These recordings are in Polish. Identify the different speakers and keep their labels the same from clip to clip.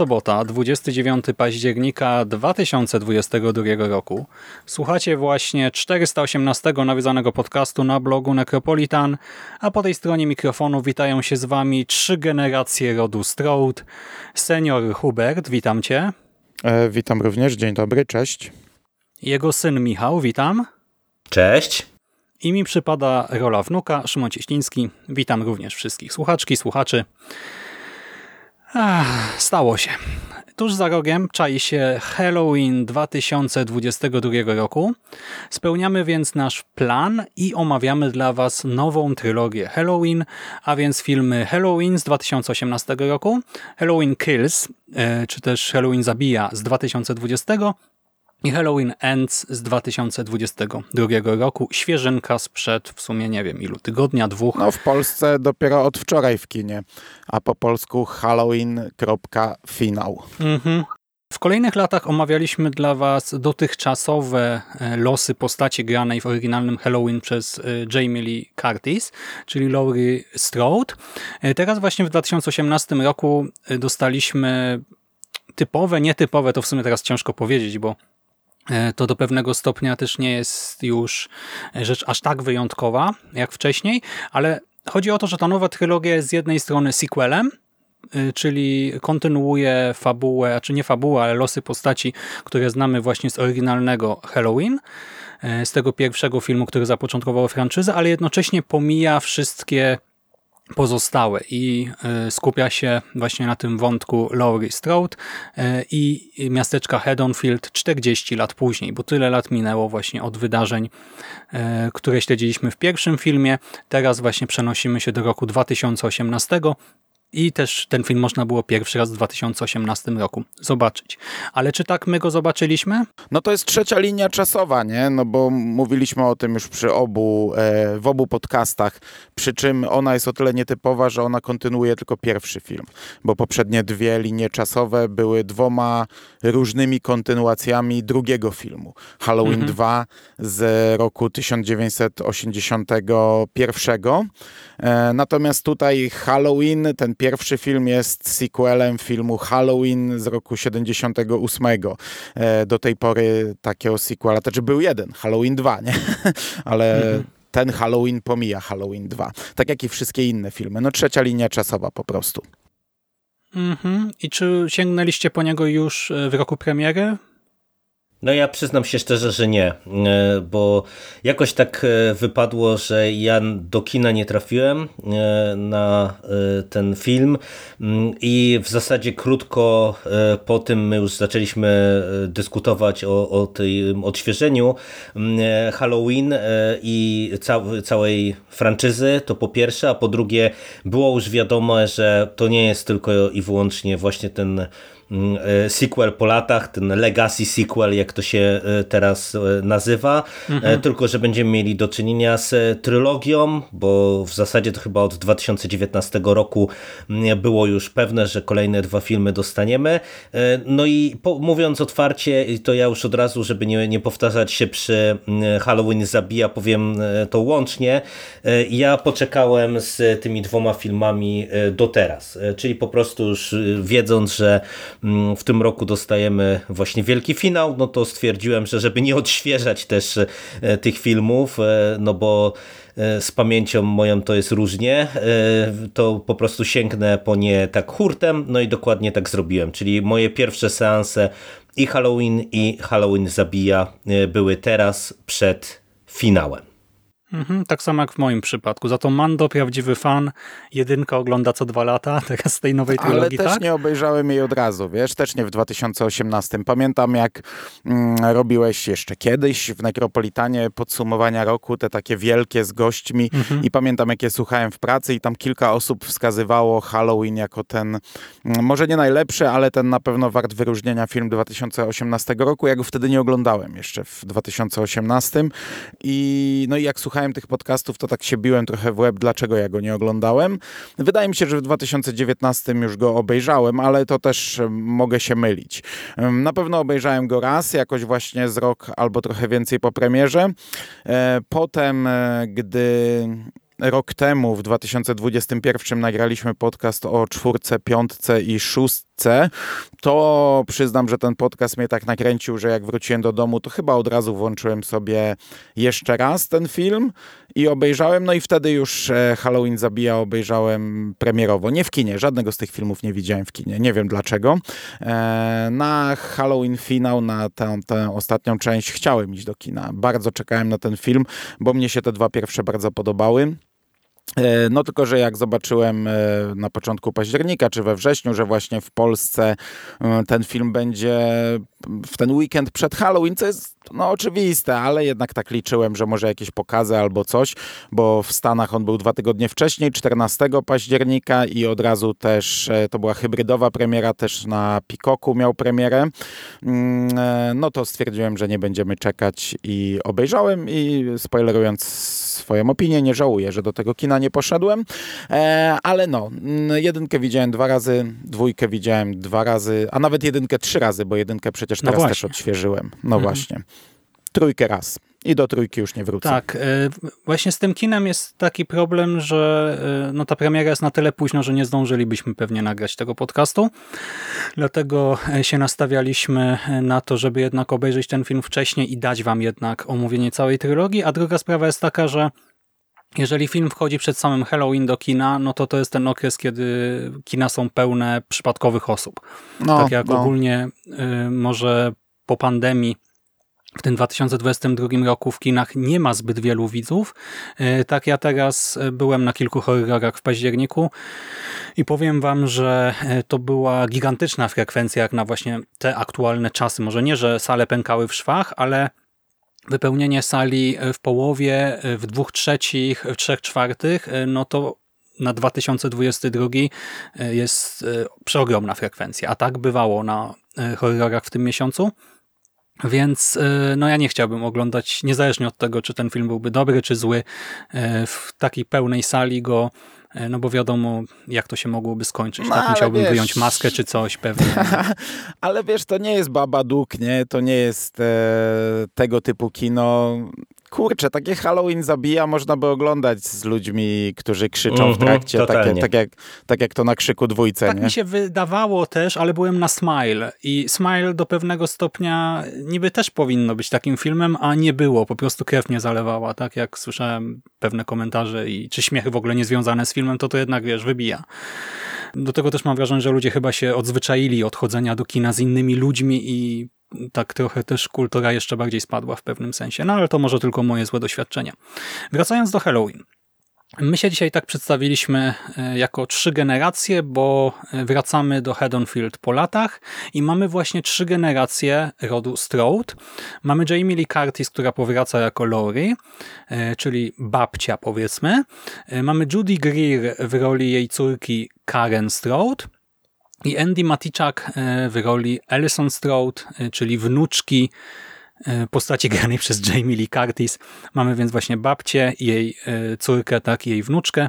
Speaker 1: Sobota, 29 października 2022 roku. Słuchacie właśnie 418 nawiedzonego podcastu na blogu Necropolitan, a po tej stronie mikrofonu witają się z wami trzy generacje rodu Strode. Senior Hubert, witam cię.
Speaker 2: E, witam również, dzień dobry, cześć.
Speaker 1: Jego syn Michał, witam.
Speaker 3: Cześć.
Speaker 1: I mi przypada rola wnuka, Szymon Cieśliński. Witam również wszystkich słuchaczki, słuchaczy. Ach, stało się. Tuż za rogiem czai się Halloween 2022 roku. Spełniamy więc nasz plan i omawiamy dla Was nową trylogię Halloween, a więc filmy Halloween z 2018 roku, Halloween Kills, e, czy też Halloween Zabija z 2020 i Halloween Ends z 2022 roku. Świeżynka sprzed w sumie nie wiem ilu, tygodnia, dwóch.
Speaker 2: No w Polsce dopiero od wczoraj w kinie, a po polsku halloween.finał.
Speaker 1: Mhm. W kolejnych latach omawialiśmy dla Was dotychczasowe e, losy postaci granej w oryginalnym Halloween przez e, Jamie Lee Curtis, czyli Laurie Strode. E, teraz właśnie w 2018 roku dostaliśmy typowe, nietypowe, to w sumie teraz ciężko powiedzieć, bo to do pewnego stopnia też nie jest już rzecz aż tak wyjątkowa jak wcześniej, ale chodzi o to, że ta nowa trylogia jest z jednej strony sequelem, czyli kontynuuje fabułę, czy nie fabułę, ale losy postaci, które znamy właśnie z oryginalnego Halloween, z tego pierwszego filmu, który zapoczątkował franczyzę, ale jednocześnie pomija wszystkie pozostałe i e, skupia się właśnie na tym wątku Laurie Strode i miasteczka Haddonfield 40 lat później, bo tyle lat minęło właśnie od wydarzeń, e, które śledziliśmy w pierwszym filmie. Teraz właśnie przenosimy się do roku 2018 i też ten film można było pierwszy raz w 2018 roku zobaczyć. Ale czy tak my go zobaczyliśmy?
Speaker 2: No to jest trzecia linia czasowa, nie? No bo mówiliśmy o tym już przy obu, e, w obu podcastach, przy czym ona jest o tyle nietypowa, że ona kontynuuje tylko pierwszy film, bo poprzednie dwie linie czasowe były dwoma różnymi kontynuacjami drugiego filmu. Halloween mhm. 2 z roku 1981. E, natomiast tutaj Halloween, ten pierwszy film jest sequelem filmu Halloween z roku 78. E, do tej pory takiego sequela, to znaczy był jeden, Halloween 2, nie? Ale mhm. ten Halloween pomija Halloween 2. Tak jak i wszystkie inne filmy. No trzecia linia czasowa po prostu.
Speaker 1: Mhm. I czy sięgnęliście po niego już e, w roku premiery?
Speaker 3: No ja przyznam się szczerze, że nie, e, bo jakoś tak e, wypadło, że ja do kina nie trafiłem e, na ten film mm, i w zasadzie krótko po tym my już zaczęliśmy dyskutować o, o tym odświeżeniu mm, Halloween i całej franczyzy, to po pierwsze, a po drugie było już wiadomo, że to nie jest tylko i wyłącznie właśnie ten sequel po latach, ten legacy sequel, jak to się e, teraz e, nazywa, mhm. tylko że będziemy mieli do czynienia z trylogią, bo w zasadzie to chyba od 2019 roku mm, było już pewne, że kolejne dwa filmy dostaniemy. No i po, mówiąc otwarcie, to ja już od razu, żeby nie, nie powtarzać się przy mm, Halloween zabija, powiem to łącznie. Ja poczekałem z tymi dwoma filmami do teraz, czyli po prostu już wiedząc, że Mm, w tym roku dostajemy właśnie wielki finał, no to stwierdziłem, że żeby nie odświeżać też tych filmów, no bo z pamięcią moją to jest różnie, to po prostu sięgnę po nie tak hurtem, no i dokładnie tak zrobiłem, czyli moje pierwsze seanse i Halloween i Halloween Zabija były teraz przed finałem.
Speaker 1: Mhm, tak samo jak w moim przypadku. Za to Mando, prawdziwy fan, jedynka ogląda co dwa lata, teraz z tej nowej trylogii,
Speaker 2: Ale też
Speaker 1: tak?
Speaker 2: nie obejrzałem jej od razu, wiesz, też nie w 2018. Pamiętam jak mm, robiłeś jeszcze kiedyś w Nekropolitanie podsumowania roku, te takie wielkie z gośćmi mhm. i pamiętam jak je słuchałem w pracy i tam kilka osób wskazywało Halloween jako ten, mm, może nie najlepszy, ale ten na pewno wart wyróżnienia film 2018 roku. Ja go wtedy nie oglądałem jeszcze w 2018 i no i jak słuchałem słuchałem tych podcastów, to tak się biłem trochę w łeb, dlaczego ja go nie oglądałem. Wydaje mi się, że w 2019 już go obejrzałem, ale to też mogę się mylić. Na pewno obejrzałem go raz, jakoś właśnie z rok albo trochę więcej po premierze. E, potem, e, gdy rok temu, w 2021, nagraliśmy podcast o czwórce, piątce i szóstce, to przyznam, że ten podcast mnie tak nakręcił, że jak wróciłem do domu, to chyba od razu włączyłem sobie jeszcze raz ten film i obejrzałem. No i wtedy już e, Halloween Zabija obejrzałem premierowo. Nie w kinie, żadnego z tych filmów nie widziałem w kinie. Nie wiem dlaczego. E, na Halloween finał, na tę, tę ostatnią część chciałem iść do kina. Bardzo czekałem na ten film, bo mnie się te dwa pierwsze bardzo podobały. E, no tylko, że jak zobaczyłem e, na początku października czy we wrześniu, że właśnie w Polsce e, ten film będzie w ten weekend przed Halloween, co jest no oczywiste, ale jednak tak liczyłem, że może jakieś pokazy albo coś, bo w Stanach on był dwa tygodnie wcześniej, 14 października i od razu też to była hybrydowa premiera, też na Pikoku miał premierę. Mm, no to stwierdziłem, że nie będziemy czekać i obejrzałem i spoilerując swoją opinię, nie żałuję, że do tego kina nie poszedłem, e, ale no, mm, jedynkę widziałem dwa razy, dwójkę widziałem dwa razy, a nawet jedynkę trzy razy, bo jedynkę przecież no teraz no też odświeżyłem. No mhm. właśnie. Trójkę raz. I do trójki już nie wrócę.
Speaker 1: Tak, e, właśnie z tym kinem jest taki problem, że e, no ta premiera jest na tyle późno, że nie zdążylibyśmy pewnie nagrać tego podcastu. Dlatego się nastawialiśmy na to, żeby jednak obejrzeć ten film wcześniej i dać wam jednak omówienie całej trylogii. A druga sprawa jest taka, że jeżeli film wchodzi przed samym Halloween do kina, no to to jest ten okres, kiedy kina są pełne przypadkowych osób. No, tak jak no. ogólnie y, może po pandemii w tym 2022 roku w kinach nie ma zbyt wielu widzów. Y, tak ja teraz byłem na kilku horrorach w październiku i powiem wam, że y, to była gigantyczna frekwencja jak na właśnie te aktualne czasy. Może nie, że sale pękały w szwach, ale wypełnienie sali w połowie, w dwóch trzecich, w trzech czwartych, no to na 2022 jest przeogromna frekwencja, a tak bywało na horrorach w tym miesiącu. Więc no ja nie chciałbym oglądać, niezależnie od tego, czy ten film byłby dobry, czy zły, w takiej pełnej sali go E, no bo wiadomo, jak to się mogłoby skończyć. No, tak musiałbym wiesz... wyjąć maskę czy coś pewnie.
Speaker 2: ale wiesz, to nie jest Babadook, nie? To nie jest e, tego typu kino. Kurczę, takie Halloween zabija można by oglądać z ludźmi, którzy krzyczą mm -hmm, w mhm, trakcie, takie, tak, jak, tak jak to na krzyku dwójce.
Speaker 1: Tak
Speaker 2: nie?
Speaker 1: mi się wydawało też, ale byłem na Smile i Smile do pewnego stopnia niby też powinno być takim filmem, a nie było, po prostu krew mnie zalewała, tak jak słyszałem pewne komentarze i czy śmiechy w ogóle nie związane z filmem, to to jednak, wiesz, wybija. Do tego też mam wrażenie, że ludzie chyba się odzwyczaili od chodzenia do kina z innymi ludźmi i tak trochę też kultura jeszcze bardziej spadła w pewnym sensie. No ale to może tylko moje złe doświadczenia. Wracając do Halloween. My się dzisiaj tak przedstawiliśmy e, jako trzy generacje, bo e, wracamy do Haddonfield po latach i mamy właśnie trzy generacje rodu Strode. Mamy Jamie Lee Curtis, która powraca jako Laurie, e, czyli babcia powiedzmy. Mamy Judy Greer w roli jej córki Karen Strode i Andy Matichak w roli Alison Strode, czyli wnuczki E, postaci granej przez Jamie Lee Curtis. Mamy więc właśnie babcię, jej e, córkę, tak, jej wnuczkę.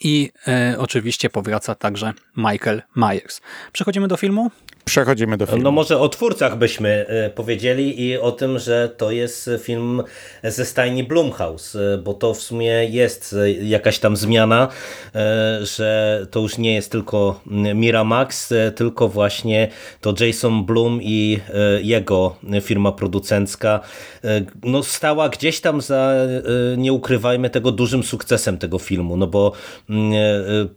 Speaker 1: I e, oczywiście powraca także Michael Myers. Przechodzimy do filmu?
Speaker 2: Przechodzimy do filmu.
Speaker 3: No może o twórcach byśmy e, powiedzieli i o tym, że to jest film ze stajni Blumhouse, e, bo to w sumie jest e, jakaś tam zmiana, że to już nie jest tylko Miramax, tylko właśnie to Jason Blum i jego firma producencka no stała gdzieś tam za, nie ukrywajmy tego, dużym sukcesem tego filmu, no bo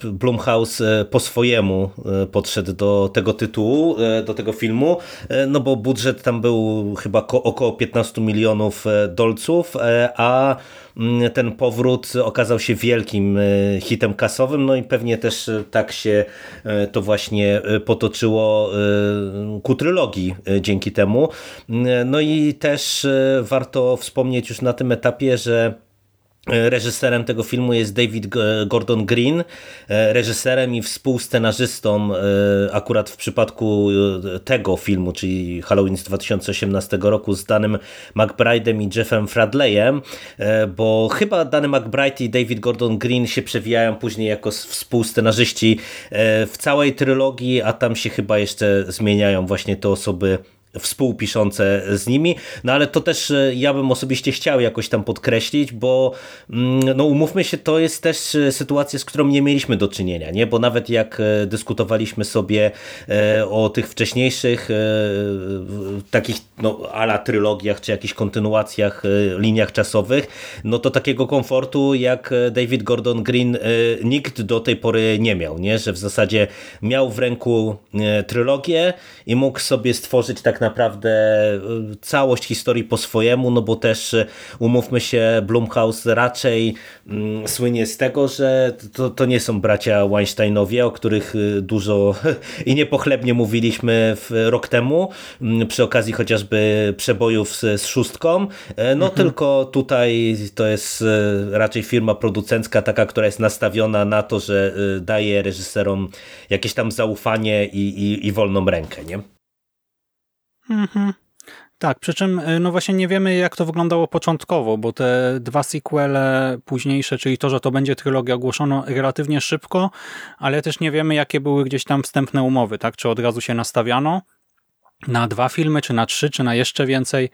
Speaker 3: Blumhouse po swojemu podszedł do tego tytułu, E, do tego filmu, e, no bo budżet tam był chyba około 15 milionów e, dolców, a mm, ten powrót okazał się wielkim hitem kasowym, no i pewnie też tak się to właśnie potoczyło ku trylogii dzięki temu. No i też warto wspomnieć już na tym etapie, że Reżyserem tego filmu jest David Gordon Green, e, reżyserem i współscenarzystą e, akurat w przypadku e, tego filmu, czyli Halloween z 2018 roku z Danym McBride'em i Jeffem Fradleyem, bo chyba Dany McBride i David Gordon Green się przewijają później jako współscenarzyści w całej trylogii, a tam się chyba jeszcze zmieniają właśnie te osoby współpiszące z nimi, no ale to też e, ja bym osobiście chciał jakoś tam podkreślić, bo mm, no umówmy się, to jest też e, sytuacja, z którą nie mieliśmy do czynienia, nie? bo nawet jak e, dyskutowaliśmy sobie o tych wcześniejszych takich no, ala trylogiach, czy jakichś kontynuacjach, liniach czasowych, no to takiego komfortu jak David Gordon Green nikt do tej pory nie miał, nie? że w zasadzie miał w ręku trylogię i mógł sobie stworzyć tak naprawdę naprawdę y, całość historii po swojemu, no bo też y, umówmy się, Blumhouse raczej mm, słynie z tego, że to, to nie są bracia Weinsteinowie, o których y, dużo i niepochlebnie mówiliśmy w, rok temu, mm, przy okazji chociażby przebojów z, z szóstką, e, no mhm. tylko tutaj to jest raczej firma producencka taka, która jest nastawiona na to, że daje reżyserom jakieś tam zaufanie i, i, i wolną rękę, nie?
Speaker 1: Mhm. Tak, przy czym y, no właśnie nie wiemy jak to wyglądało początkowo, bo te dwa sequele późniejsze, czyli to, że to będzie trylogia ogłoszono relatywnie szybko, ale też nie wiemy jakie były gdzieś tam wstępne umowy, tak? Czy od razu się nastawiano na dwa filmy, czy na trzy, czy na jeszcze więcej.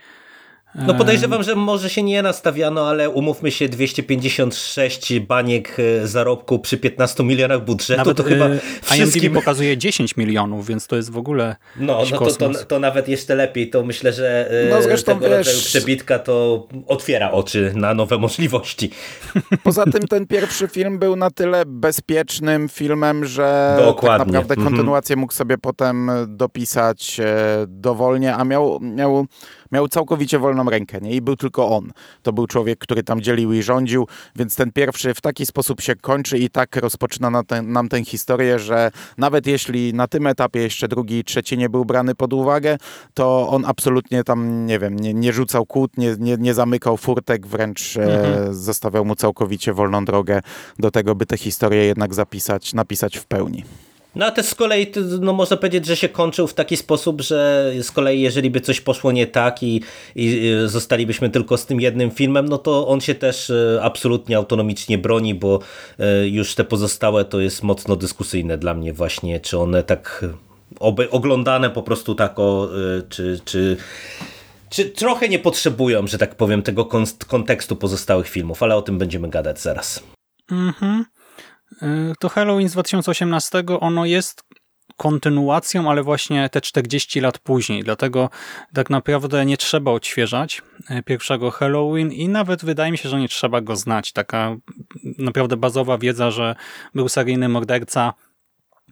Speaker 3: No podejrzewam, że może się nie nastawiano, ale umówmy się 256 baniek e, zarobku przy 15 milionach budżetu
Speaker 1: nawet,
Speaker 3: to chyba
Speaker 1: e,
Speaker 3: wszystkim...
Speaker 1: IMDb pokazuje 10 milionów, więc to jest w ogóle
Speaker 3: No, no to, to, to, nawet jeszcze lepiej, to myślę, że e, no, zresztą, tego wiesz... rodzaju przebitka to otwiera oczy na nowe możliwości.
Speaker 2: Poza tym ten pierwszy film był na tyle bezpiecznym filmem, że Dokładnie. tak naprawdę mhm. kontynuację mógł sobie potem dopisać dowolnie, a miał, miał miał całkowicie wolną rękę nie? i był tylko on. To był człowiek, który tam dzielił i rządził, więc ten pierwszy w taki sposób się kończy i tak rozpoczyna na ten, nam tę historię, że nawet jeśli na tym etapie jeszcze drugi i trzeci nie był brany pod uwagę, to on absolutnie tam, nie wiem, nie, nie rzucał kłód, nie, nie, nie zamykał furtek, wręcz e, mhm. e, zostawiał mu całkowicie wolną drogę do tego, by tę historię jednak zapisać, napisać w pełni.
Speaker 3: No a też z kolei no można powiedzieć, że się kończył w taki sposób, że z kolei jeżeli by coś poszło nie tak i, i zostalibyśmy tylko z tym jednym filmem, no to on się też e, absolutnie autonomicznie broni, bo e, już te pozostałe to jest mocno dyskusyjne dla mnie właśnie, czy one tak oglądane po prostu tak o, e, czy, czy czy trochę nie potrzebują, że tak powiem, tego kontekstu pozostałych filmów, ale o tym będziemy gadać zaraz.
Speaker 1: Mhm. Y, to Halloween z 2018 ono jest kontynuacją, ale właśnie te 40 lat później. Dlatego tak naprawdę nie trzeba odświeżać y, pierwszego Halloween i nawet wydaje mi się, że nie trzeba go znać. Taka naprawdę bazowa wiedza, że był seryjny morderca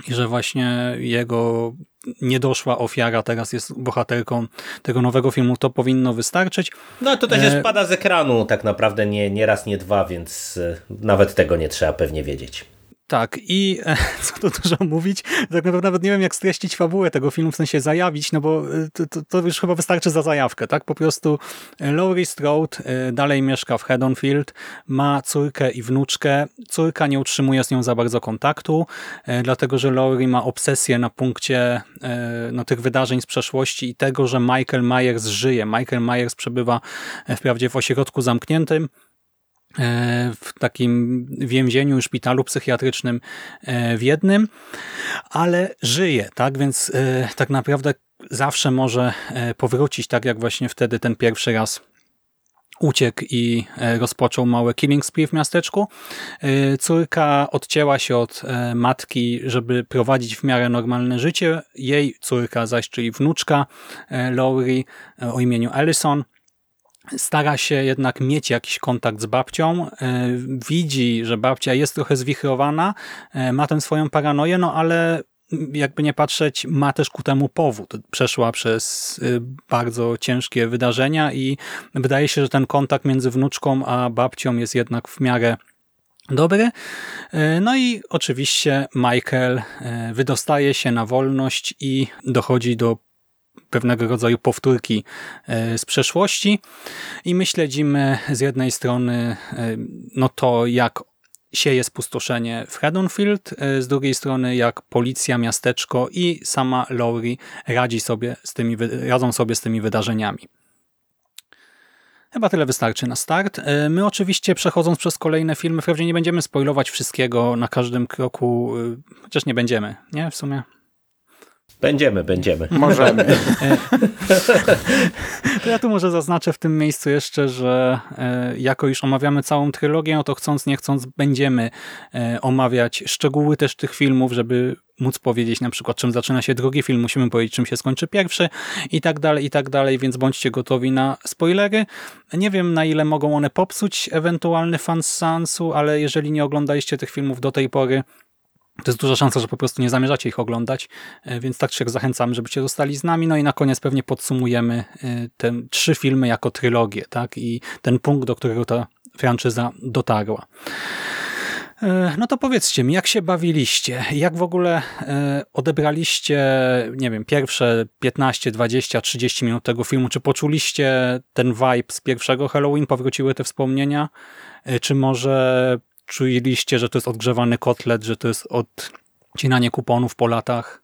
Speaker 1: i że właśnie jego niedoszła ofiara teraz jest bohaterką tego nowego filmu, to powinno wystarczyć.
Speaker 3: No to też jest e, z ekranu tak naprawdę nie, nie raz, nie dwa, więc e, nawet tego nie trzeba pewnie wiedzieć.
Speaker 1: Tak, i co tu dużo mówić, tak naprawdę nawet nie wiem, jak streścić fabułę tego filmu, w sensie zajawić, no bo e, to, to, już chyba wystarczy za zajawkę, tak? Po prostu e, Laurie Strode e, dalej mieszka w Haddonfield, ma córkę i wnuczkę. Córka nie utrzymuje z nią za bardzo kontaktu, dlatego że Laurie ma obsesję na punkcie no, tych wydarzeń z przeszłości i tego, że Michael Myers żyje. Michael Myers przebywa wprawdzie w ośrodku zamkniętym, w takim więzieniu, szpitalu psychiatrycznym w jednym, ale żyje, tak? Więc tak naprawdę zawsze może powrócić, tak jak właśnie wtedy ten pierwszy raz uciekł i e, rozpoczął małe killing spree w miasteczku. E, córka odcięła się od e, matki, żeby prowadzić w miarę normalne życie. Jej córka zaś, czyli wnuczka Laurie o imieniu Ellison, stara się jednak mieć jakiś kontakt z babcią, widzi, że babcia jest trochę zwichrowana, ma tę swoją paranoję, no ale jakby nie patrzeć, ma też ku temu powód. Przeszła przez y, bardzo ciężkie wydarzenia i wydaje się, że ten kontakt między wnuczką a babcią jest jednak w miarę dobry. No i oczywiście Michael wydostaje się na wolność i dochodzi do pewnego rodzaju powtórki z przeszłości i my śledzimy z jednej strony no to, jak sieje spustoszenie w Haddonfield, e, z drugiej strony jak policja, miasteczko i sama Laurie radzi sobie z tymi, radzą sobie z tymi wydarzeniami. Chyba tyle wystarczy na start. E, my oczywiście przechodząc przez kolejne filmy, wprawdzie nie będziemy spoilować wszystkiego na każdym kroku, e, chociaż nie będziemy, nie? W sumie
Speaker 3: Będziemy, będziemy.
Speaker 2: Możemy.
Speaker 1: to ja tu może zaznaczę w tym miejscu jeszcze, że e, jako już omawiamy całą trylogię, no to chcąc, nie chcąc, będziemy e, omawiać szczegóły też tych filmów, żeby móc powiedzieć na przykład, czym zaczyna się drugi film, musimy powiedzieć, czym się skończy pierwszy i tak dalej, i tak dalej, więc bądźcie gotowi na spoilery. Nie wiem, na ile mogą one popsuć ewentualny fan sensu, ale jeżeli nie oglądaliście tych filmów do tej pory, to jest duża szansa, że po prostu nie zamierzacie ich oglądać, e, więc tak czy jak zachęcamy, żebyście zostali z nami. No i na koniec pewnie podsumujemy e, te trzy filmy jako trylogię, tak? I ten punkt, do którego ta franczyza dotarła. E, no to powiedzcie mi, jak się bawiliście? Jak w ogóle odebraliście, nie wiem, pierwsze 15, 20, 30 minut tego filmu? Czy poczuliście ten vibe z pierwszego Halloween? Powróciły te wspomnienia? Czy może czujeliście, że to jest odgrzewany kotlet, że to jest odcinanie kuponów po latach?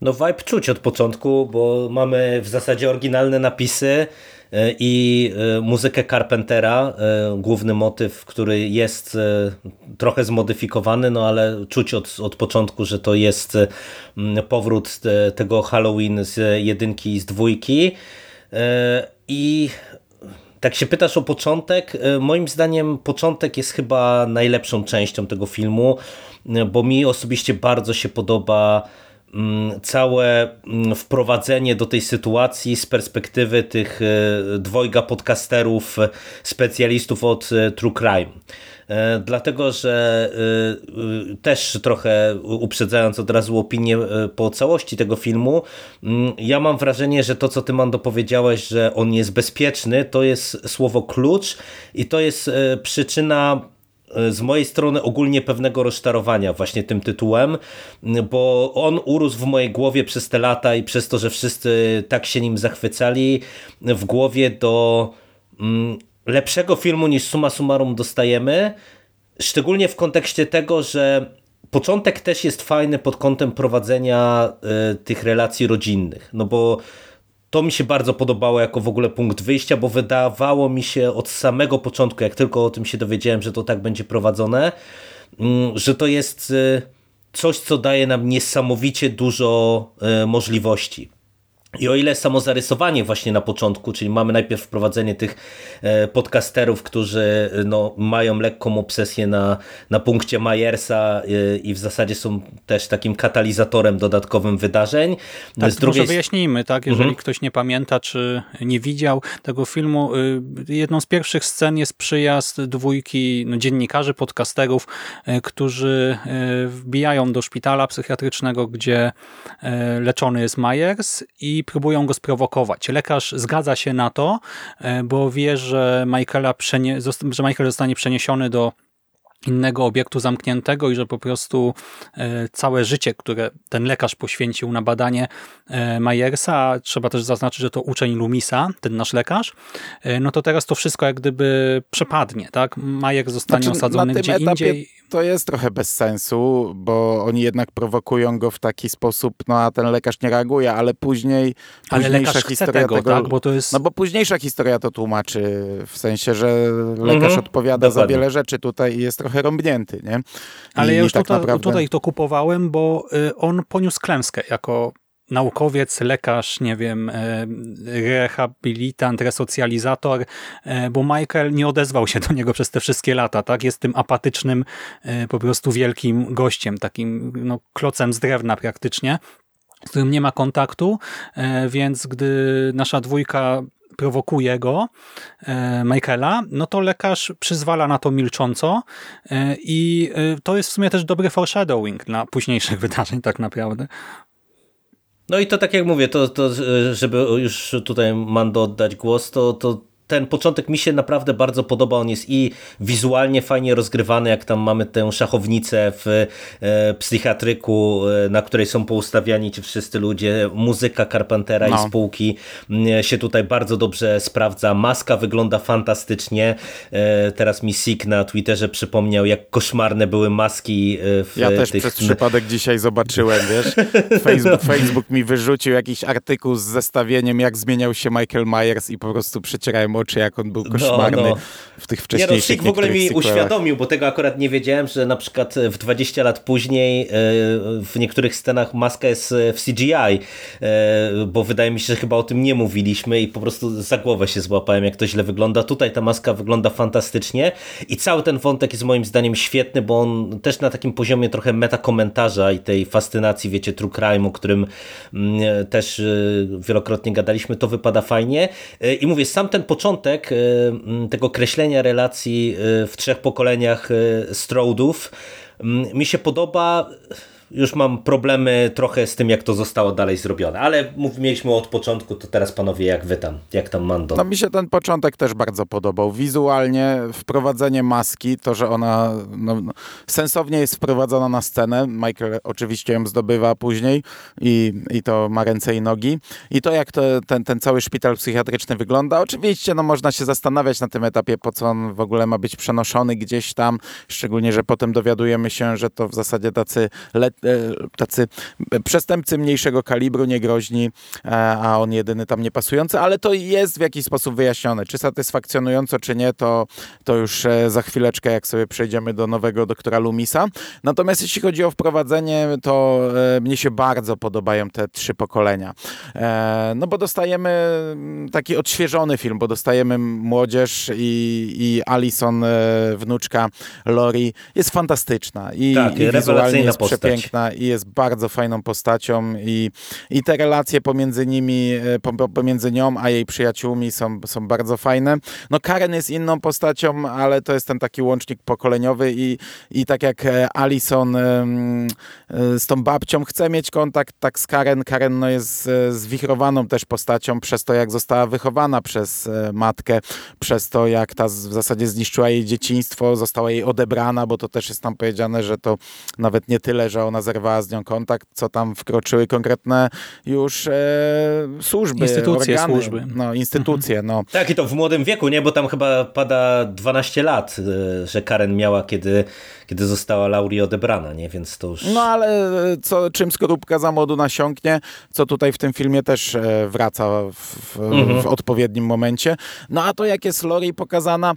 Speaker 3: No vibe czuć od początku, bo mamy w zasadzie oryginalne napisy e, i e, muzykę Carpentera, e, główny motyw, który jest trochę zmodyfikowany, no ale czuć od, od początku, że to jest powrót tego Halloween z jedynki i z dwójki. I tak się pytasz o początek, e, moim zdaniem początek jest chyba najlepszą częścią tego filmu, e, bo mi osobiście bardzo się podoba mm, całe mm, wprowadzenie do tej sytuacji z perspektywy tych e, dwojga podcasterów, specjalistów od True Crime. E, dlatego że e, e, też trochę uprzedzając od razu opinię po całości tego filmu, mm, ja mam wrażenie, że to co ty Mando powiedziałeś, że on jest bezpieczny, to jest słowo klucz i to jest przyczyna z mojej strony ogólnie pewnego rozczarowania właśnie tym tytułem, bo on urósł w mojej głowie przez te lata i przez to, że wszyscy tak się nim zachwycali, w głowie do mm, lepszego filmu niż suma summarum dostajemy, szczególnie w kontekście tego, że początek też jest fajny pod kątem prowadzenia y, tych relacji rodzinnych, no bo to mi się bardzo podobało jako w ogóle punkt wyjścia, bo wydawało mi się od samego początku, jak tylko o tym się dowiedziałem, że to tak będzie prowadzone, y, że to jest y, coś, co daje nam niesamowicie dużo możliwości. I o ile samo zarysowanie właśnie na początku, czyli mamy najpierw wprowadzenie tych e, podcasterów, którzy no, mają lekką obsesję na, na punkcie Myersa e, i w zasadzie są też takim katalizatorem dodatkowym wydarzeń.
Speaker 1: Tak, Z drugiej... może wyjaśnijmy, tak, jeżeli mhm. ktoś nie pamięta, czy nie widział tego filmu, y, jedną z pierwszych scen jest przyjazd dwójki no, dziennikarzy, podcasterów, e, którzy wbijają do szpitala psychiatrycznego, gdzie leczony jest Myers i próbują go sprowokować. Lekarz zgadza się na to, e, bo wie, że, Michaela że Michael zostanie przeniesiony do innego obiektu zamkniętego i że po prostu e, całe życie, które ten lekarz poświęcił na badanie e, Majersa, trzeba też zaznaczyć, że to uczeń Lumisa, ten nasz lekarz, no to teraz to wszystko jak gdyby przepadnie, tak? Majer zostanie znaczy, osadzony gdzie etapie... indziej
Speaker 2: to jest trochę bez sensu, bo oni jednak prowokują go w taki sposób, no a ten lekarz nie reaguje, ale później
Speaker 1: ale późniejsza historia tego, tego, tak? bo to jest...
Speaker 2: No bo późniejsza historia to tłumaczy, w sensie, że lekarz mhm, odpowiada dokładnie. za wiele rzeczy tutaj i jest trochę rąbnięty, nie? I,
Speaker 1: ale ja już tak tutaj, naprawdę... tutaj to kupowałem, bo y, on poniósł klęskę jako naukowiec, lekarz, nie wiem, e, rehabilitant, resocjalizator, e, bo Michael nie odezwał się do niego przez te wszystkie lata, tak? Jest tym apatycznym, e, po prostu wielkim gościem, takim no, klocem z drewna praktycznie, z którym nie ma kontaktu, więc gdy nasza dwójka prowokuje go, Michaela, no to lekarz przyzwala na to milcząco i to jest w sumie też dobry foreshadowing dla późniejszych wydarzeń tak naprawdę.
Speaker 3: No i to tak jak mówię, to, to żeby już tutaj Mando oddać głos, to, to ten początek mi się naprawdę bardzo podoba. On jest i wizualnie fajnie rozgrywany, jak tam mamy tę szachownicę w e, psychiatryku, e, na której są poustawiani ci wszyscy ludzie. Muzyka Carpentera no. i spółki mm, się tutaj bardzo dobrze sprawdza. Maska wygląda fantastycznie. E, teraz mi Sik na Twitterze przypomniał, jak koszmarne były maski w
Speaker 2: Ja też tych... przez przypadek dzisiaj zobaczyłem, wiesz. Facebook, Facebook mi wyrzucił jakiś artykuł z zestawieniem, jak zmieniał się Michael Myers i po prostu przecierałem oczy, jak on był no, koszmarny no, no. w tych wcześniejszych Nie no,
Speaker 3: w ogóle mi sequelach. uświadomił, bo tego akurat nie wiedziałem, że na przykład w 20 lat później e, w niektórych scenach maska jest w CGI, e, bo wydaje mi się, że chyba o tym nie mówiliśmy i po prostu za głowę się złapałem, jak to źle wygląda. Tutaj ta maska wygląda fantastycznie i cały ten wątek jest moim zdaniem świetny, bo on też na takim poziomie trochę metakomentarza i tej fascynacji, wiecie, true crime, o którym mm, też e, wielokrotnie gadaliśmy, to wypada fajnie. I mówię, sam ten początek początek y, tego kreślenia relacji y, w trzech pokoleniach y, Stroudów. Mi się podoba już mam problemy trochę z tym, jak to zostało dalej zrobione, ale mów, mieliśmy od początku, to teraz panowie, jak wy tam, jak tam Mando?
Speaker 2: No mi się ten początek też bardzo podobał. Wizualnie wprowadzenie maski, to, że ona no, no sensownie jest wprowadzona na scenę, Michael oczywiście ją zdobywa później i, i to ma ręce i nogi. I to, jak to, ten, ten cały szpital psychiatryczny wygląda, oczywiście no, można się zastanawiać na tym etapie, po co on w ogóle ma być przenoszony gdzieś tam, szczególnie, że potem dowiadujemy się, że to w zasadzie tacy let, E, tacy przestępcy mniejszego kalibru, niegroźni, e, a on jedyny tam niepasujący, ale to jest w jakiś sposób wyjaśnione. Czy satysfakcjonująco, czy nie, to, to już e, za chwileczkę, jak sobie przejdziemy do nowego doktora Lumisa. Natomiast jeśli chodzi o wprowadzenie, to mnie się bardzo podobają te trzy pokolenia. No bo dostajemy taki odświeżony film, bo dostajemy młodzież i, i Alison, wnuczka Lori, jest fantastyczna i, tak, i wizualnie jest postać. Przepiękna i jest bardzo fajną postacią i, i te relacje pomiędzy nimi, e, pomiędzy nią a jej przyjaciółmi są, są bardzo fajne. No Karen jest inną postacią, ale to jest ten taki łącznik pokoleniowy i, i tak jak e, Alison e, z tą babcią chce mieć kontakt, tak z Karen. Karen no jest zwichrowaną też postacią przez to, jak została wychowana przez matkę, przez to, jak ta w zasadzie zniszczyła jej dzieciństwo, została jej odebrana, bo to też jest tam powiedziane, że to nawet nie tyle, że ona zerwała z nią kontakt, co tam wkroczyły konkretne już e, służby,
Speaker 1: instytucje,
Speaker 2: organy,
Speaker 1: służby.
Speaker 2: No, instytucje, no.
Speaker 3: Tak, i to w młodym wieku, nie? Bo tam chyba pada 12 lat, e, że Karen miała, kiedy, kiedy została Lauri odebrana, nie? Więc to już...
Speaker 2: No, ale e, co, czym skorupka za młodu nasiąknie, co tutaj w tym filmie też e, wraca w, w, mhm. w odpowiednim momencie. No, a to jak jest Lori pokazana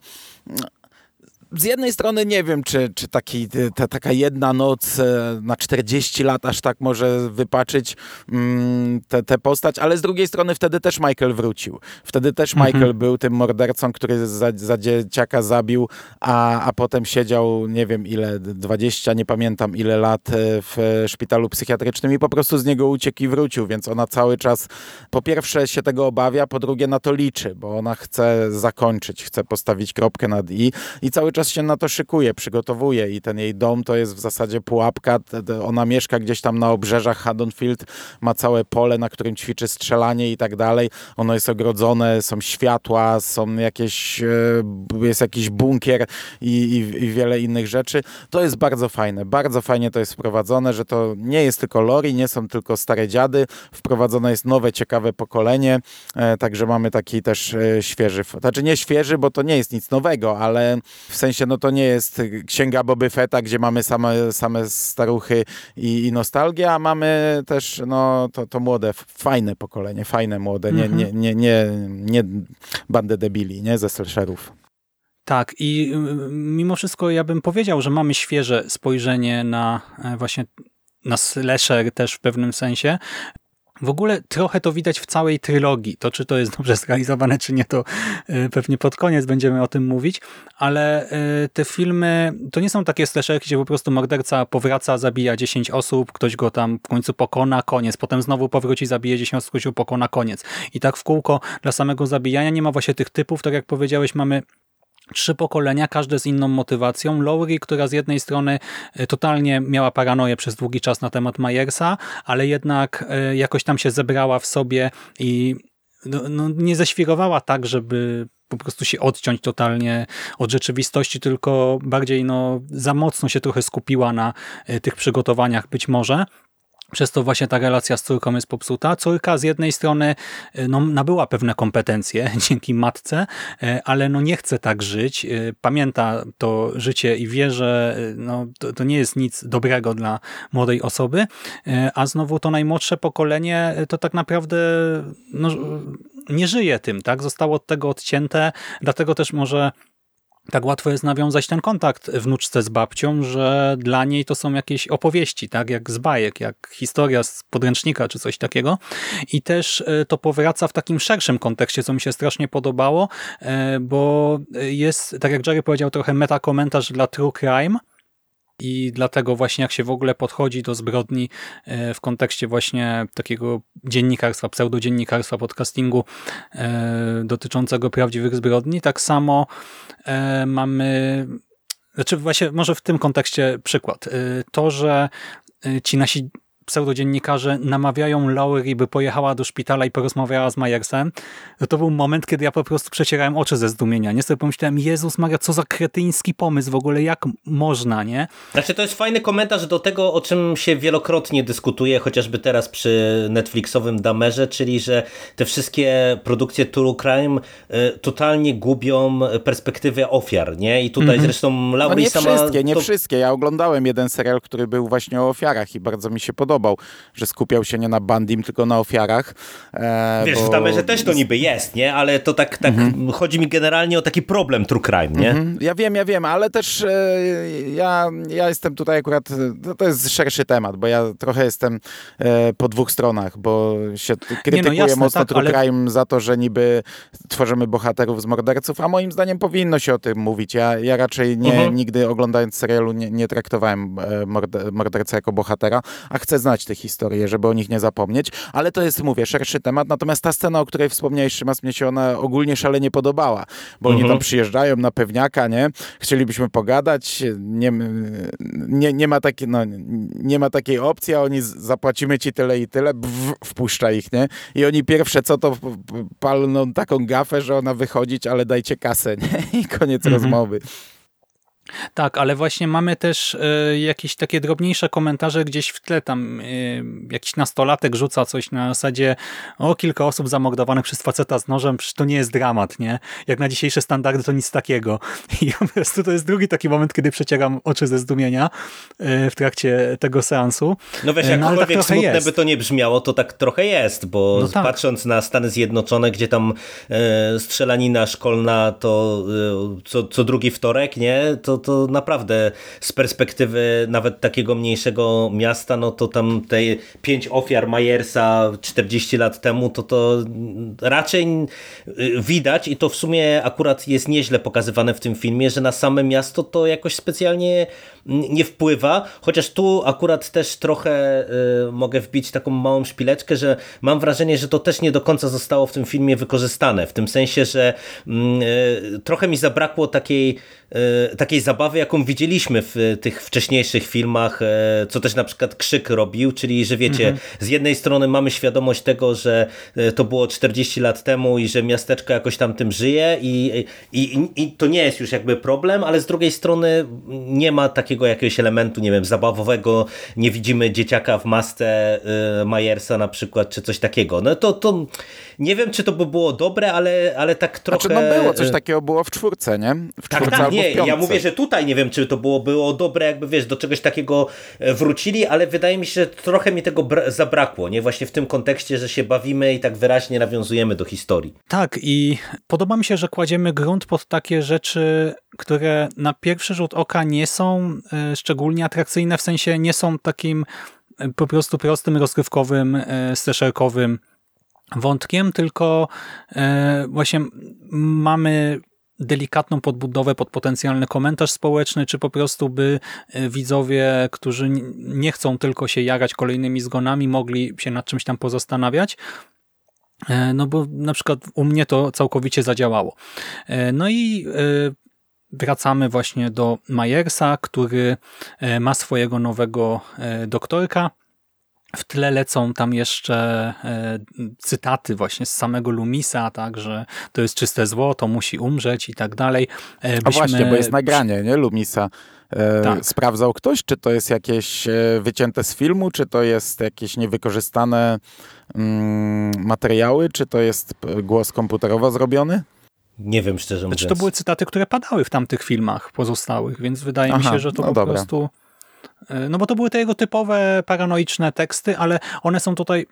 Speaker 2: z jednej strony nie wiem, czy, czy taki, ta, taka jedna noc e, na 40 lat aż tak może wypaczyć mm, tę postać, ale z drugiej strony wtedy też Michael wrócił. Wtedy też mhm. Michael był tym mordercą, który za, za dzieciaka zabił, a, a potem siedział, nie wiem ile, 20, nie pamiętam ile lat e, w szpitalu psychiatrycznym i po prostu z niego uciekł i wrócił, więc ona cały czas po pierwsze się tego obawia, po drugie na to liczy, bo ona chce zakończyć, chce postawić kropkę nad i i cały czas czas się na to szykuje, przygotowuje i ten jej dom to jest w zasadzie pułapka. Ona mieszka gdzieś tam na obrzeżach Haddonfield, ma całe pole, na którym ćwiczy strzelanie i tak dalej. Ono jest ogrodzone, są światła, są jakieś, e, jest jakiś bunkier i, i, i wiele innych rzeczy. To jest bardzo fajne. Bardzo fajnie to jest wprowadzone, że to nie jest tylko Lori, nie są tylko stare dziady. Wprowadzone jest nowe, ciekawe pokolenie. E, także mamy taki też e, świeży, znaczy nie świeży, bo to nie jest nic nowego, ale w sensie no to nie jest księga Boby Fetta, gdzie mamy same, same staruchy i, i nostalgię, a mamy też no to, to młode, fajne pokolenie, fajne młode, nie, nie, nie, nie, nie bandę debili, nie ze slasherów.
Speaker 1: Tak i mimo wszystko ja bym powiedział, że mamy świeże spojrzenie na e, właśnie na slasher też w pewnym sensie. W ogóle trochę to widać w całej trylogii. To, czy to jest dobrze zrealizowane, czy nie, to e, pewnie pod koniec będziemy o tym mówić, ale e, te filmy to nie są takie slasherki, gdzie po prostu morderca powraca, zabija 10 osób, ktoś go tam w końcu pokona, koniec. Potem znowu powróci, zabije 10 osób, ktoś go pokona, koniec. I tak w kółko dla samego zabijania nie ma właśnie tych typów, tak jak powiedziałeś, mamy trzy pokolenia, każde z inną motywacją. Lowry, która z jednej strony e, totalnie miała paranoję przez długi czas na temat Myersa, ale jednak e, jakoś tam się zebrała w sobie i no, no, nie ześwirowała tak, żeby po prostu się odciąć totalnie od rzeczywistości, tylko bardziej no, za mocno się trochę skupiła na e, tych przygotowaniach być może. Przez to właśnie ta relacja z córką jest popsuta. Córka z jednej strony e, no, nabyła pewne kompetencje dzięki matce, e, ale no nie chce tak żyć. E, pamięta to życie i wie, że no, to, to nie jest nic dobrego dla młodej osoby, a znowu to najmłodsze pokolenie to tak naprawdę no, nie żyje tym, tak? Zostało od tego odcięte, dlatego też może tak łatwo jest nawiązać ten kontakt wnuczce z babcią, że dla niej to są jakieś opowieści, tak jak z bajek, jak historia z podręcznika czy coś takiego. I też e, to powraca w takim szerszym kontekście, co mi się strasznie podobało, e, bo jest, tak jak Jerry powiedział, trochę metakomentarz dla True Crime, i dlatego właśnie jak się w ogóle podchodzi do zbrodni e, w kontekście właśnie takiego dziennikarstwa, pseudodziennikarstwa, podcastingu dotyczącego prawdziwych zbrodni, tak samo E, mamy znaczy właśnie może w tym kontekście przykład. E, to, że e, ci nasi pseudodziennikarze namawiają Laurie, by pojechała do szpitala i porozmawiała z Majersem, to był moment, kiedy ja po prostu przecierałem oczy ze zdumienia. Nie sobie pomyślałem, Jezus Maria, co za kretyński pomysł w ogóle, jak można, nie?
Speaker 3: Znaczy to jest fajny komentarz do tego, o czym się wielokrotnie dyskutuje, chociażby teraz przy Netflixowym Damerze, czyli że te wszystkie produkcje True Crime y, totalnie gubią perspektywę ofiar, nie? I tutaj mm -hmm. zresztą Laurie
Speaker 2: no nie
Speaker 3: sama...
Speaker 2: wszystkie, nie to... wszystkie. Ja oglądałem jeden serial, który był właśnie o ofiarach i bardzo mi się podobał podobał, że skupiał się nie na Bandim, tylko na ofiarach.
Speaker 3: E, Wiesz, bo... w Damerze też to niby jest, nie? Ale to tak, tak mhm. chodzi mi generalnie o taki problem true crime, nie? Mhm.
Speaker 2: Ja wiem, ja wiem, ale też e, ja, ja jestem tutaj akurat, to, to jest szerszy temat, bo ja trochę jestem e, po dwóch stronach, bo się krytykuję no jasne, mocno tak, true ale... crime za to, że niby tworzymy bohaterów z morderców, a moim zdaniem powinno się o tym mówić. Ja, ja raczej nie, mhm. nigdy oglądając serialu nie, nie traktowałem e, morderca jako bohatera, a chcę znać te historie, żeby o nich nie zapomnieć, ale to jest, mówię, szerszy temat. Natomiast ta scena, o której wspomniałeś, Szymas, mnie się ona ogólnie szalenie podobała, bo mhm. oni tam przyjeżdżają na pewniaka, nie? Chcielibyśmy pogadać, nie, nie, nie, ma taki, no, nie ma takiej opcji, a oni zapłacimy ci tyle i tyle, bw, wpuszcza ich, nie? I oni pierwsze co to palną taką gafę, że ona wychodzić, ale dajcie kasę, nie? I koniec mhm. rozmowy.
Speaker 1: Tak, ale właśnie mamy też y, jakieś takie drobniejsze komentarze gdzieś w tle. Tam y, jakiś nastolatek rzuca coś na zasadzie o, kilka osób zamordowanych przez faceta z nożem, przecież to nie jest dramat, nie? Jak na dzisiejsze standardy to nic takiego. I po prostu to jest drugi taki moment, kiedy przecieram oczy ze zdumienia y, w trakcie tego seansu.
Speaker 3: No wiesz, tak jakkolwiek no, tak smutne jest. by to nie brzmiało, to tak trochę jest, bo no tak. patrząc na Stany Zjednoczone, gdzie tam strzelanina szkolna to co, co drugi wtorek, nie? To to naprawdę z perspektywy nawet takiego mniejszego miasta, no to tam te pięć ofiar Majersa 40 lat temu, to to raczej widać i to w sumie akurat jest nieźle pokazywane w tym filmie, że na same miasto to jakoś specjalnie nie wpływa, chociaż tu akurat też trochę y, mogę wbić taką małą szpileczkę, że mam wrażenie, że to też nie do końca zostało w tym filmie wykorzystane, w tym sensie, że mm, y, trochę mi zabrakło takiej, y, takiej zabawy, jaką widzieliśmy w tych wcześniejszych filmach, y, co też na przykład Krzyk robił, czyli, że wiecie, mhm. z jednej strony mamy świadomość tego, że y, to było 40 lat temu i że miasteczko jakoś tam tym żyje i, i, i to nie jest już jakby problem, ale z drugiej strony nie ma takiego jakiegoś elementu, nie wiem, zabawowego, nie widzimy dzieciaka w masce Majersa na przykład, czy coś takiego. No to, to nie wiem, czy to by było dobre, ale, ale tak trochę...
Speaker 2: Znaczy, no było, coś y, takiego było w czwórce, nie? W
Speaker 3: tak, tak, nie, ja mówię, że tutaj nie wiem, czy to było, było dobre, jakby wiesz, do czegoś takiego e, wrócili, ale wydaje mi się, że trochę mi tego zabrakło, nie? Właśnie w tym kontekście, że się bawimy i tak wyraźnie nawiązujemy do historii.
Speaker 1: Tak i podoba mi się, że kładziemy grunt pod takie rzeczy, które na pierwszy rzut oka nie są e, szczególnie atrakcyjne, w sensie nie są takim e, po prostu prostym, rozgrywkowym, e, slasherkowym wątkiem, tylko właśnie mamy delikatną podbudowę pod potencjalny komentarz społeczny, czy po prostu by widzowie, którzy nie chcą tylko się jarać kolejnymi zgonami, mogli się nad czymś tam pozastanawiać. No bo na przykład u mnie to całkowicie zadziałało. No i wracamy właśnie do Majersa, który e, ma swojego nowego e, doktorka. W tle lecą tam jeszcze e, cytaty właśnie z samego Lumisa, tak, że to jest czyste zło, to musi umrzeć i tak dalej.
Speaker 2: Byśmy... A właśnie, bo jest nagranie, nie, Lumisa. Tak. Sprawdzał ktoś, czy to jest jakieś wycięte z filmu, czy to jest jakieś niewykorzystane mm, materiały, czy to jest głos komputerowo zrobiony?
Speaker 3: Nie wiem szczerze mówiąc.
Speaker 1: Znaczy, to były cytaty, które padały w tamtych filmach pozostałych, więc wydaje Aha, mi się, że to no po dobra. prostu... No bo to były te jego typowe paranoiczne teksty, ale one są tutaj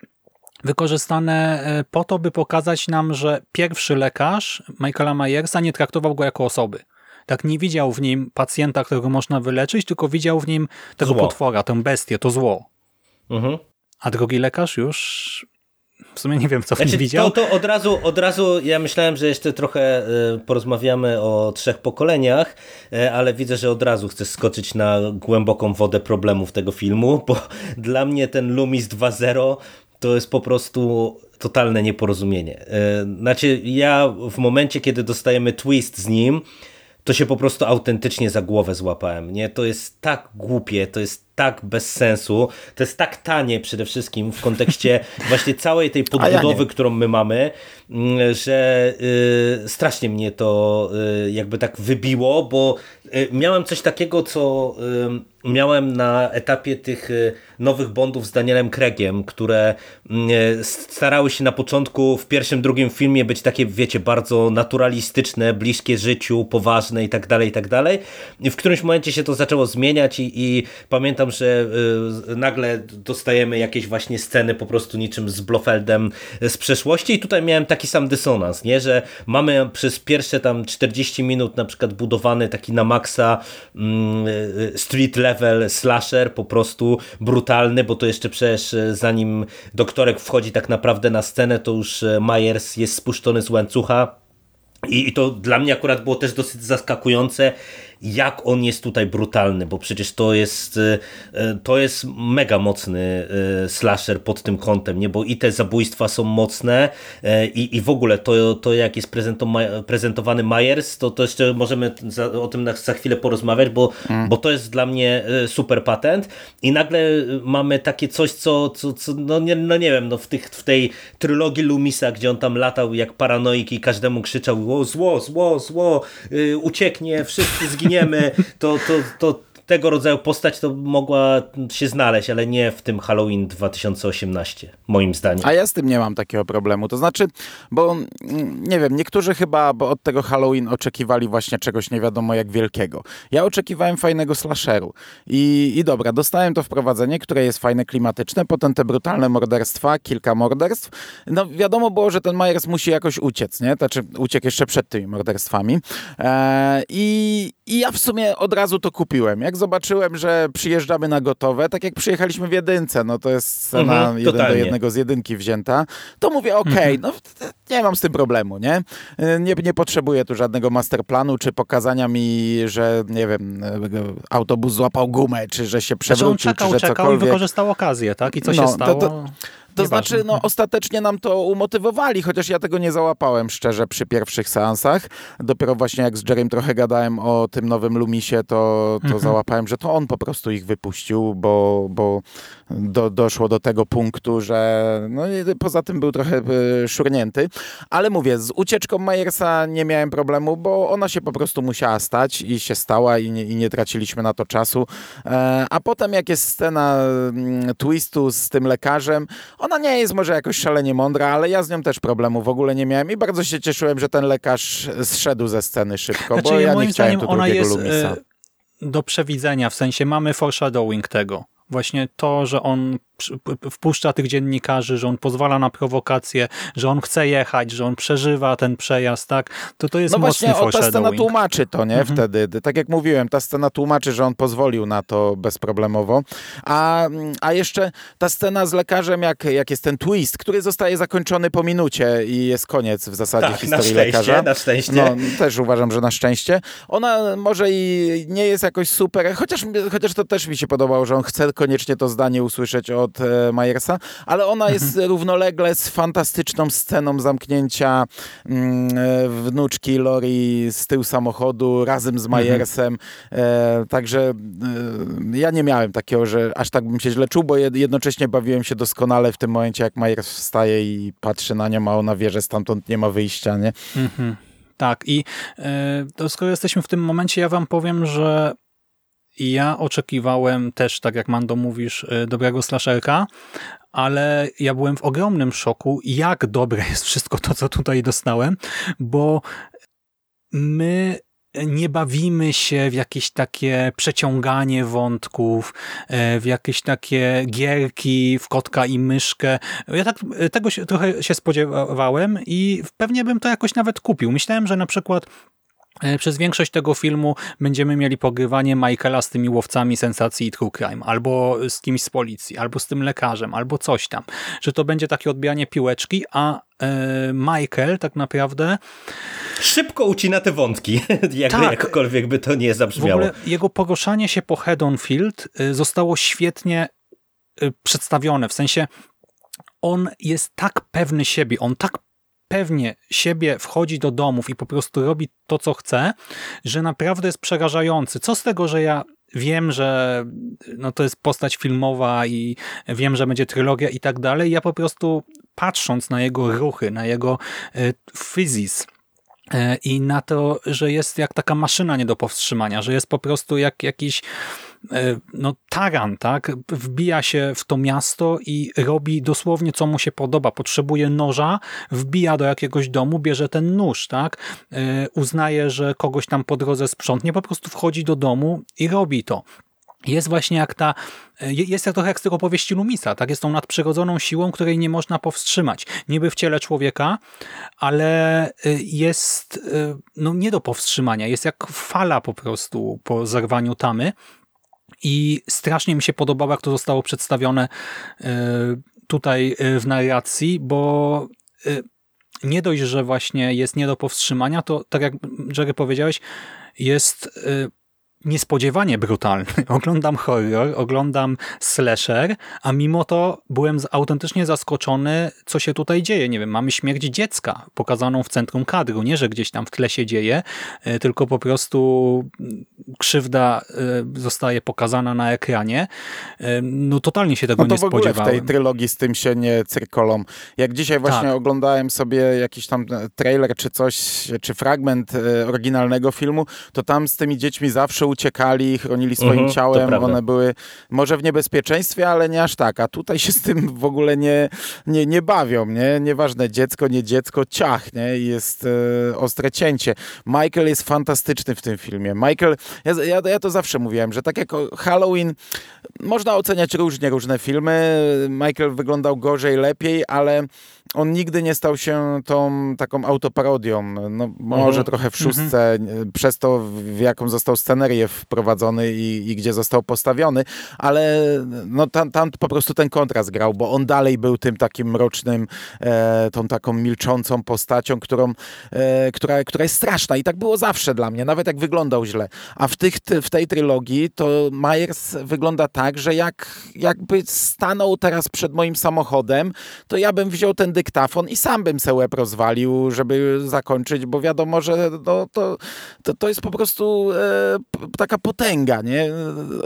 Speaker 1: wykorzystane e, po to, by pokazać nam, że pierwszy lekarz Michaela Myersa nie traktował go jako osoby. Tak nie widział w nim pacjenta, którego można wyleczyć, tylko widział w nim tego zło. potwora, tę bestię, to zło. Mhm. A drugi lekarz już w sumie nie wiem, co znaczy, widział.
Speaker 3: To, to od, razu, od razu ja myślałem, że jeszcze trochę e, porozmawiamy o trzech pokoleniach, e, ale widzę, że od razu chcesz skoczyć na głęboką wodę problemów tego filmu, bo dla mnie ten Lumis 2.0 to jest po prostu totalne nieporozumienie. E, znaczy ja w momencie, kiedy dostajemy twist z nim, to się po prostu autentycznie za głowę złapałem. Nie? To jest tak głupie, to jest tak bez sensu, to jest tak tanie przede wszystkim w kontekście właśnie całej tej podbudowy, ja którą my mamy, mm, że y, strasznie mnie to y, jakby tak wybiło, bo y, miałem coś takiego, co y, miałem na etapie tych y, nowych Bondów z Danielem Craigiem, które mm, y, starały się na początku w pierwszym, drugim filmie być takie, wiecie, bardzo naturalistyczne, bliskie życiu, poważne i tak dalej, i tak dalej. I w którymś momencie się to zaczęło zmieniać i, i pamiętam pamiętam, że y, nagle dostajemy jakieś właśnie sceny po prostu niczym z Blofeldem z przeszłości. I tutaj miałem taki sam dysonans, nie? że mamy przez pierwsze tam 40 minut na przykład budowany taki na maksa mm, y, street level slasher, po prostu brutalny, bo to jeszcze przecież y, zanim doktorek wchodzi tak naprawdę na scenę, to już Myers jest spuszczony z łańcucha. I to dla mnie akurat było też dosyć zaskakujące, jak on jest tutaj brutalny, bo przecież to jest, e, e, to jest mega mocny e, slasher pod tym kątem, nie? bo i te zabójstwa są mocne i, i w ogóle to, to jak jest prezentowany Myers, to, to jeszcze możemy za, o tym za chwilę porozmawiać, bo, mm. bo to jest dla mnie super patent i nagle mamy takie coś, co, co, co no, nie, no nie wiem, no w, tych, w tej trylogii Lumisa, gdzie on tam latał jak paranoik i każdemu krzyczał o, zło, zło, zło, yy, ucieknie, wszyscy zginiemy, to, to, to tego rodzaju postać to mogła się znaleźć, ale nie w tym Halloween 2018, moim zdaniem.
Speaker 2: A ja z tym nie mam takiego problemu. To znaczy, bo mm, nie wiem, niektórzy chyba bo od tego Halloween oczekiwali właśnie czegoś nie wiadomo jak wielkiego. Ja oczekiwałem fajnego slasheru. I, i dobra, dostałem to wprowadzenie, które jest fajne, klimatyczne, potem te brutalne morderstwa, kilka morderstw. No wiadomo było, że ten Myers musi jakoś uciec, nie? Znaczy uciekł jeszcze przed tymi morderstwami. Eee, i, I ja w sumie od razu to kupiłem. Jak zobaczyłem, że przyjeżdżamy na gotowe, tak jak przyjechaliśmy w jedynce, no to jest scena
Speaker 3: Mhm,
Speaker 2: jeden
Speaker 3: totalnie.
Speaker 2: do jednego z jedynki wzięta, to mówię, okej, no nie mam z tym problemu, nie? nie? Nie potrzebuję tu żadnego masterplanu, czy pokazania mi, że nie wiem, autobus złapał gumę, czy że się
Speaker 1: Znaczy on
Speaker 2: przewrócił,
Speaker 1: czekał,
Speaker 2: czy że
Speaker 1: czekał i
Speaker 2: cokolwiek.
Speaker 1: wykorzystał okazję, tak? I co
Speaker 2: No,
Speaker 1: się stało?
Speaker 2: to- To
Speaker 1: Nieważne.
Speaker 2: znaczy, no ostatecznie nam to umotywowali, chociaż ja tego nie załapałem szczerze przy pierwszych seansach. Dopiero właśnie jak z Jerem trochę gadałem o tym nowym Lumisie, to, to załapałem, że to on po prostu ich wypuścił, bo, bo do, doszło do tego punktu, że no, poza tym był trochę e, szurnięty. Ale mówię, z ucieczką Myersa nie miałem problemu, bo ona się po prostu musiała stać i się stała i nie, i nie traciliśmy na to czasu. E, a potem jak jest scena mm, twistu z tym lekarzem, ona nie jest może jakoś szalenie mądra, ale ja z nią też problemu w ogóle nie miałem i bardzo się cieszyłem, że ten lekarz zszedł ze sceny szybko,
Speaker 1: Znaczy,
Speaker 2: bo ja
Speaker 1: moim
Speaker 2: nie chciałem
Speaker 1: zdaniem
Speaker 2: tu
Speaker 1: ona jest
Speaker 2: Lumisa.
Speaker 1: e, do przewidzenia, w sensie mamy foreshadowing tego. Właśnie to, że on wpuszcza tych dziennikarzy, że on pozwala na prowokacje, że on chce jechać, że on przeżywa ten przejazd, tak? To to jest
Speaker 2: No
Speaker 1: mocny
Speaker 2: właśnie, o, ta scena tłumaczy to, nie?
Speaker 1: Mhm.
Speaker 2: Wtedy. Tak jak mówiłem, ta scena tłumaczy, że on pozwolił na to bezproblemowo. A, a jeszcze ta scena z lekarzem, jak, jak jest ten twist, który zostaje zakończony po minucie i jest koniec w zasadzie
Speaker 3: Tak, na
Speaker 2: historii
Speaker 3: szczęście,
Speaker 2: lekarza.
Speaker 3: na szczęście.
Speaker 2: No, też uważam, że na szczęście. Ona może i nie jest jakoś super, chociaż, chociaż to też mi się podobało, że on chce koniecznie to zdanie usłyszeć od e, Myersa, ale ona jest równolegle z fantastyczną sceną zamknięcia mm, e, wnuczki Lori z tyłu samochodu razem z Myersem. E, także e, ja nie miałem takiego, że aż tak bym się źle czuł, bo jed- jednocześnie bawiłem się doskonale w tym momencie, jak Myers wstaje i patrzy na nią, a ona wie, że stamtąd nie ma wyjścia, nie?
Speaker 1: Mhm. Tak, i to skoro jesteśmy w tym momencie, ja wam powiem, że ja oczekiwałem też, tak jak Mando mówisz, e, dobrego slasherka, ale ja byłem w ogromnym szoku, jak dobre jest wszystko to, co tutaj dostałem, bo my nie bawimy się w jakieś takie przeciąganie wątków, e, w jakieś takie gierki w kotka i myszkę. Ja tak tego się, trochę się spodziewałem i pewnie bym to jakoś nawet kupił. Myślałem, że na przykład przez większość tego filmu będziemy mieli pogrywanie Michaela z tymi łowcami sensacji i true crime, albo z kimś z policji, albo z tym lekarzem, albo coś tam. Że to będzie takie odbijanie piłeczki, a e, Michael tak naprawdę
Speaker 3: Szybko ucina te wątki, jak,
Speaker 1: Tak.
Speaker 3: jakkolwiek by to nie
Speaker 1: W
Speaker 3: zabrzmiało.
Speaker 1: ogóle jego poruszanie się po Haddonfield y, zostało świetnie przedstawione. W sensie on jest tak pewny siebie, on tak pewnie siebie wchodzi do domów i po prostu robi to, co chce, że naprawdę jest przerażający. Co z tego, że ja wiem, że no to jest postać filmowa i wiem, że będzie trylogia i tak dalej. Ja po prostu patrząc na jego ruchy, na jego physis, E, i na to, że jest jak taka maszyna nie do powstrzymania, że jest po prostu jak jakiś e, no, taran, tak? Wbija się w to miasto i robi dosłownie co mu się podoba. Potrzebuje noża, wbija do jakiegoś domu, bierze ten nóż, tak? E, Uznaje, że kogoś tam po drodze sprzątnie, po prostu wchodzi do domu i robi to. Jest właśnie jak ta, e, jest jak trochę jak z tych opowieści Lumisa, tak? Jest tą nadprzyrodzoną siłą, której nie można powstrzymać. Niby w ciele człowieka, ale jest no, nie do powstrzymania. Jest jak fala po prostu po zerwaniu tamy. I strasznie mi się podobało, jak to zostało przedstawione y, tutaj y, w narracji, bo y, nie dość, że właśnie jest nie do powstrzymania, to tak jak Jerry powiedziałeś, jest niespodziewanie brutalny. Oglądam horror, oglądam slasher, a mimo to byłem autentycznie zaskoczony, co się tutaj dzieje. Nie wiem, mamy śmierć dziecka pokazaną w centrum kadru. Nie, że gdzieś tam w tle się dzieje, e, tylko po prostu mm, krzywda e, zostaje pokazana na ekranie. E, No totalnie się tego
Speaker 2: No to
Speaker 1: nie
Speaker 2: w ogóle w
Speaker 1: spodziewałem.
Speaker 2: tej trylogii z tym się nie cyrkolą. Jak dzisiaj właśnie
Speaker 1: Tak.
Speaker 2: oglądałem sobie jakiś tam trailer czy coś, czy fragment oryginalnego filmu, to tam z tymi dziećmi zawsze uciekali, chronili swoim
Speaker 3: Mhm,
Speaker 2: ciałem, one były może w niebezpieczeństwie, ale nie aż tak, a tutaj się z tym w ogóle nie, nie, nie bawią, nie? Nieważne dziecko, nie dziecko, ciach, nie? I jest e, ostre cięcie. Michael jest fantastyczny w tym filmie. Michael, ja, ja, ja to zawsze mówiłem, że tak jak Halloween można oceniać różnie różne filmy. Michael wyglądał gorzej, lepiej, ale on nigdy nie stał się tą taką autoparodią. No, może
Speaker 3: Mhm.
Speaker 2: trochę w szóstce, e, przez to w jaką został scenerię wprowadzony i, i gdzie został postawiony, ale no, tam, tam po prostu ten kontrast grał, bo on dalej był tym takim mrocznym, e, tą taką milczącą postacią, którą, e, która, która jest straszna i tak było zawsze dla mnie, nawet jak wyglądał źle. A w, tych, ty- w tej trylogii to Myers wygląda tak, że jak, jakby stanął teraz przed moim samochodem, to ja bym wziął ten dyktafon i sam bym se łeb rozwalił, żeby zakończyć, bo wiadomo, że no, to, to, to jest po prostu e, taka potęga, nie?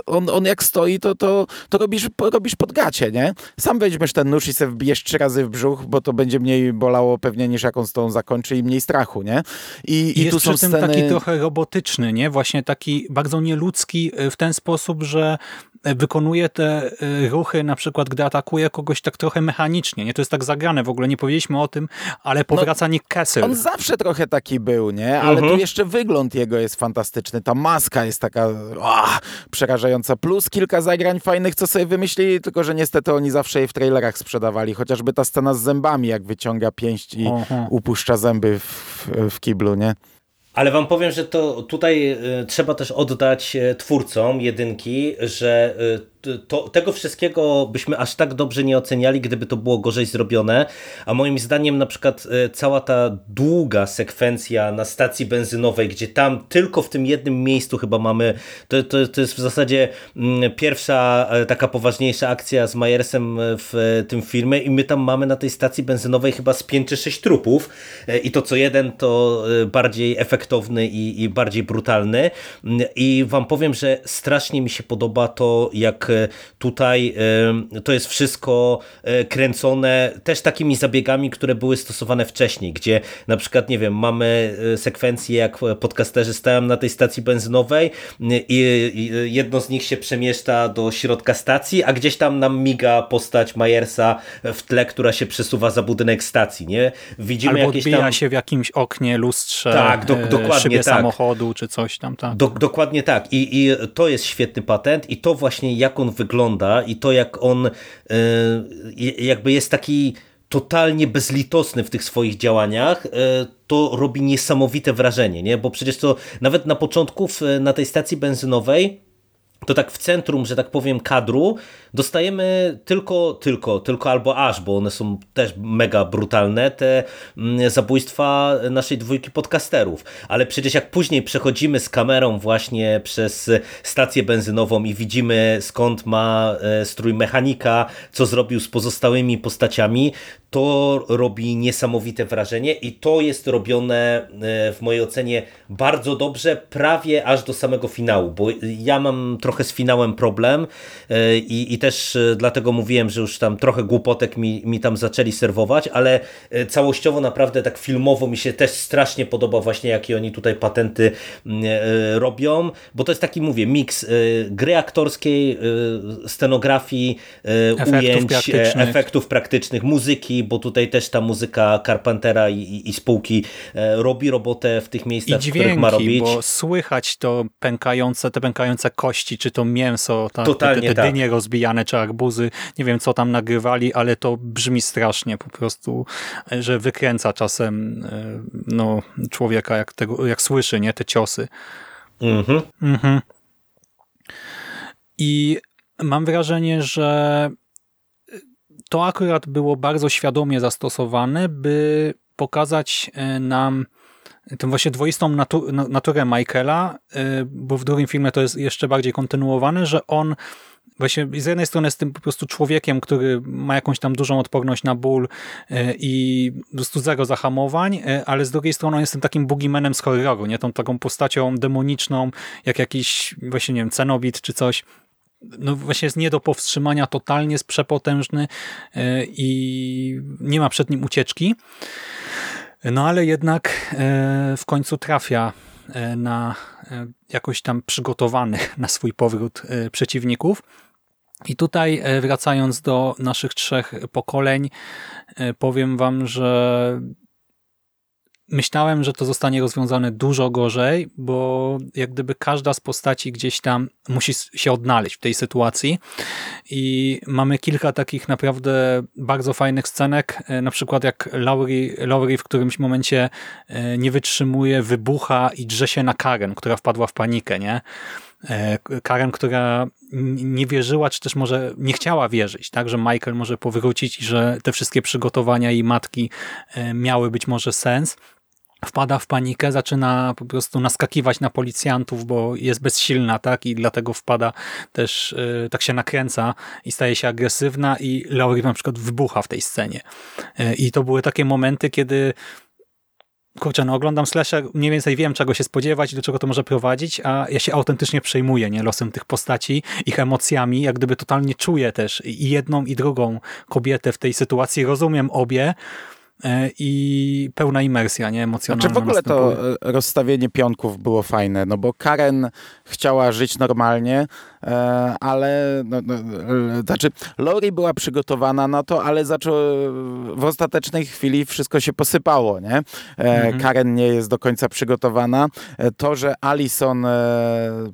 Speaker 2: On, on jak stoi, to, to, to robisz, robisz pod gacie, nie? Sam weźmiesz ten nóż i se wbijesz trzy razy w brzuch, bo to będzie mniej bolało pewnie niż jak on z tą zakończy i mniej strachu, nie? I,
Speaker 1: I
Speaker 2: i
Speaker 1: jest
Speaker 2: tu są sceny...
Speaker 1: taki trochę robotyczny, nie? Właśnie taki bardzo nieludzki y, w ten sposób, że wykonuje te y, ruchy, na przykład gdy atakuje kogoś tak trochę mechanicznie, nie? To jest tak zagrane, w ogóle nie powiedzieliśmy o tym, ale powraca Nick Castle.
Speaker 2: On zawsze trochę taki był, nie? Ale
Speaker 3: Mhm.
Speaker 2: tu jeszcze wygląd jego jest fantastyczny. Ta maska jest taka o, przerażająca. Plus kilka zagrań fajnych, co sobie wymyślili, tylko że niestety oni zawsze je w trailerach sprzedawali. Chociażby ta scena z zębami, jak wyciąga pięść i
Speaker 1: Oho.
Speaker 2: upuszcza zęby w, w kiblu, nie?
Speaker 3: Ale wam powiem, że to tutaj y, trzeba też oddać y, twórcom jedynki, że y, to, tego wszystkiego byśmy aż tak dobrze nie oceniali, gdyby to było gorzej zrobione. A moim zdaniem na przykład y, cała ta długa sekwencja na stacji benzynowej, gdzie tam tylko w tym jednym miejscu chyba mamy, to, to, to jest w zasadzie mm, pierwsza e, taka poważniejsza akcja z Majersem w e, tym filmie i my tam mamy na tej stacji benzynowej chyba z 5 czy 6 trupów E, i to co jeden to e, bardziej efektowny i, i bardziej brutalny Mm, i wam powiem, że strasznie mi się podoba to jak e, tutaj e, to jest wszystko e, kręcone też takimi zabiegami, które były stosowane wcześniej, gdzie na przykład, nie wiem, mamy e, sekwencję jak podcasterzy stają na tej stacji benzynowej mm, i jedno z nich się przemieszcza do środka stacji, a gdzieś tam nam miga postać Majersa w tle, która się przesuwa za budynek stacji, nie? Widzimy
Speaker 1: Albo
Speaker 3: jakieś tam...
Speaker 1: się w jakimś oknie, lustrze,
Speaker 3: Tak, do-
Speaker 1: e,
Speaker 3: dokładnie
Speaker 1: szybie
Speaker 3: tak.
Speaker 1: samochodu, czy coś tam. Tak.
Speaker 3: Do, dokładnie tak. I, I to jest świetny patent i to właśnie jak on wygląda i to jak on y, jakby jest taki totalnie bezlitosny w tych swoich działaniach, y, to robi niesamowite wrażenie, nie? Bo przecież to nawet na początku na tej stacji benzynowej to tak w centrum, że tak powiem, kadru dostajemy tylko, tylko, tylko albo aż, bo one są też mega brutalne, te mm, zabójstwa naszej dwójki podcasterów. Ale przecież jak później przechodzimy z kamerą właśnie przez stację benzynową i widzimy skąd ma e, strój mechanika, co zrobił z pozostałymi postaciami, to robi niesamowite wrażenie i to jest robione e, w mojej ocenie bardzo dobrze, prawie aż do samego finału, bo ja mam trochę z finałem problem e, i, i też e, dlatego mówiłem, że już tam trochę głupotek mi, mi tam zaczęli serwować, ale e, całościowo naprawdę tak filmowo mi się też strasznie podoba właśnie jakie oni tutaj patenty mm, robią, bo to jest taki mówię miks gry aktorskiej, scenografii,
Speaker 1: Efektów
Speaker 3: ujęć,
Speaker 1: praktycznych.
Speaker 3: efektów praktycznych, muzyki, bo tutaj też ta muzyka Carpentera i, i, spółki robi robotę w tych miejscach, w których ma
Speaker 1: dźwięki,
Speaker 3: robić.
Speaker 1: bo słychać to pękające, te pękające kości, czy to mięso, tak,
Speaker 3: Totalnie
Speaker 1: te, te
Speaker 3: tak.
Speaker 1: dynie rozbijane, czy arbuzy, nie wiem co tam nagrywali, ale to brzmi strasznie po prostu, że wykręca czasem e, no, człowieka, jak, tego, jak słyszy, nie, te ciosy.
Speaker 3: Mhm.
Speaker 1: Mhm. I mam wrażenie, że to akurat było bardzo świadomie zastosowane, by pokazać e, nam tę właśnie dwoistą natu na- naturę Michaela, e, bo w drugim filmie to jest jeszcze bardziej kontynuowane, że on właśnie z jednej strony jest tym po prostu człowiekiem, który ma jakąś tam dużą odporność na ból e, i po prostu zero zahamowań, e, ale z drugiej strony on jest tym takim boogeymanem z horroru, nie? Tą taką postacią demoniczną, jak jakiś właśnie, nie wiem, cenobit czy coś, no właśnie jest nie do powstrzymania, totalnie jest przepotężny i nie ma przed nim ucieczki. No ale jednak e, w końcu trafia e, na jakoś tam przygotowanych na swój powrót przeciwników. I tutaj wracając do naszych trzech pokoleń, powiem wam, że Myślałem, że to zostanie rozwiązane dużo gorzej, bo jak gdyby każda z postaci gdzieś tam musi się odnaleźć w tej sytuacji. I mamy kilka takich naprawdę bardzo fajnych scenek, e, na przykład jak Laurie, Laurie w którymś momencie e, nie wytrzymuje, wybucha i drze się na Karen, która wpadła w panikę, nie? E, Karen, która nie wierzyła, czy też może nie chciała wierzyć, tak, że Michael może powrócić i że te wszystkie przygotowania jej matki miały być może sens wpada w panikę, zaczyna po prostu naskakiwać na policjantów, bo jest bezsilna, tak? I dlatego wpada też, yy, tak się nakręca i staje się agresywna i Laurie na przykład wybucha w tej scenie. Yy, I to były takie momenty, kiedy kurczę, no oglądam slasher, mniej więcej wiem, czego się spodziewać i do czego to może prowadzić, a ja się autentycznie przejmuję nie, losem tych postaci, ich emocjami, jak gdyby totalnie czuję też i jedną, i drugą kobietę w tej sytuacji, rozumiem obie, i pełna imersja, nie emocjonalna.
Speaker 2: Czy w ogóle to e, rozstawienie pionków było fajne, no bo Karen chciała żyć normalnie, e, ale no, no, znaczy Lori była przygotowana na to, ale zaczął, w ostatecznej chwili wszystko się posypało, nie? Mhm. Karen nie jest do końca przygotowana. To, że Alison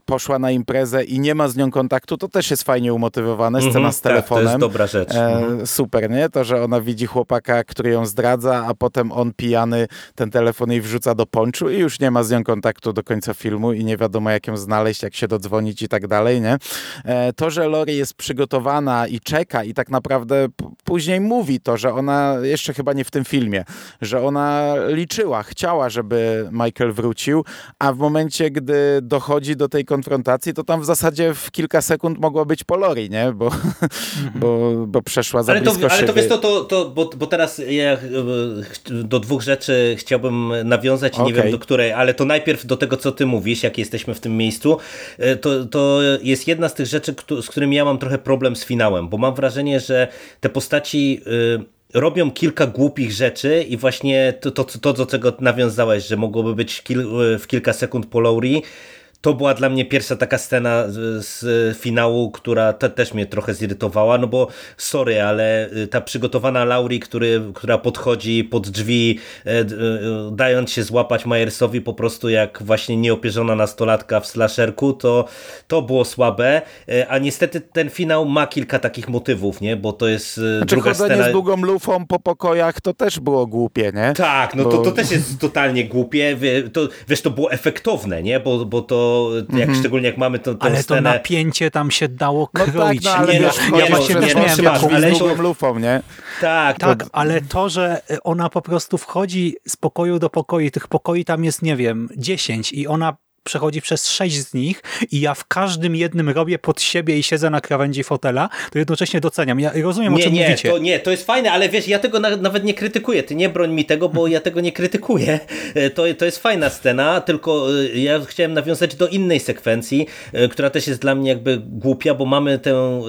Speaker 2: poszła na imprezę i nie ma z nią kontaktu, to też jest fajnie umotywowane, scena mhm, z telefonem. Tak, to
Speaker 3: jest dobra rzecz. Mhm.
Speaker 2: Super, nie? To, że ona widzi chłopaka, który ją zdradza, a potem on pijany ten telefon jej wrzuca do ponczu i już nie ma z nią kontaktu do końca filmu i nie wiadomo jak ją znaleźć, jak się dodzwonić i tak dalej, nie? E, to, że Lori jest przygotowana i czeka i tak naprawdę później mówi to, że ona, jeszcze chyba nie w tym filmie, że ona liczyła, chciała, żeby Michael wrócił, a w momencie, gdy dochodzi do tej konfrontacji, to tam w zasadzie w kilka sekund mogło być po Lori, nie? Bo, mhm. bo, bo przeszła za
Speaker 3: ale
Speaker 2: blisko
Speaker 3: to, Ale to wiesz, to, to, to bo, bo teraz ja do dwóch rzeczy chciałbym nawiązać i okay. nie wiem do której, ale to najpierw do tego, co ty mówisz, jak jesteśmy w tym miejscu. E, to, to jest jedna z tych rzeczy, z którymi ja mam trochę problem z finałem, bo mam wrażenie, że te postaci y, robią kilka głupich rzeczy i właśnie to, to, to do czego nawiązałeś, że mogłoby być kil, w kilka sekund po Laurie, to była dla mnie pierwsza taka scena z finału, która te, też mnie trochę zirytowała, no bo sorry, ale y, ta przygotowana Lauri, który, która podchodzi pod drzwi, e, e, dając się złapać Myersowi po prostu jak właśnie nieopierzona nastolatka w slasherku, to, to było słabe, e, a niestety ten finał ma kilka takich motywów, nie, bo to jest znaczy, druga scena...
Speaker 2: z długą lufą po pokojach to też było głupie, nie?
Speaker 3: Tak, no bo... to, to też jest totalnie głupie, to, wiesz, to było efektowne, nie, bo, bo to jak, mm -hmm. szczególnie jak mamy to, tę
Speaker 1: Ale
Speaker 3: scenę...
Speaker 1: to napięcie tam się dało kroić. No tak, no,
Speaker 2: ale
Speaker 1: nie,
Speaker 2: wiesz,
Speaker 1: ja,
Speaker 2: ja właśnie też miałem
Speaker 1: jaką
Speaker 2: ale to... lufą, nie?
Speaker 1: Tak, tak, to... ale to, że ona po prostu wchodzi z pokoju do pokoju, tych pokoi tam jest, nie wiem, 10 i ona przechodzi przez sześć z nich i ja w każdym jednym robię pod siebie i siedzę na krawędzi fotela, to jednocześnie doceniam. Ja rozumiem,
Speaker 3: nie,
Speaker 1: o czym
Speaker 3: nie,
Speaker 1: mówicie.
Speaker 3: To, nie, to jest fajne, ale wiesz, ja tego na, nawet nie krytykuję. Ty nie broń mi tego, bo ja tego nie krytykuję. E, to, to jest fajna scena, tylko e, ja chciałem nawiązać do innej sekwencji, e, która też jest dla mnie jakby głupia, bo mamy tę,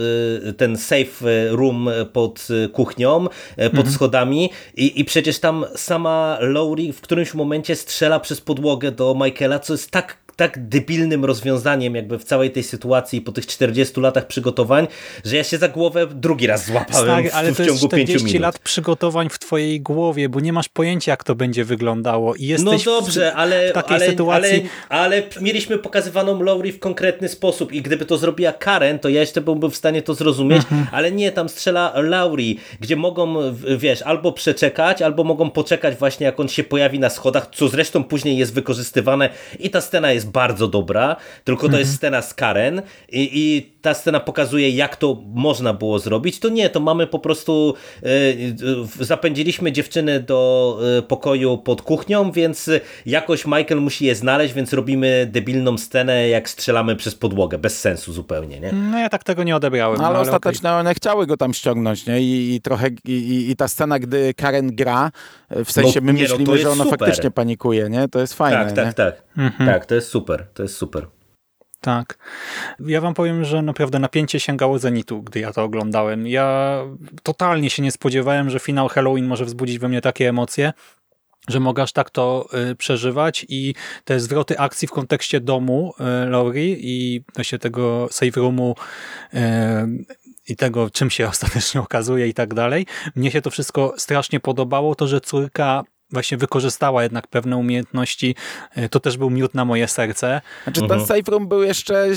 Speaker 3: ten safe room pod kuchnią, pod mhm. schodami i, i przecież tam sama Laurie w którymś momencie strzela przez podłogę do Michaela, co jest tak tak debilnym rozwiązaniem jakby w całej tej sytuacji po tych 40 latach przygotowań, że ja się za głowę drugi raz złapałem Stary,
Speaker 1: ale
Speaker 3: w, w to ciągu
Speaker 1: 40
Speaker 3: minut.
Speaker 1: lat przygotowań w twojej głowie, bo nie masz pojęcia jak to będzie wyglądało i jesteś
Speaker 3: No dobrze,
Speaker 1: w,
Speaker 3: ale,
Speaker 1: w takiej
Speaker 3: ale,
Speaker 1: sytuacji...
Speaker 3: ale, ale mieliśmy pokazywaną Laurie w konkretny sposób i gdyby to zrobiła Karen, to ja jeszcze byłbym w stanie to zrozumieć, mhm. ale nie, tam strzela Laurie, gdzie mogą, wiesz, albo przeczekać, albo mogą poczekać właśnie jak on się pojawi na schodach, co zresztą później jest wykorzystywane i ta scena jest bardzo dobra, tylko to mhm. jest scena z Karen i, i ta scena pokazuje, jak to można było zrobić, to nie, to mamy po prostu e, zapędziliśmy dziewczyny do e, pokoju pod kuchnią, więc jakoś Michael musi je znaleźć, więc robimy debilną scenę, jak strzelamy przez podłogę, bez sensu zupełnie, nie?
Speaker 1: No ja tak tego nie odebrałem.
Speaker 2: No, ale, no, ale ostatecznie okay. one chciały go tam ściągnąć, nie? I, i trochę, i, i, ta scena, gdy Karen gra, w sensie no, my nie, no, myślimy, no, że ona super. faktycznie panikuje, nie? To jest fajne,
Speaker 3: Tak, tak,
Speaker 2: nie?
Speaker 3: tak. Mhm. Tak, to jest super, to jest super.
Speaker 1: Tak. Ja wam powiem, że naprawdę napięcie sięgało zenitu, gdy ja to oglądałem. Ja totalnie się nie spodziewałem, że finał Halloween może wzbudzić we mnie takie emocje. że mogę aż tak to y, przeżywać i te zwroty akcji w kontekście domu y, Laurie i właśnie tego save roomu y, i tego, czym się ostatecznie okazuje i tak dalej. Mnie się to wszystko strasznie podobało, to, że córka wykorzystała jednak pewne umiejętności. E, to też był miód na moje serce.
Speaker 2: Znaczy ten mhm. safe room był jeszcze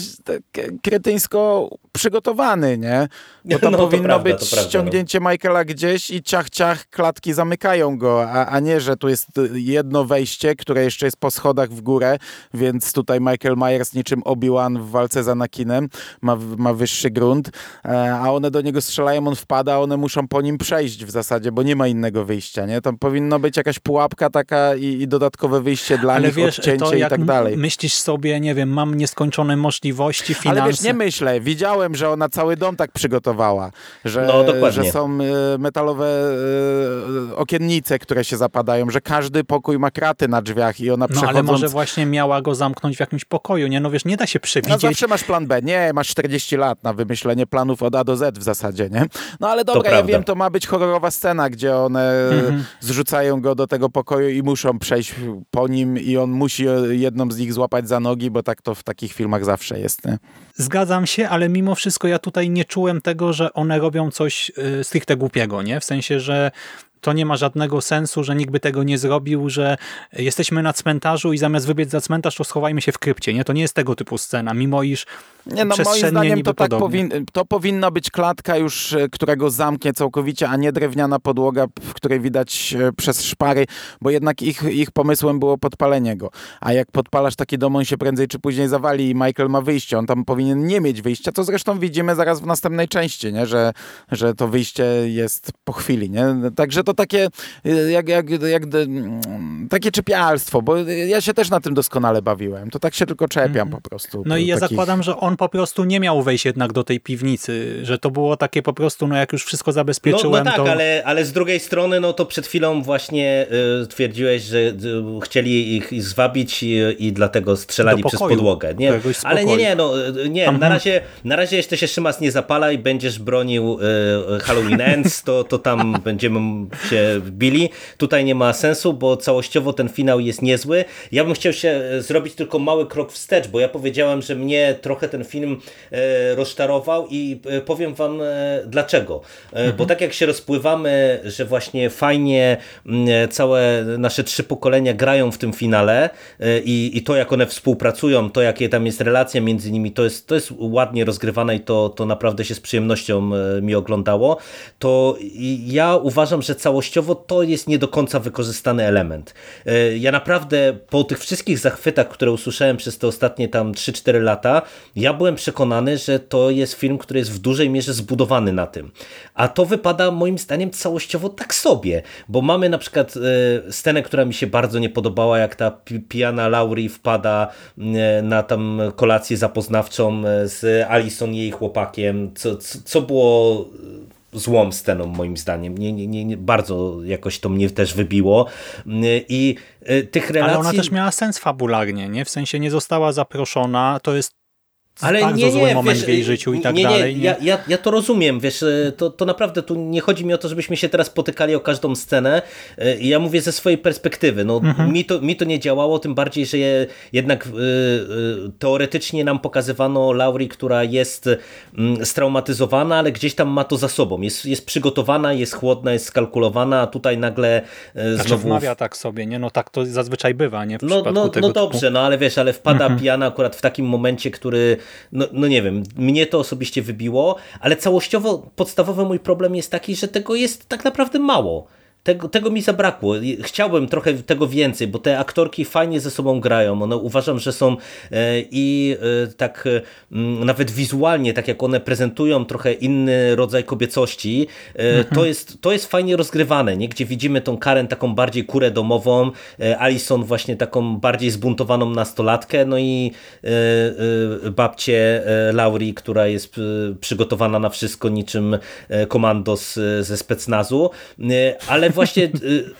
Speaker 2: kretyńsko przygotowany, nie? Bo tam no, powinno prawda, być prawda, ściągnięcie no. Michaela gdzieś i ciach, ciach, klatki zamykają go, a, a nie, że tu jest jedno wejście, które jeszcze jest po schodach w górę, więc tutaj Michael Myers niczym Obi-Wan w walce z Anakinem ma, ma wyższy grunt, e, a one do niego strzelają, on wpada, one muszą po nim przejść w zasadzie, bo nie ma innego wyjścia, nie? Tam powinno być jakaś pułapka taka i, i dodatkowe wyjście dla Ale nich, wiesz, odcięcie i tak dalej.
Speaker 1: myślisz sobie, nie wiem, mam nieskończone możliwości, finanse.
Speaker 2: Ale wiesz, nie myślę. Widziałem, że ona cały dom tak przygotowała, że, no, że są e, metalowe e, okiennice, które się zapadają, że każdy pokój ma kraty na drzwiach i ona przechodząc...
Speaker 1: No ale może właśnie miała go zamknąć w jakimś pokoju, nie? No wiesz, nie da się przewidzieć.
Speaker 2: No zawsze masz plan B. Nie, masz 40 lat na wymyślenie planów od A do Z w zasadzie, nie? No ale dobra, ja wiem, to ma być horrorowa scena, gdzie one mhm. zrzucają go do tego pokoju i muszą przejść po nim i on musi jedną z nich złapać za nogi, bo tak to w takich filmach zawsze jest. Nie?
Speaker 1: Zgadzam się, ale mimo wszystko ja tutaj nie czułem tego, że one robią coś y, stricte głupiego, nie? W sensie, że to nie ma żadnego sensu, że nikt by tego nie zrobił, że jesteśmy na cmentarzu i zamiast wybiec za cmentarz, to schowajmy się w krypcie. Nie? To nie jest tego typu scena, mimo iż nie, no moim zdaniem
Speaker 2: to
Speaker 1: tak
Speaker 2: powin to powinna być klatka już, e, którego zamknie całkowicie, a nie drewniana podłoga, w której widać e, przez szpary, bo jednak ich, ich pomysłem było podpalenie go. A jak podpalasz taki dom, on się prędzej czy później zawali i Michael ma wyjście. On tam powinien nie mieć wyjścia, co zresztą widzimy zaraz w następnej części, nie? Że, że to wyjście jest po chwili. Nie? Także to takie e, jak, jak, jak, takie czepialstwo, bo ja się też na tym doskonale bawiłem. To tak się tylko czepiam mm. po prostu.
Speaker 1: No i ja takich... zakładam, że on po prostu nie miał wejść jednak do tej piwnicy, że to było takie po prostu, no jak już wszystko zabezpieczyłem,
Speaker 3: No, no tak,
Speaker 1: to...
Speaker 3: ale, ale z drugiej strony, no to przed chwilą właśnie y, twierdziłeś, że y, chcieli ich zwabić i, i dlatego strzelali przez podłogę. Nie? Ale nie, nie, no y, nie, na razie, na razie jeszcze się Szymas nie zapala i będziesz bronił y, Halloween Ends, to, to tam będziemy się bili. Tutaj nie ma sensu, bo całościowo ten finał jest niezły. Ja bym chciał się zrobić tylko mały krok wstecz, bo ja powiedziałem, że mnie trochę ten film e, rozczarował i e, powiem wam e, dlaczego. Mhm. Bo tak jak się rozpływamy, że właśnie fajnie całe nasze trzy pokolenia grają w tym finale i, i to jak one współpracują, to jakie tam jest relacja między nimi, to jest, to jest ładnie rozgrywane i to, to naprawdę się z przyjemnością mi oglądało, to ja uważam, że całościowo to jest nie do końca wykorzystany element. Ja naprawdę po tych wszystkich zachwytach, które usłyszałem przez te ostatnie tam 3-4 lata, ja byłem przekonany, że to jest film, który jest w dużej mierze zbudowany na tym. A to wypada moim zdaniem całościowo tak sobie, bo mamy na przykład e, scenę, która mi się bardzo nie podobała, jak ta pijana Laurie wpada e, na tam kolację zapoznawczą e, z Alison jej chłopakiem, co, co było złą sceną moim zdaniem. Nie, nie, nie, bardzo jakoś to mnie też wybiło. I tych relacji...
Speaker 1: Ale ona też miała sens fabularnie, nie? W sensie nie została zaproszona, to jest
Speaker 3: ale
Speaker 1: bardzo
Speaker 3: nie,
Speaker 1: nie, zły moment wiesz, w jej życiu i tak nie, nie, dalej.
Speaker 3: Nie? Ja, ja, ja to rozumiem, wiesz, e, to, to naprawdę tu nie chodzi mi o to, żebyśmy się teraz potykali o każdą scenę. E, ja mówię ze swojej perspektywy. No, mhm. mi, to, mi to nie działało, tym bardziej, że je, jednak y, y, teoretycznie nam pokazywano Laurie, która jest y, straumatyzowana, ale gdzieś tam ma to za sobą. Jest, jest przygotowana, jest chłodna, jest skalkulowana, a tutaj nagle y,
Speaker 1: znaczy,
Speaker 3: znowu...
Speaker 1: wmawia tak sobie, nie? No tak to zazwyczaj bywa, nie? W
Speaker 3: no, no, no dobrze, typu. no ale wiesz, ale wpada mhm. pijana akurat w takim momencie, który no, no nie wiem, mnie to osobiście wybiło, ale całościowo podstawowy mój problem jest taki, że tego jest tak naprawdę mało. Tego, tego mi zabrakło. Chciałbym trochę tego więcej, bo te aktorki fajnie ze sobą grają. One uważam, że są e, i e, tak nawet wizualnie, tak jak one prezentują trochę inny rodzaj kobiecości, e, mhm. to, jest, to jest fajnie rozgrywane, nie? gdzie widzimy tą Karen taką bardziej kurę domową, Alison właśnie taką bardziej zbuntowaną nastolatkę, no i babcię Laurie, która jest przygotowana na wszystko niczym komandos ze specnazu, ale właśnie y,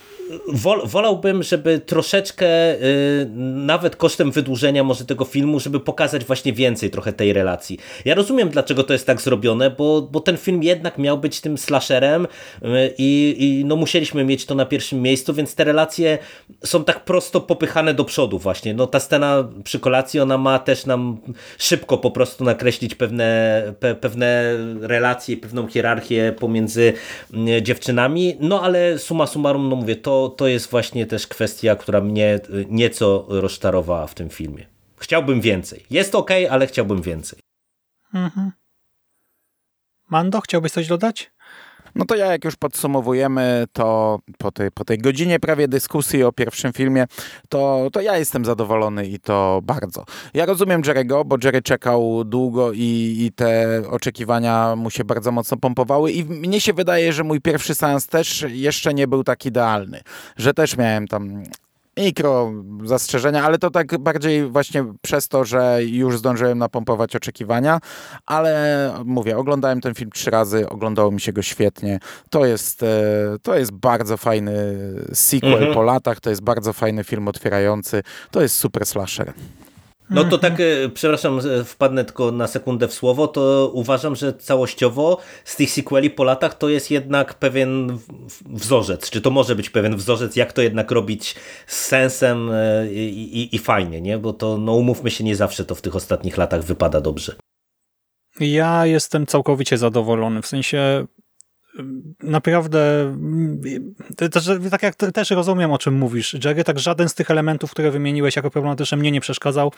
Speaker 3: wol, wolałbym, żeby troszeczkę y, nawet kosztem wydłużenia może tego filmu, żeby pokazać właśnie więcej trochę tej relacji. Ja rozumiem, dlaczego to jest tak zrobione, bo, bo ten film jednak miał być tym slasherem y, i, i no musieliśmy mieć to na pierwszym miejscu, więc te relacje są tak prosto popychane do przodu właśnie. No ta scena przy kolacji, ona ma też nam szybko po prostu nakreślić pewne, pe, pewne relacje, pewną hierarchię pomiędzy y, dziewczynami, no ale suma summarum, no mówię, to, to jest właśnie też kwestia, która mnie y, nieco rozczarowała w tym filmie. Chciałbym więcej. Jest ok, ale chciałbym więcej.
Speaker 1: Mhm. Mando, chciałbyś coś dodać?
Speaker 2: No to ja, jak już podsumowujemy, to po tej, po tej godzinie prawie dyskusji o pierwszym filmie, to, to ja jestem zadowolony i to bardzo. Ja rozumiem Jerry'ego, bo Jerry czekał długo i, i te oczekiwania mu się bardzo mocno pompowały i mnie się wydaje, że mój pierwszy seans też jeszcze nie był tak idealny, że też miałem tam mikro zastrzeżenia, ale to tak bardziej właśnie przez to, że już zdążyłem napompować oczekiwania, ale mówię, oglądałem ten film trzy razy, oglądało mi się go świetnie. To jest, e, to jest bardzo fajny sequel mhm. po latach, to jest bardzo fajny film otwierający, to jest super slasher.
Speaker 3: No to tak, e, przepraszam, wpadnę tylko na sekundę w słowo, to uważam, że całościowo z tych sequeli po latach to jest jednak pewien wzorzec, czy to może być pewien wzorzec, jak to jednak robić z sensem e, i, i, i fajnie, nie? Bo to, no umówmy się, nie zawsze to w tych ostatnich latach wypada dobrze.
Speaker 1: Ja jestem całkowicie zadowolony, w sensie naprawdę też, tak jak też rozumiem o czym mówisz Jerry, tak żaden z tych elementów, które wymieniłeś jako problematyczne mnie nie przeszkadzał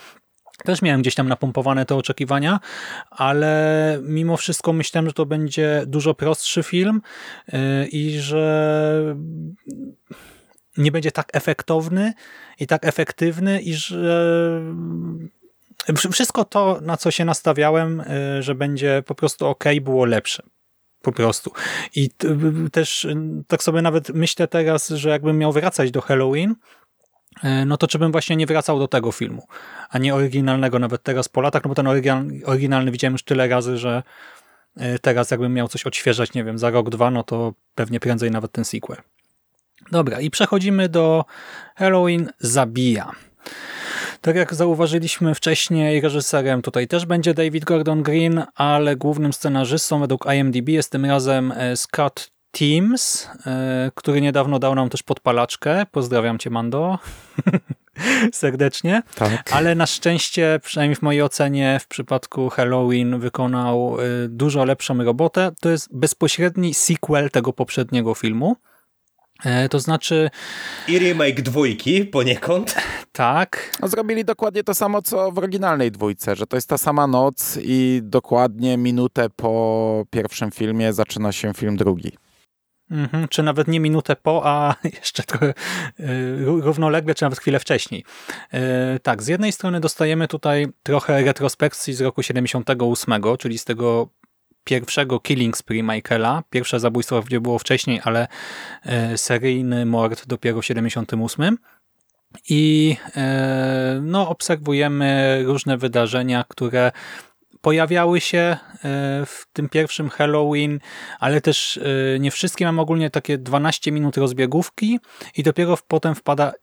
Speaker 1: też miałem gdzieś tam napompowane te oczekiwania, ale mimo wszystko myślałem, że to będzie dużo prostszy film y, i że nie będzie tak efektowny i tak efektywny i że wszystko to, na co się nastawiałem, y, że będzie po prostu ok, było lepsze. Po prostu. I też tak sobie nawet myślę teraz, że jakbym miał wracać do Halloween, e, no to czy bym właśnie nie wracał do tego filmu, a nie oryginalnego nawet teraz po latach, no bo ten oryginalny, oryginalny widziałem już tyle razy, że e, teraz jakbym miał coś odświeżać, nie wiem, za rok, dwa, no to pewnie prędzej nawet ten sequel. Dobra, i przechodzimy do Halloween Zabija. Tak jak zauważyliśmy wcześniej, reżyserem tutaj też będzie David Gordon Green, ale głównym scenarzystą według IMDb jest tym razem e, Scott Teams, e, który niedawno dał nam też podpalaczkę. Pozdrawiam cię, Mando. Serdecznie.
Speaker 2: Tak.
Speaker 1: Ale na szczęście, przynajmniej w mojej ocenie, w przypadku Halloween wykonał e, dużo lepszą robotę. To jest bezpośredni sequel tego poprzedniego filmu. E, to znaczy...
Speaker 3: I remake dwójki poniekąd.
Speaker 1: Tak.
Speaker 2: No, zrobili dokładnie to samo, co w oryginalnej dwójce, że to jest ta sama noc i dokładnie minutę po pierwszym filmie zaczyna się film drugi.
Speaker 1: Mhm, czy nawet nie minutę po, a jeszcze trochę y, równolegle, czy nawet chwilę wcześniej. Y, tak, z jednej strony dostajemy tutaj trochę retrospekcji z roku 78, czyli z tego pierwszego killing spree Michaela. Pierwsze zabójstwo gdzie było wcześniej, ale e, seryjny mord dopiero w 78. I e, no, obserwujemy różne wydarzenia, które pojawiały się e, w tym pierwszym Halloween, ale też nie wszystkie. Mam ogólnie takie 12 minut rozbiegówki i dopiero potem wpada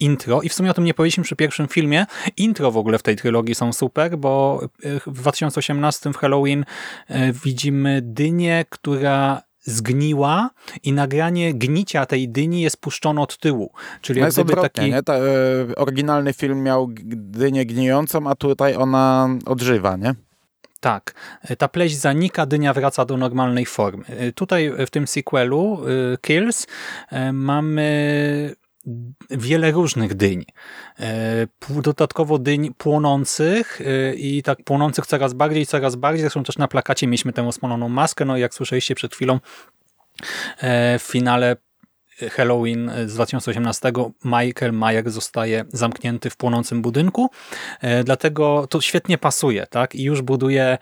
Speaker 1: intro i w sumie o tym nie powiedzieliśmy przy pierwszym filmie. Intro w ogóle w tej trylogii są super, bo e, w 2018 w Halloween e, widzimy dynię, która zgniła i nagranie gnicia tej dyni jest puszczone od tyłu. Czyli
Speaker 2: no jest taki... nie? Ta, e, oryginalny film miał dynię gnijącą, a tutaj ona odżywa, nie?
Speaker 1: Tak. Ta pleść zanika, dynia wraca do normalnej formy. Tutaj w tym sequelu Kills mamy wiele różnych dyń. E, dodatkowo dyń płonących e, i tak płonących coraz bardziej, coraz bardziej. Zresztą też na plakacie mieliśmy tę osmoloną maskę. No i jak słyszeliście przed chwilą e, w finale Halloween z 2018 Michael Myers zostaje zamknięty w płonącym budynku. Dlatego to świetnie pasuje, tak? I już buduje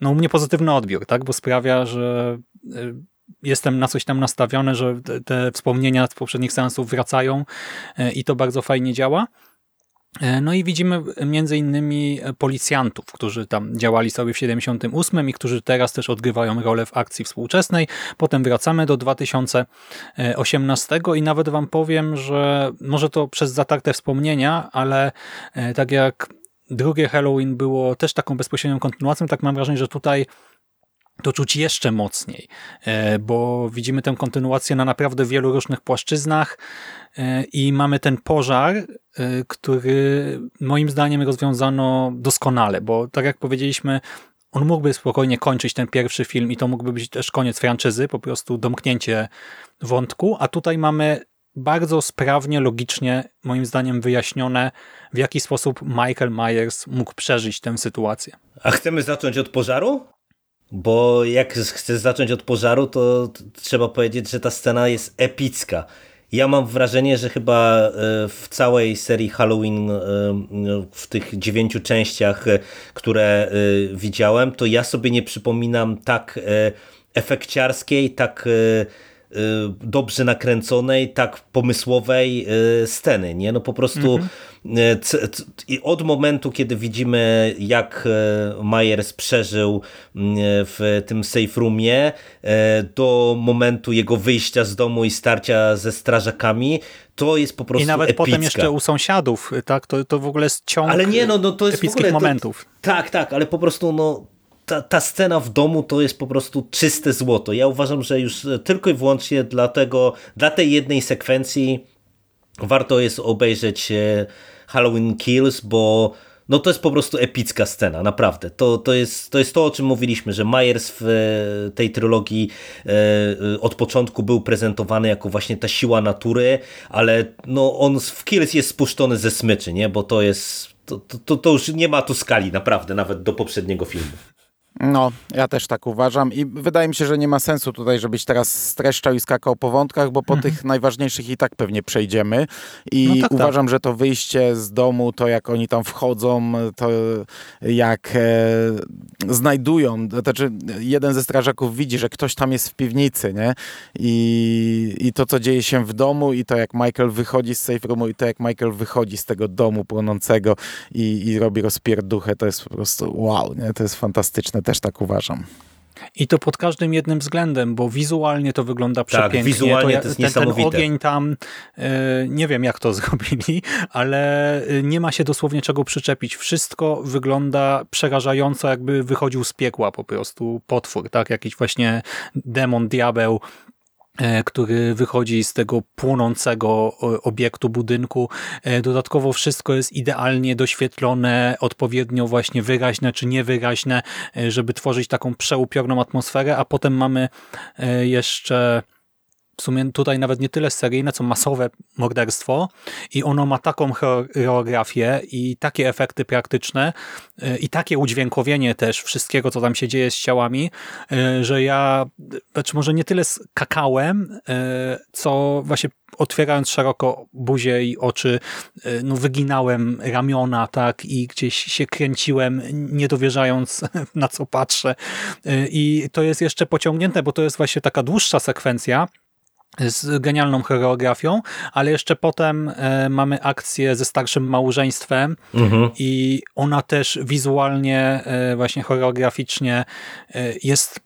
Speaker 1: no u mnie pozytywny odbiór, tak? Bo sprawia, że jestem na coś tam nastawiony, że te wspomnienia z poprzednich seansów wracają e, i to bardzo fajnie działa. E, no i widzimy między innymi policjantów, którzy tam działali sobie w 78 i którzy teraz też odgrywają rolę w akcji współczesnej. Potem wracamy do 2018 i nawet wam powiem, że może to przez zatarte wspomnienia, ale e, tak jak drugie Halloween było też taką bezpośrednią kontynuacją, tak mam wrażenie, że tutaj to czuć jeszcze mocniej, e, bo widzimy tę kontynuację na naprawdę wielu różnych płaszczyznach e, i mamy ten pożar, e, który moim zdaniem rozwiązano doskonale, bo tak jak powiedzieliśmy, on mógłby spokojnie kończyć ten pierwszy film i to mógłby być też koniec franczyzy, po prostu domknięcie wątku, a tutaj mamy bardzo sprawnie, logicznie, moim zdaniem wyjaśnione, w jaki sposób Michael Myers mógł przeżyć tę sytuację.
Speaker 3: A chcemy zacząć od pożaru? Bo jak chcesz zacząć od pożaru, to trzeba powiedzieć, że ta scena jest epicka. Ja mam wrażenie, że chyba e, w całej serii Halloween, e, w tych dziewięciu częściach, e, które widziałem, to ja sobie nie przypominam tak efekciarskiej, tak dobrze nakręconej, tak pomysłowej sceny, nie? No po prostu mhm. Y, od momentu, kiedy widzimy jak Myers przeżył w tym safe roomie do momentu jego wyjścia z domu i starcia ze strażakami, to jest po prostu I
Speaker 1: nawet
Speaker 3: epicka.
Speaker 1: potem jeszcze u sąsiadów, tak? To, to w ogóle jest ciąg
Speaker 3: ale nie, no, no, to jest
Speaker 1: epickich ogóle, momentów.
Speaker 3: To, tak, tak, ale po prostu no ta, ta scena w domu to jest po prostu czyste złoto. Ja uważam, że już tylko i wyłącznie dlatego, dla tej jednej sekwencji warto jest obejrzeć e, Halloween Kills, bo no to jest po prostu epicka scena, naprawdę. To, to, jest, to jest to, o czym mówiliśmy, że Myers w e, tej trylogii e, od początku był prezentowany jako właśnie ta siła natury, ale no on w Kills jest spuszczony ze smyczy, nie? bo to jest to, to, to już nie ma tu skali naprawdę, nawet do poprzedniego filmu.
Speaker 2: No, ja też tak uważam i wydaje mi się, że nie ma sensu tutaj, żebyś teraz streszczał i skakał po wątkach, bo po mhm. tych najważniejszych i tak pewnie przejdziemy i no tak, tak. uważam, tak. że to wyjście z domu, to jak oni tam wchodzą, to jak e, znajdują, to znaczy jeden ze strażaków widzi, że ktoś tam jest w piwnicy, nie? I, I to, co dzieje się w domu i to, jak Michael wychodzi z safe roomu i to, jak Michael wychodzi z tego domu płonącego i, i robi rozpierduchę, to jest po prostu wow, nie? To jest fantastyczne też tak uważam.
Speaker 1: I to pod każdym jednym względem, bo wizualnie to wygląda tak, przepięknie.
Speaker 3: Tak, wizualnie to, to jest ten,
Speaker 1: ten ogień tam, e, nie wiem jak to zrobili, ale e, nie ma się dosłownie czego przyczepić. Wszystko wygląda przerażająco, jakby wychodził z piekła po prostu potwór, tak? Jakiś właśnie demon, diabeł, który wychodzi z tego płonącego obiektu budynku. E, dodatkowo wszystko jest idealnie doświetlone, odpowiednio właśnie wyraźne czy niewyraźne, e, żeby tworzyć taką przeupiorną atmosferę, a potem mamy jeszcze w sumie tutaj nawet nie tyle seryjne, co masowe morderstwo i ono ma taką choreografię i takie efekty praktyczne e, i takie udźwiękowienie też wszystkiego, co tam się dzieje z ciałami, e, że ja, znaczy może nie tyle z kakałem, e, co właśnie otwierając szeroko buzię i oczy, no wyginałem ramiona, tak, i gdzieś się kręciłem, nie dowierzając na co patrzę. I to jest jeszcze pociągnięte, bo to jest właśnie taka dłuższa sekwencja, z genialną choreografią, ale jeszcze potem e, mamy akcję ze starszym małżeństwem mhm. i ona też wizualnie, e, właśnie choreograficznie e, jest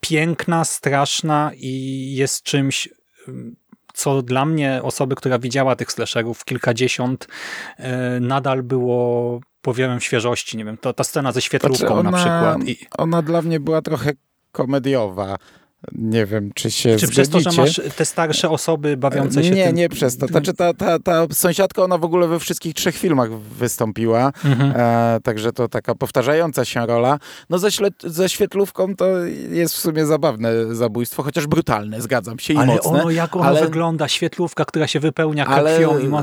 Speaker 1: piękna, straszna i jest czymś co dla mnie, osoby, która widziała tych slasherów kilkadziesiąt, nadal było powiewem świeżości. Nie wiem, to ta scena ze świetlówką znaczy ona, na przykład. I...
Speaker 2: Ona dla mnie była trochę komediowa. Nie wiem, czy się Czy
Speaker 1: przez to, że masz te starsze osoby bawiące się
Speaker 2: Nie,
Speaker 1: tym...
Speaker 2: nie przez to. Znaczy ta, ta, ta sąsiadka, ona w ogóle we wszystkich trzech filmach wystąpiła, mhm. e, także to taka powtarzająca się rola. No ze, ze świetlówką to jest w sumie zabawne zabójstwo, chociaż brutalne, zgadzam się i
Speaker 1: ale
Speaker 2: mocne.
Speaker 1: Ono, jak ono ale wygląda, świetlówka, która się wypełnia krwią i ma...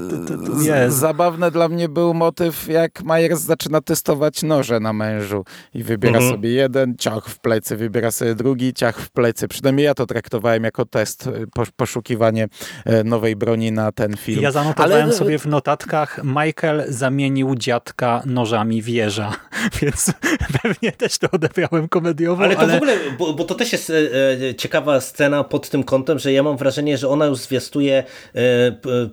Speaker 1: Jest.
Speaker 2: Zabawne dla mnie był motyw, jak Myers zaczyna testować noże na mężu i wybiera mhm. sobie jeden, ciach w plecy, wybiera sobie drugi, ciach w plecy, przynajmniej ja to traktowałem jako test, poszukiwanie nowej broni na ten film.
Speaker 1: Ja zanotowałem Ale... sobie w notatkach, Michael zamienił dziadka nożami wieża, więc pewnie też to odebrałem komediowo.
Speaker 3: Ale to ale... w ogóle, bo, bo, to też jest e, ciekawa scena pod tym kątem, że ja mam wrażenie, że ona już zwiastuje e,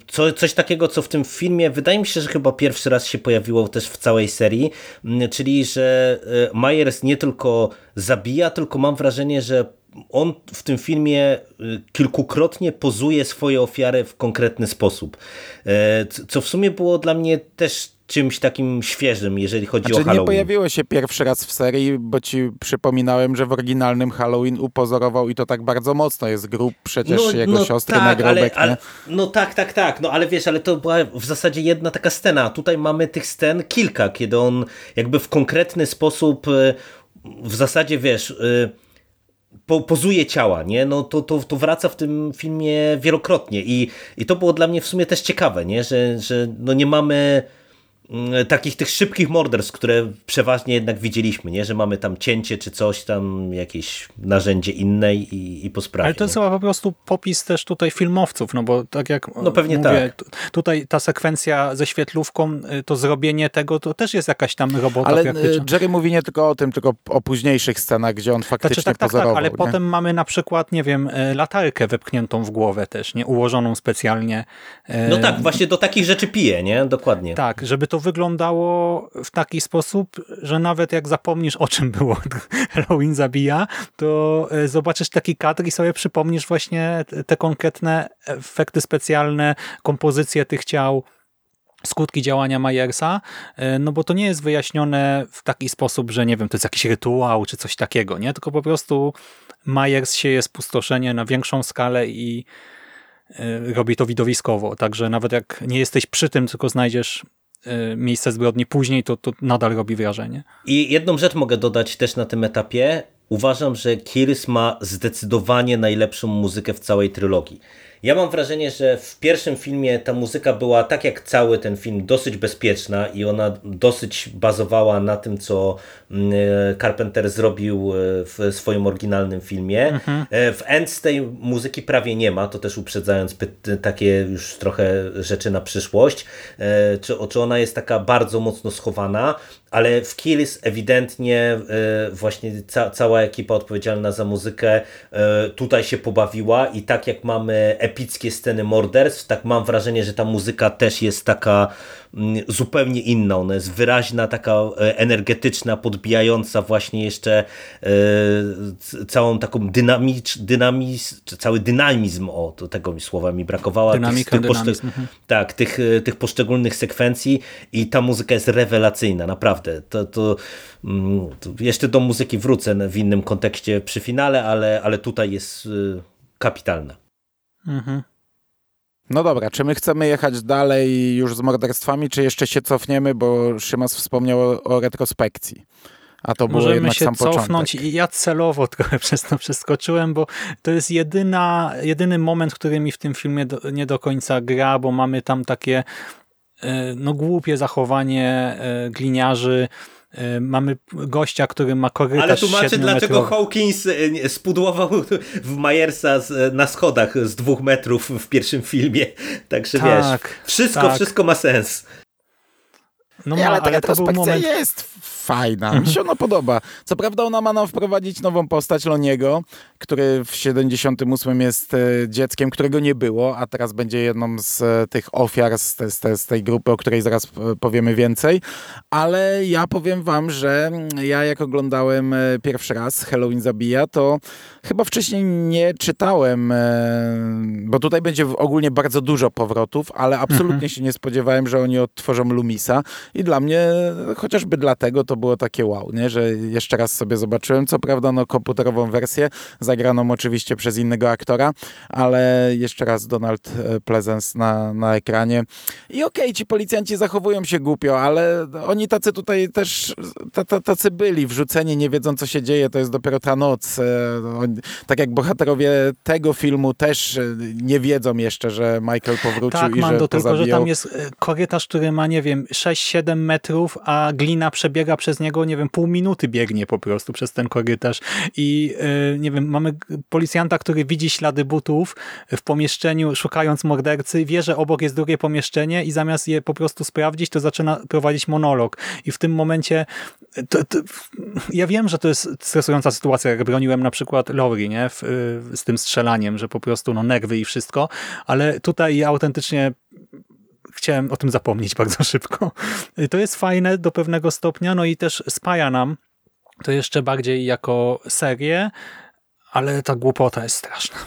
Speaker 3: co, coś takiego, co w tym filmie, wydaje mi się, że chyba pierwszy raz się pojawiło też w całej serii, czyli, że e, Myers nie tylko zabija, tylko mam wrażenie, że on w tym filmie y, kilkukrotnie pozuje swoje ofiary w konkretny sposób. E, co w sumie było dla mnie też czymś takim świeżym, jeżeli chodzi
Speaker 2: znaczy,
Speaker 3: o Halloween.
Speaker 2: nie pojawiło się pierwszy raz w serii, bo ci przypominałem, że w oryginalnym Halloween upozorował i to tak bardzo mocno. Jest grup przecież no, jego no siostry tak, nagrobek. Ale, ale,
Speaker 3: no tak, tak, tak. No ale wiesz, ale to była w zasadzie jedna taka scena. Tutaj mamy tych scen kilka, kiedy on jakby w konkretny sposób y, w zasadzie wiesz y, po, pozuje ciała, nie? No to, to, to wraca w tym filmie wielokrotnie i, i to było dla mnie w sumie też ciekawe, nie? Że, że no nie mamy takich tych szybkich morderstw, które przeważnie jednak widzieliśmy, nie? że mamy tam cięcie czy coś tam, jakieś narzędzie inne i, i po sprawie.
Speaker 1: Ale to jest chyba po prostu popis też tutaj filmowców, no bo tak jak
Speaker 3: no pewnie
Speaker 1: mówię,
Speaker 3: tak.
Speaker 1: tutaj ta sekwencja ze świetlówką, y, to zrobienie tego, to też jest jakaś tam robota
Speaker 2: Ale y,
Speaker 1: praktyczna.
Speaker 2: Jerry mówi nie tylko o tym, tylko o późniejszych scenach, gdzie on faktycznie znaczy, tak, tak, pozorował.
Speaker 1: Tak, ale
Speaker 2: nie?
Speaker 1: potem mamy na przykład, nie wiem, latarkę wepchniętą w głowę też, nie? Ułożoną specjalnie.
Speaker 3: No tak, właśnie do takich rzeczy pije, nie? Dokładnie.
Speaker 1: Tak, żeby to wyglądało w taki sposób, że nawet jak zapomnisz o czym było Halloween zabija, to e, zobaczysz taki kadr i sobie przypomnisz właśnie te konkretne efekty specjalne, kompozycję tych ciał, skutki działania Myersa, e, no bo to nie jest wyjaśnione w taki sposób, że nie wiem, to jest jakiś rytuał czy coś takiego, nie? Tylko po prostu Myers sieje spustoszenie na większą skalę i e, robi to widowiskowo. Także nawet jak nie jesteś przy tym, tylko znajdziesz miejsce zbrodni później, to, to nadal robi wrażenie.
Speaker 3: I jedną rzecz mogę dodać też na tym etapie. Uważam, że Kiris ma zdecydowanie najlepszą muzykę w całej trylogii. Ja mam wrażenie, że w pierwszym filmie ta muzyka była tak jak cały ten film dosyć bezpieczna i ona dosyć bazowała na tym, co mm, e, Carpenter zrobił e, w swoim oryginalnym filmie. Mhm. E, w Ends tej muzyki prawie nie ma, to też uprzedzając takie już trochę rzeczy na przyszłość. Czy, czy ona jest taka bardzo mocno schowana, ale w Kills ewidentnie właśnie ca cała ekipa odpowiedzialna za muzykę tutaj się pobawiła i tak jak mamy epickie sceny morderstw, tak mam wrażenie, że ta muzyka też jest taka mm, zupełnie inna. Ona jest wyraźna, taka e, energetyczna, podbijająca właśnie jeszcze e, całą taką dynamicz, dynamiz, czy cały dynamizm, o to tego mi słowa mi brakowało.
Speaker 1: Dynamika, tych, tych
Speaker 3: mhm. Tak, tych, e, tych poszczególnych sekwencji i ta muzyka jest rewelacyjna, naprawdę. To, to, mm, to jeszcze do muzyki wrócę w innym kontekście przy finale, ale, ale tutaj jest kapitalna. Mhm.
Speaker 2: No dobra, czy my chcemy jechać dalej już z morderstwami, czy jeszcze się cofniemy, bo Szymas wspomniał o, o retrospekcji. A to było
Speaker 1: Możemy
Speaker 2: jednak
Speaker 1: się
Speaker 2: sam
Speaker 1: cofnąć
Speaker 2: początek.
Speaker 1: i ja celowo trochę przez to przeskoczyłem, bo to jest jedyna, jedyny moment, który mi w tym filmie do, nie do końca gra, bo mamy tam takie e, no głupie zachowanie e, gliniarzy, mamy gościa, który ma korytarz
Speaker 3: Ale tłumaczy, dlaczego Hawkins e, spudłował w Myersa na schodach z dwóch metrów w pierwszym filmie. Także tak, wiesz, wszystko, tak. wszystko ma sens.
Speaker 2: No ale, ale to był moment... jest fajna, mi się ona podoba. Co prawda ona ma nam wprowadzić nową postać Loniego, który w 78 jest e, dzieckiem, którego nie było, a teraz będzie jedną z e, tych ofiar z, te, z tej grupy, o której zaraz e, powiemy więcej. Ale ja powiem wam, że ja jak oglądałem pierwszy raz Halloween Zabija, to chyba wcześniej nie czytałem, bo tutaj będzie ogólnie bardzo dużo powrotów, ale absolutnie mhm. się nie spodziewałem, że oni odtworzą Lumisa i dla mnie, chociażby dlatego to było takie wow, nie? że jeszcze raz sobie zobaczyłem, co prawda no komputerową wersję, zagraną oczywiście przez innego aktora, ale jeszcze raz Donald e, Pleasence na, na ekranie. I okej, okay, ci policjanci zachowują się głupio, ale oni tacy tutaj też, tacy byli, wrzuceni, nie wiedzą co się dzieje, to jest dopiero ta noc. E, tak jak bohaterowie tego filmu też e, nie wiedzą jeszcze, że Michael powrócił
Speaker 1: tak,
Speaker 2: i
Speaker 1: Mando,
Speaker 2: że to
Speaker 1: tylko,
Speaker 2: zabijał.
Speaker 1: że tam jest korytarz, który ma, nie wiem, 6-7 7 metrów, a glina przebiega przez niego, nie wiem, pół minuty biegnie po prostu przez ten korytarz i e, nie wiem, mamy policjanta, który widzi ślady butów w pomieszczeniu, szukając mordercy, wie, że obok jest drugie pomieszczenie i zamiast je po prostu sprawdzić, to zaczyna prowadzić monolog i w tym momencie to, to, ja wiem, że to jest stresująca sytuacja, jak broniłem na przykład Lori, nie? W, z tym strzelaniem, że po prostu no, nerwy i wszystko, ale tutaj ja autentycznie chciałem o tym zapomnieć bardzo szybko. To jest fajne do pewnego stopnia, no i też spaja nam to jeszcze bardziej jako serię, ale ta głupota jest straszna.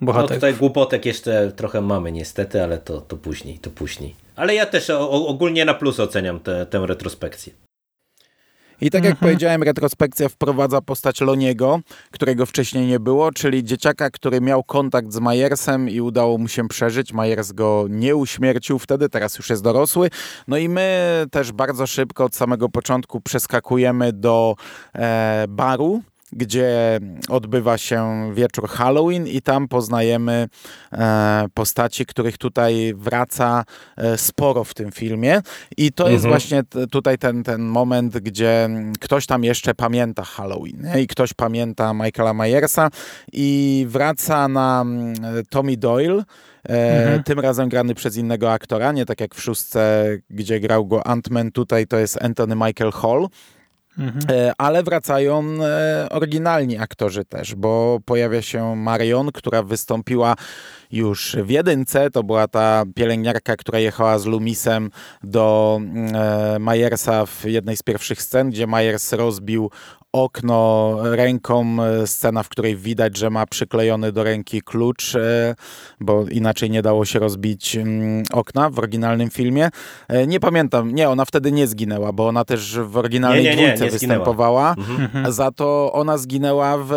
Speaker 3: No tutaj głupotek jeszcze trochę mamy niestety, ale to, to później, to później. Ale ja też ogólnie na plus oceniam tę retrospekcję.
Speaker 2: I tak jak mhm. powiedziałem, retrospekcja wprowadza postać Loniego, którego wcześniej nie było, czyli dzieciaka, który miał kontakt z Majersem i udało mu się przeżyć. Majers go nie uśmiercił wtedy, teraz już jest dorosły. No i my też bardzo szybko od samego początku przeskakujemy do e, baru, gdzie odbywa się wieczór Halloween i tam poznajemy e, postaci, których tutaj wraca e, sporo w tym filmie. I to mhm. jest właśnie tutaj ten, ten moment, gdzie ktoś tam jeszcze pamięta Halloween nie? i ktoś pamięta Michaela Myersa i wraca na Tommy Doyle, E, mhm. Tym razem grany przez innego aktora, nie tak jak w szóstce, gdzie grał go Ant-Man, tutaj to jest Anthony Michael Hall. Mhm. E, ale wracają e, oryginalni aktorzy też, bo pojawia się Marion, która wystąpiła już w jedynce. To była ta pielęgniarka, która jechała z Lumisem do e, Majersa w jednej z pierwszych scen, gdzie Majers rozbił okno ręką, e, scena, w której widać, że ma przyklejony do ręki klucz, e, bo inaczej nie dało się rozbić mm, okna w oryginalnym filmie. E, nie pamiętam, nie, ona wtedy nie zginęła, bo ona też w oryginalnej nie, nie, dwójce nie, występowała. Mhm. Za to ona zginęła w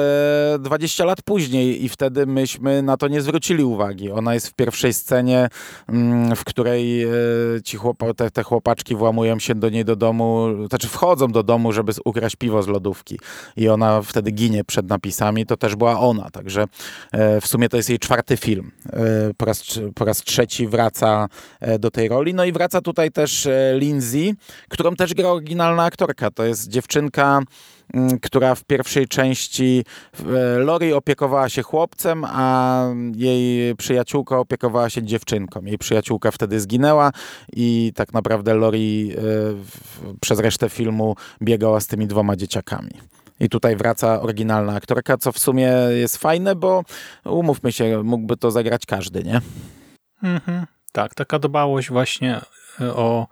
Speaker 2: 20 lat później i wtedy myśmy na to nie zwrócili uwagi. Ona jest w pierwszej scenie, mm, w której ci chłopa, te, te chłopaczki włamują się do niej do domu, znaczy wchodzą do domu, żeby ukraść piwo z lodówki i ona wtedy ginie przed napisami, to też była ona. Także e, w sumie to jest jej czwarty film. E, po raz, po raz trzeci wraca e, do tej roli. No i wraca tutaj też Lindsay, którą też gra oryginalna aktorka. To jest dziewczynka, która w pierwszej części Lori opiekowała się chłopcem, a jej przyjaciółka opiekowała się dziewczynką. Jej przyjaciółka wtedy zginęła i tak naprawdę Lori przez resztę filmu biegała z tymi dwoma dzieciakami. I tutaj wraca oryginalna aktorka, co w sumie jest fajne, bo umówmy się, mógłby to zagrać każdy, nie?
Speaker 1: Mhm. Tak, taka dbałość właśnie o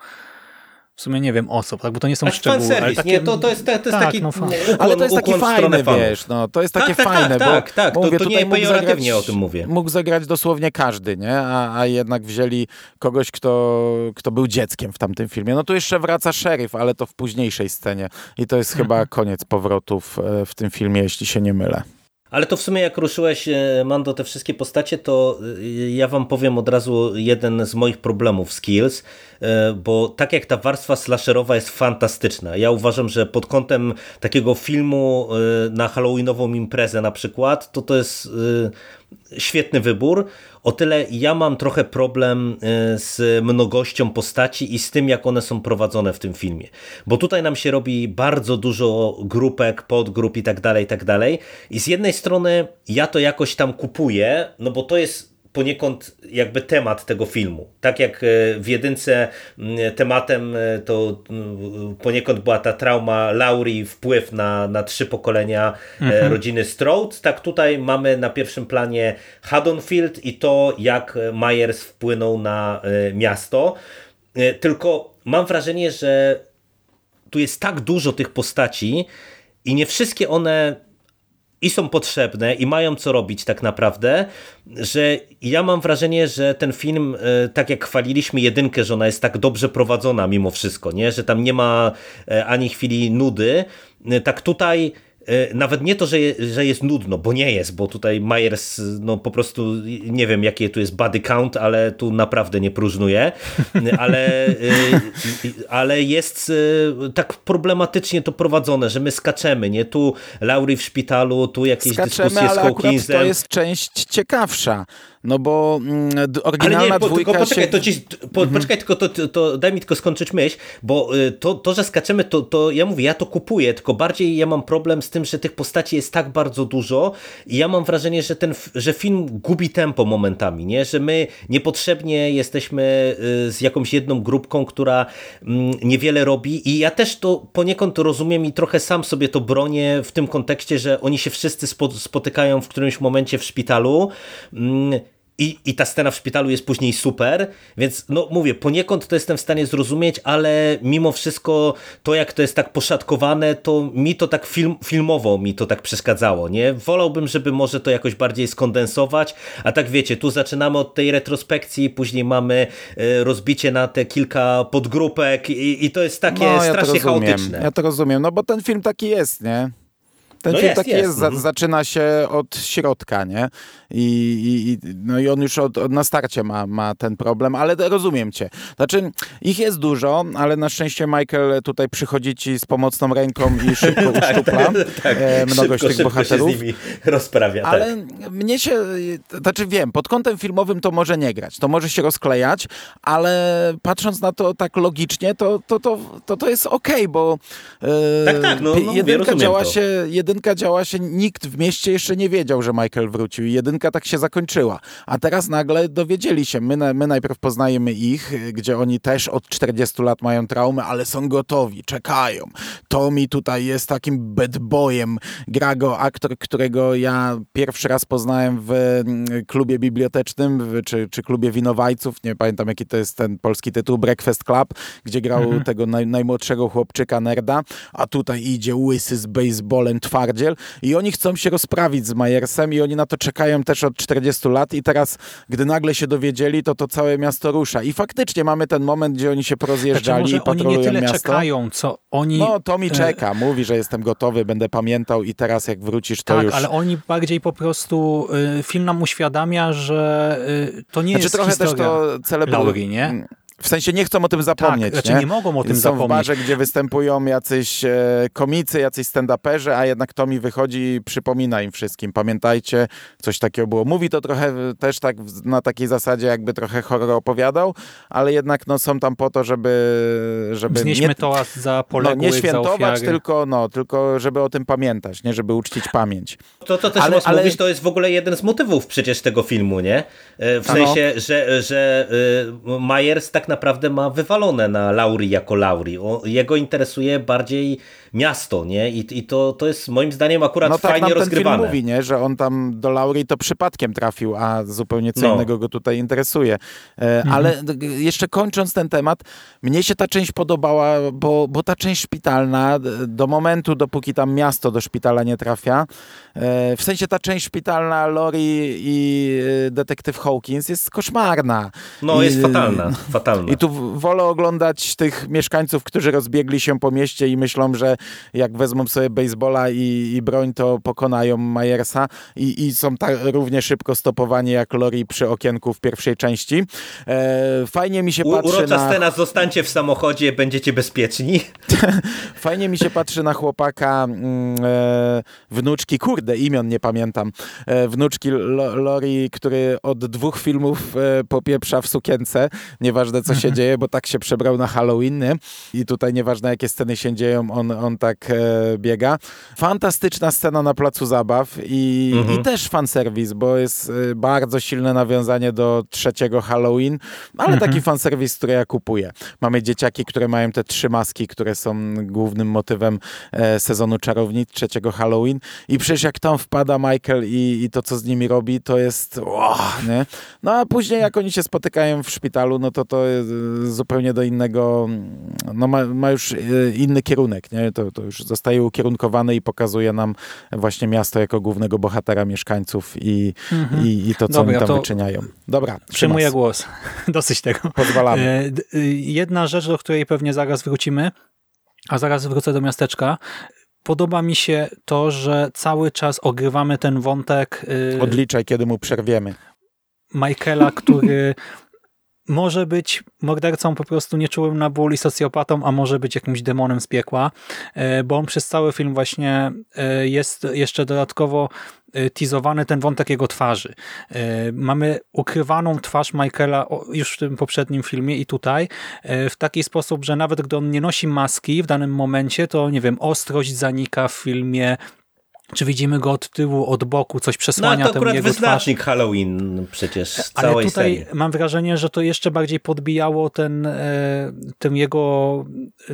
Speaker 1: w sumie nie wiem o co, tak? bo to nie są szczegóły.
Speaker 3: Ale takie... nie, to, to jest, to jest tak, taki no, ukłon,
Speaker 2: Ale to jest taki fajny, wiesz, no, to jest takie
Speaker 3: tak,
Speaker 2: tak, fajne,
Speaker 3: tak,
Speaker 2: bo
Speaker 3: tak, tak,
Speaker 2: mówię,
Speaker 3: to, to nie pejoratywnie zagrać, o tym mówię.
Speaker 2: Mógł zagrać dosłownie każdy, nie? A, a jednak wzięli kogoś, kto, kto był dzieckiem w tamtym filmie. No tu jeszcze wraca szeryf, ale to w późniejszej scenie i to jest mhm. chyba koniec powrotów e, w tym filmie, jeśli się nie mylę.
Speaker 3: Ale to w sumie jak ruszyłeś, e, Mando, te wszystkie postacie, to e, ja wam powiem od razu jeden z moich problemów z Kills, e, bo tak jak ta warstwa slasherowa jest fantastyczna. Ja uważam, że pod kątem takiego filmu na halloweenową imprezę na przykład, to to jest świetny wybór. O tyle ja mam trochę problem e, z mnogością postaci i z tym, jak one są prowadzone w tym filmie. Bo tutaj nam się robi bardzo dużo grupek, podgrup i tak dalej, i tak dalej. I z jednej strony ja to jakoś tam kupuję, no bo to jest poniekąd jakby temat tego filmu. Tak jak e, w jedynce tematem e, to poniekąd była ta trauma Laurie, wpływ na, na trzy pokolenia e, mhm. rodziny Strode, tak tutaj mamy na pierwszym planie Haddonfield i to jak Myers wpłynął na miasto. Tylko mam wrażenie, że tu jest tak dużo tych postaci i nie wszystkie one i są potrzebne i mają co robić tak naprawdę, że ja mam wrażenie, że ten film, e, tak jak chwaliliśmy jedynkę, że ona jest tak dobrze prowadzona mimo wszystko, nie? że tam nie ma e, ani chwili nudy, e, tak tutaj nawet nie to, że, że jest nudno, bo nie jest, bo tutaj Myers no po prostu nie wiem jakie tu jest body count, ale tu naprawdę nie próżnuje, ale, e, ale jest e, tak problematycznie to prowadzone, że my skaczemy, nie? Tu Laurie w szpitalu, tu jakieś
Speaker 2: skaczemy,
Speaker 3: dyskusje z Hawkinsem.
Speaker 2: to jest część ciekawsza No bo mm, oryginalna
Speaker 3: Ale nie, po,
Speaker 2: dwójka
Speaker 3: tylko poczekaj,
Speaker 2: się...
Speaker 3: to ci, po, mhm. poczekaj tylko to, to, to, daj mi tylko skończyć myśl, bo y, to, to że skaczemy, to, to ja mówię, ja to kupuję, tylko bardziej ja mam problem z tym, że tych postaci jest tak bardzo dużo i ja mam wrażenie, że ten, że film gubi tempo momentami, nie? Że my niepotrzebnie jesteśmy y, z jakąś jedną grupką, która mm, niewiele robi i ja też to poniekąd rozumiem i trochę sam sobie to bronię w tym kontekście, że oni się wszyscy spotykają w którymś momencie w szpitalu mm, i, I ta scena w szpitalu jest później super, więc no mówię, poniekąd to jestem w stanie zrozumieć, ale mimo wszystko to jak to jest tak poszatkowane, to mi to tak film, filmowo mi to tak przeszkadzało, nie? Wolałbym, żeby może to jakoś bardziej skondensować, a tak wiecie, tu zaczynamy od tej retrospekcji, później mamy e, rozbicie na te kilka podgrupek i, i to jest takie no, strasznie
Speaker 2: ja
Speaker 3: chaotyczne.
Speaker 2: Ja to rozumiem, no bo ten film taki jest, nie? Ten no film jest, taki jest, jest. Mhm. zaczyna się od środka, nie? I, i, no i on już od, od, na starcie ma, ma ten problem, ale rozumiem cię. Znaczy, ich jest dużo, ale na szczęście Michael tutaj przychodzi ci z pomocną ręką i szybko tak, uszczupla tak, tak. E, mnogość szybko, tych szybko bohaterów.
Speaker 3: Się z nimi rozprawia, tak.
Speaker 2: ale mnie się, znaczy wiem, pod kątem filmowym to może nie grać, to może się rozklejać, ale patrząc na to tak logicznie, to, to, to, to, to jest okej, okay, bo
Speaker 3: e, tak, tak, no, no,
Speaker 2: jedynka, działa
Speaker 3: to.
Speaker 2: się, jedynka działa się, nikt w mieście jeszcze nie wiedział, że Michael wrócił. Jedynka tak się zakończyła. A teraz nagle dowiedzieli się, my, my najpierw poznajemy ich, gdzie oni też od 40 lat mają traumy, ale są gotowi, czekają. Tommy tutaj jest takim bad boyem. Gra go aktor, którego ja pierwszy raz poznałem w mm, klubie bibliotecznym, czy, czy klubie winowajców, nie pamiętam jaki to jest ten polski tytuł, Breakfast Club, gdzie grał mhm. tego naj, najmłodszego chłopczyka nerda, a tutaj idzie łysy z baseballem twardziel i oni chcą się rozprawić z Majersem i oni na to czekają też od 40 lat i teraz, gdy nagle się dowiedzieli, to to całe miasto rusza. I faktycznie mamy ten moment, gdzie oni się porozjeżdżali znaczy, i patrolują
Speaker 1: oni nie tyle
Speaker 2: miasto.
Speaker 1: czekają, co oni...
Speaker 2: No, to mi e, czeka. Mówi, że jestem gotowy, będę pamiętał i teraz jak wrócisz, to
Speaker 1: tak,
Speaker 2: już...
Speaker 1: Tak, ale oni bardziej po prostu... Y, film nam uświadamia, że y, to nie
Speaker 2: znaczy,
Speaker 1: jest
Speaker 2: trochę też to
Speaker 1: celebrują. nie?
Speaker 2: W sensie nie chcą o tym zapomnieć. Tak,
Speaker 1: znaczy nie? nie mogą o tym
Speaker 2: Są
Speaker 1: zapomnieć.
Speaker 2: w barze, gdzie występują jacyś e, komicy, jacyś stand-uperzy, a jednak Tommy wychodzi i przypomina im wszystkim. Pamiętajcie, coś takiego było. Mówi to trochę też tak na takiej zasadzie, jakby trochę horror opowiadał, ale jednak no, są tam po to, żeby... żeby
Speaker 1: Znieśmy nie, to za poległych,
Speaker 2: no, Nie świętować, tylko, no, tylko żeby o tym pamiętać, nie? żeby uczcić pamięć.
Speaker 3: To, to też ale, ale... mówić, to jest w ogóle jeden z motywów przecież tego filmu, nie? E, w sensie, że, że y, Myers tak tak naprawdę ma wywalone na Lauri jako Lauri. Jego interesuje bardziej miasto, nie? I, i to, to jest moim zdaniem akurat
Speaker 2: no tak
Speaker 3: fajnie
Speaker 2: nam
Speaker 3: rozgrywane.
Speaker 2: ten film mówi, nie? Że on tam do Lauri to przypadkiem trafił, a zupełnie co no. innego go tutaj interesuje. E, mhm. Ale jeszcze kończąc ten temat, mnie się ta część podobała, bo, bo ta część szpitalna do momentu, dopóki tam miasto do szpitala nie trafia, e, w sensie ta część szpitalna Lori i e, detektyw Hawkins jest koszmarna.
Speaker 3: No,
Speaker 2: I,
Speaker 3: jest fatalna, fatalna.
Speaker 2: I tu wolę oglądać tych mieszkańców, którzy rozbiegli się po mieście i myślą, że jak wezmą sobie baseballa i, i broń, to pokonają Majersa i, i są tak równie szybko stopowani jak Lori przy okienku w pierwszej części. E, fajnie mi się U, patrzy
Speaker 3: urocza
Speaker 2: na...
Speaker 3: scena, zostańcie w samochodzie, będziecie bezpieczni.
Speaker 2: fajnie mi się patrzy na chłopaka mm, e, wnuczki, kurde, imion nie pamiętam, e, wnuczki Lori, który od dwóch filmów e, popieprza w sukience, nieważne co się dzieje, bo tak się przebrał na Halloween i tutaj nieważne jakie sceny się dzieją, on, on tak e, biega. Fantastyczna scena na placu zabaw i, mhm. i też fanserwis, bo jest e, bardzo silne nawiązanie do trzeciego Halloween, ale mhm. taki fanserwis, który ja kupuję. Mamy dzieciaki, które mają te trzy maski, które są głównym motywem e, sezonu Czarownic, trzeciego Halloween i przecież jak tam wpada Michael i, i to, co z nimi robi, to jest oh, nie? No a później jak oni się spotykają w szpitalu, no to to jest zupełnie do innego, no ma, ma już e, inny kierunek, nie? To, to już zostaje ukierunkowane i pokazuje nam właśnie miasto jako głównego bohatera mieszkańców i, mhm. i, i, to, co Dobra, oni tam to wyczyniają. Dobra,
Speaker 1: Przyjmuję głos. Dosyć tego.
Speaker 2: Pozwalamy. E,
Speaker 1: jedna rzecz, do której pewnie zaraz wrócimy, a zaraz wrócę do miasteczka. Podoba mi się to, że cały czas ogrywamy ten wątek.
Speaker 2: Y, Odliczaj, kiedy mu przerwiemy.
Speaker 1: Michaela, który może być mordercą po prostu nieczułym na ból i socjopatą, a może być jakimś demonem z piekła, e, bo on przez cały film właśnie e, jest jeszcze dodatkowo e, teasowany ten wątek jego twarzy. Mamy ukrywaną twarz Michaela już w tym poprzednim filmie i tutaj w taki sposób, że nawet gdy on nie nosi maski w danym momencie, to nie wiem, ostrość zanika w filmie, czy widzimy go od tyłu, od boku, coś przesłania
Speaker 3: no, to akurat
Speaker 1: jego
Speaker 3: wyznacznik
Speaker 1: twarz.
Speaker 3: Halloween przecież
Speaker 1: Ale
Speaker 3: całej
Speaker 1: tutaj
Speaker 3: serii.
Speaker 1: mam wrażenie, że to jeszcze bardziej podbijało ten, e, ten jego,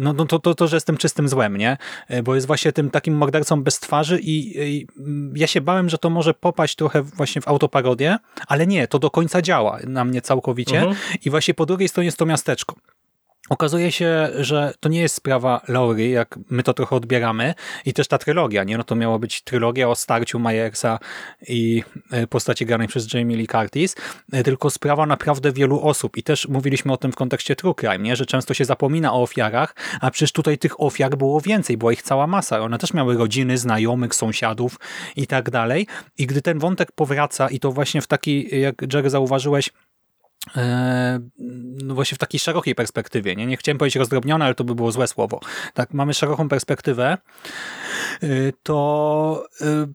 Speaker 1: no, no to, to, to, że jestem czystym złem, nie? E, bo jest właśnie tym takim mordercą bez twarzy i, i ja się bałem, że to może popaść trochę właśnie w autoparodię, ale nie, to do końca działa na mnie całkowicie
Speaker 3: Mhm.
Speaker 1: i właśnie po drugiej stronie jest to miasteczko. Okazuje się, że to nie jest sprawa Laurie, jak my to trochę odbieramy i też ta trylogia, nie? No to miała być trylogia o starciu Myersa i e, postaci granej przez Jamie Lee Curtis, e, tylko sprawa naprawdę wielu osób i też mówiliśmy o tym w kontekście True Crime, nie? Że często się zapomina o ofiarach, a przecież tutaj tych ofiar było więcej, była ich cała masa. One też miały rodziny, znajomych, sąsiadów i tak dalej. I gdy ten wątek powraca i to właśnie w taki, jak Jerry zauważyłeś, no właśnie w takiej szerokiej perspektywie. Nie? nie chciałem powiedzieć rozdrobnione, ale to by było złe słowo. Tak, mamy szeroką perspektywę, e, to e,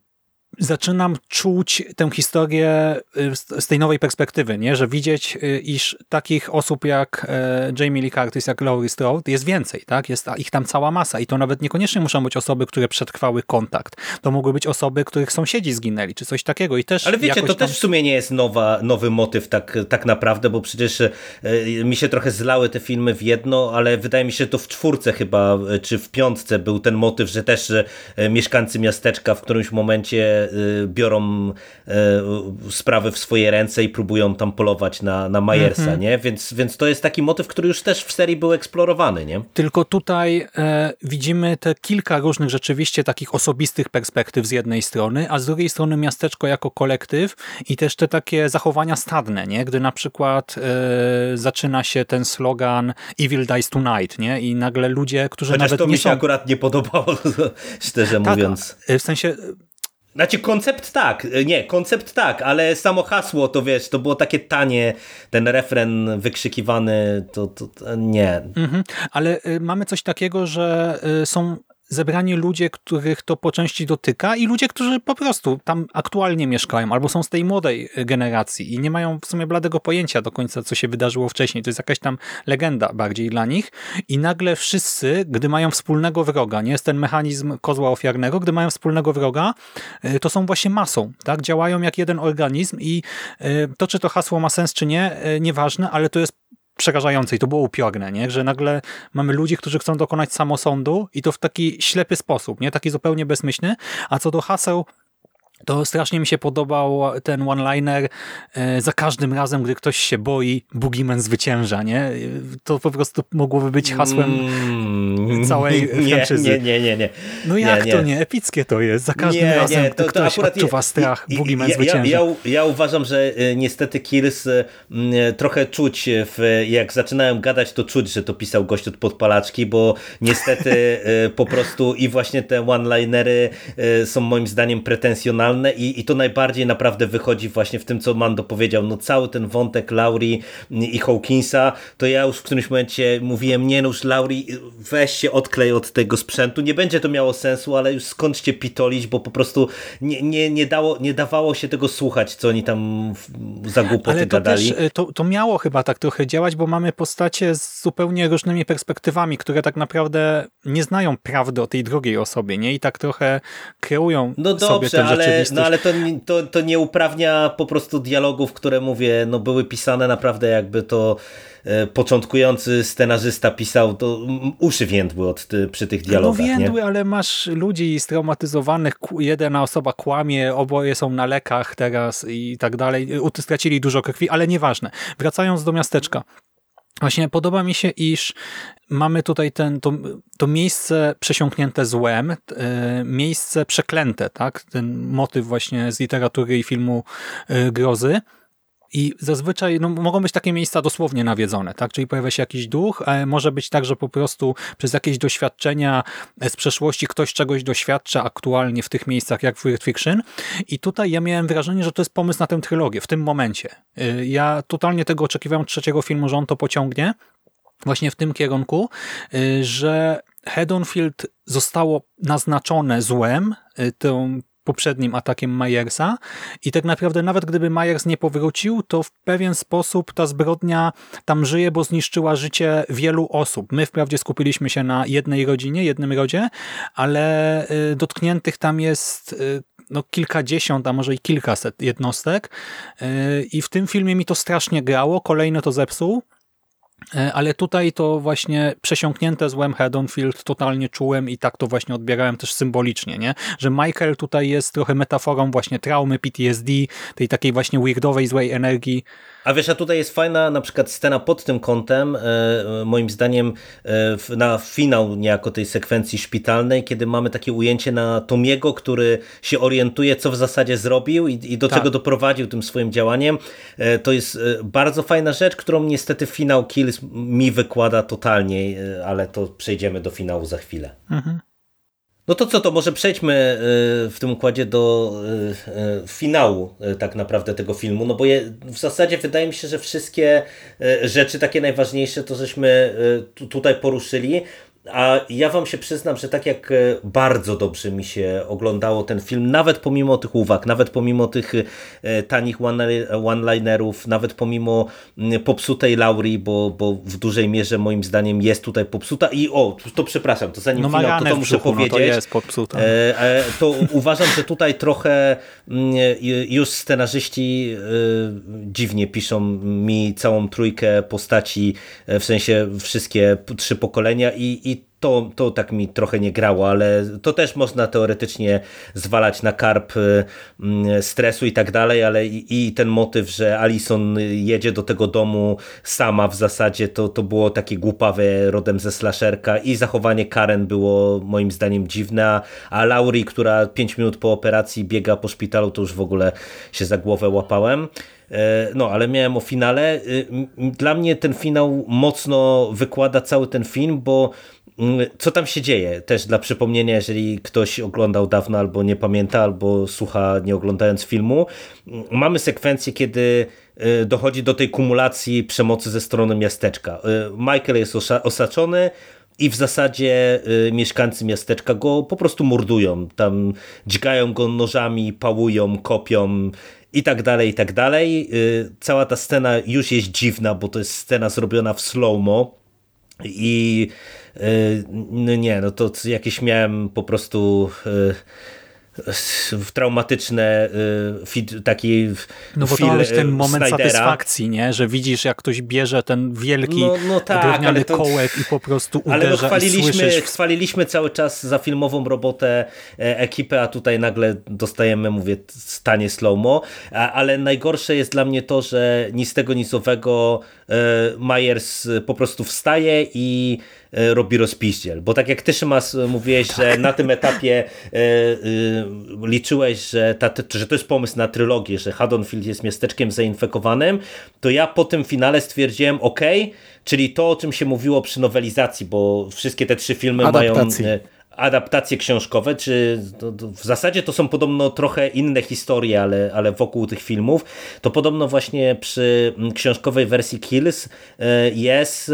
Speaker 1: zaczynam czuć tę historię y, z tej nowej perspektywy, nie? że widzieć, y, iż takich osób jak e, Jamie Lee Curtis, jak Laurie Strode jest więcej, tak? jest ich tam cała masa i to nawet niekoniecznie muszą być osoby, które przetrwały kontakt. To mogły być osoby, których sąsiedzi zginęli, czy coś takiego i też
Speaker 3: Ale wiecie, to
Speaker 1: tam...
Speaker 3: też w sumie nie jest nowa, nowy motyw tak, tak naprawdę, bo przecież e, mi się trochę zlały te filmy w jedno, ale wydaje mi się, że to w czwórce chyba, e, czy w piątce był ten motyw, że też mieszkańcy miasteczka w którymś momencie Y, biorą y, sprawy w swoje ręce i próbują tam polować na, na Majersa, mm -hmm. nie? Więc, więc to jest taki motyw, który już też w serii był eksplorowany, nie?
Speaker 1: Tylko tutaj e, widzimy te kilka różnych rzeczywiście takich osobistych perspektyw z jednej strony, a z drugiej strony miasteczko jako kolektyw i też te takie zachowania stadne, nie? Gdy na przykład e, zaczyna się ten slogan Evil Dies Tonight, nie? I nagle ludzie, którzy
Speaker 3: Chociaż
Speaker 1: nawet
Speaker 3: to mi się
Speaker 1: są...
Speaker 3: akurat nie podobało, szczerze
Speaker 1: tak,
Speaker 3: mówiąc.
Speaker 1: W sensie
Speaker 3: znaczy koncept tak, nie, koncept tak, ale samo hasło to wiesz, to było takie tanie, ten refren wykrzykiwany, to, to, to nie.
Speaker 1: Mhm, ale y, mamy coś takiego, że y, są zebrani ludzie, których to po części dotyka i ludzie, którzy po prostu tam aktualnie mieszkają albo są z tej młodej generacji i nie mają w sumie bladego pojęcia do końca, co się wydarzyło wcześniej. To jest jakaś tam legenda bardziej dla nich i nagle wszyscy, gdy mają wspólnego wroga, nie jest ten mechanizm kozła ofiarnego, gdy mają wspólnego wroga, y, to są właśnie masą, tak? Działają jak jeden organizm i y, to, czy to hasło ma sens, czy nie, nieważne, ale to jest przerażające to było upiorne, nie? że nagle mamy ludzi, którzy chcą dokonać samosądu i to w taki ślepy sposób, nie taki zupełnie bezmyślny, a co do haseł to strasznie mi się podobał ten one-liner e, za każdym razem, gdy ktoś się boi, Boogeyman zwycięża, nie? To po prostu mogłoby być hasłem mm, całej franczyzy.
Speaker 3: Nie, nie, nie, nie.
Speaker 1: No jak
Speaker 3: nie,
Speaker 1: to nie? Epickie to jest. Za każdym
Speaker 3: nie,
Speaker 1: razem,
Speaker 3: nie,
Speaker 1: gdy
Speaker 3: to,
Speaker 1: ktoś
Speaker 3: to
Speaker 1: odczuwa strach, Boogeyman
Speaker 3: ja,
Speaker 1: zwycięża.
Speaker 3: Ja, ja, ja uważam, że e, niestety Kills e, trochę czuć, w, jak zaczynałem gadać, to czuć, że to pisał gość od podpalaczki, bo niestety po prostu i właśnie te one-linery są moim zdaniem pretensjonalne i, i to najbardziej naprawdę wychodzi właśnie w tym, co Mando powiedział. No cały ten wątek Laurie i Hawkinsa, to ja już w którymś momencie mówiłem, nie no już Laurie, weź się odklej od tego sprzętu, nie będzie to miało sensu, ale już skądście pitolić, bo po prostu nie, nie, nie, dało, nie dawało się tego słuchać, co oni tam za głupoty
Speaker 1: ale to
Speaker 3: gadali.
Speaker 1: Też, to, to miało chyba tak trochę działać, bo mamy postacie z zupełnie różnymi perspektywami, które tak naprawdę nie znają prawdy o tej drugiej osobie, nie? I tak trochę kreują
Speaker 3: no
Speaker 1: sobie
Speaker 3: dobrze,
Speaker 1: tę
Speaker 3: ale, no ale to, to, to nie uprawnia po prostu dialogów, które mówię, no były pisane naprawdę jakby to e, początkujący scenarzysta pisał, to uszy więdły od, przy tych dialogach.
Speaker 1: No więdły,
Speaker 3: nie?
Speaker 1: ale masz ludzi straumatyzowanych, jedna osoba kłamie, oboje są na lekach teraz i tak dalej, stracili dużo krwi, ale nieważne. Wracając do miasteczka. Właśnie podoba mi się, iż mamy tutaj ten, to, to miejsce przesiąknięte złem, e, miejsce przeklęte, tak? ten motyw właśnie z literatury i filmu e, grozy. I zazwyczaj no, mogą być takie miejsca dosłownie nawiedzone, tak? Czyli pojawia się jakiś duch, a może być tak, że po prostu przez jakieś doświadczenia z przeszłości ktoś czegoś doświadcza aktualnie w tych miejscach jak w Weird Fiction. I tutaj ja miałem wrażenie, że to jest pomysł na tę trylogię w tym momencie. Y, ja totalnie tego oczekiwałem trzeciego filmu, że on to pociągnie właśnie w tym kierunku, że Hedonfield zostało naznaczone złem, tą poprzednim atakiem Myersa. I tak naprawdę nawet gdyby Myers nie powrócił, to w pewien sposób ta zbrodnia tam żyje, bo zniszczyła życie wielu osób. My wprawdzie skupiliśmy się na jednej rodzinie, jednym rodzie, ale y, dotkniętych tam jest y, no, kilkadziesiąt, a może i kilkaset jednostek. Y, i w tym filmie mi to strasznie grało, kolejny to zepsuł, ale tutaj to właśnie przesiąknięte złem Hedonfield totalnie czułem i tak to właśnie odbierałem też symbolicznie, nie? że Michael tutaj jest trochę metaforą właśnie traumy, PTSD, tej takiej właśnie weirdowej, złej energii,
Speaker 3: a wiesz, a tutaj jest fajna na przykład scena pod tym kątem, e, moim zdaniem e, na finał niejako tej sekwencji szpitalnej, kiedy mamy takie ujęcie na Tomiego, który się orientuje, co w zasadzie zrobił i, i do tak. czego doprowadził tym swoim działaniem. E, to jest bardzo fajna rzecz, którą niestety finał Kills mi wykłada totalnie, ale to przejdziemy do finału za chwilę. Mhm. No to co, to może przejdźmy y, w tym układzie do y, y, finału tak naprawdę tego filmu, no bo je, w zasadzie wydaje mi się, że wszystkie rzeczy takie najważniejsze to żeśmy tutaj poruszyli. A ja wam się przyznam, że tak jak e, bardzo dobrze mi się oglądało ten film, nawet pomimo tych uwag, nawet pomimo tych e, tanich one-linerów, nawet pomimo popsutej Laurii, bo, bo w dużej mierze moim zdaniem jest tutaj popsuta i o, to przepraszam, to zanim
Speaker 1: no,
Speaker 3: finał, to, to muszę
Speaker 1: brzuchu,
Speaker 3: powiedzieć.
Speaker 1: No to jest popsuta.
Speaker 3: E, to uważam, że tutaj trochę już scenarzyści dziwnie piszą mi całą trójkę postaci, w sensie wszystkie trzy pokolenia i, i to, to tak mi trochę nie grało, ale to też można teoretycznie zwalać na karp y, mm, stresu i tak dalej, ale i, i, ten motyw, że Alison jedzie do tego domu sama w zasadzie, to, to było takie głupawe rodem ze slasherka i zachowanie Karen było moim zdaniem dziwne, a Laurie, która 5 minut po operacji biega po szpitalu, to już w ogóle się za głowę łapałem. E, no, ale miałem o finale. Y, dla mnie ten finał mocno wykłada cały ten film, bo co tam się dzieje? Też dla przypomnienia, jeżeli ktoś oglądał dawno albo nie pamięta, albo słucha nie oglądając filmu, mm, mamy sekwencję, kiedy y, dochodzi do tej kumulacji przemocy ze strony miasteczka. Y, Michael jest osaczony, i w zasadzie y, mieszkańcy miasteczka go po prostu mordują. Tam dźgają go nożami, pałują, kopią i tak dalej, i tak dalej. Cała ta scena już jest dziwna, bo to jest scena zrobiona w slow-mo i nie, no to jakieś miałem po prostu yy, traumatyczne y, taki
Speaker 1: No bo to ma być ten moment Snydera. satysfakcji, nie? że widzisz jak ktoś bierze ten wielki no, no tak, drewniany to... kołek i po prostu uderza ale no chwaliliśmy,
Speaker 3: chwaliliśmy cały czas za filmową robotę e, ekipę, a tutaj nagle dostajemy, mówię, stanie slow-mo, ale najgorsze jest dla mnie to, że nic z tego nic owego Myers po prostu wstaje i e, robi rozpiździel, bo tak jak ty Szymas mówiłeś, tak. że na tym etapie liczyłeś, że, ta, że to jest pomysł na trylogię, że Haddonfield jest miasteczkiem zainfekowanym, to ja po tym finale stwierdziłem, ok, czyli to, o czym się mówiło przy nowelizacji, bo wszystkie te trzy filmy Adaptacji. mają e, adaptacje książkowe, czy w zasadzie to są podobno trochę inne historie, ale, ale wokół tych filmów, to podobno właśnie przy książkowej wersji Kills e, jest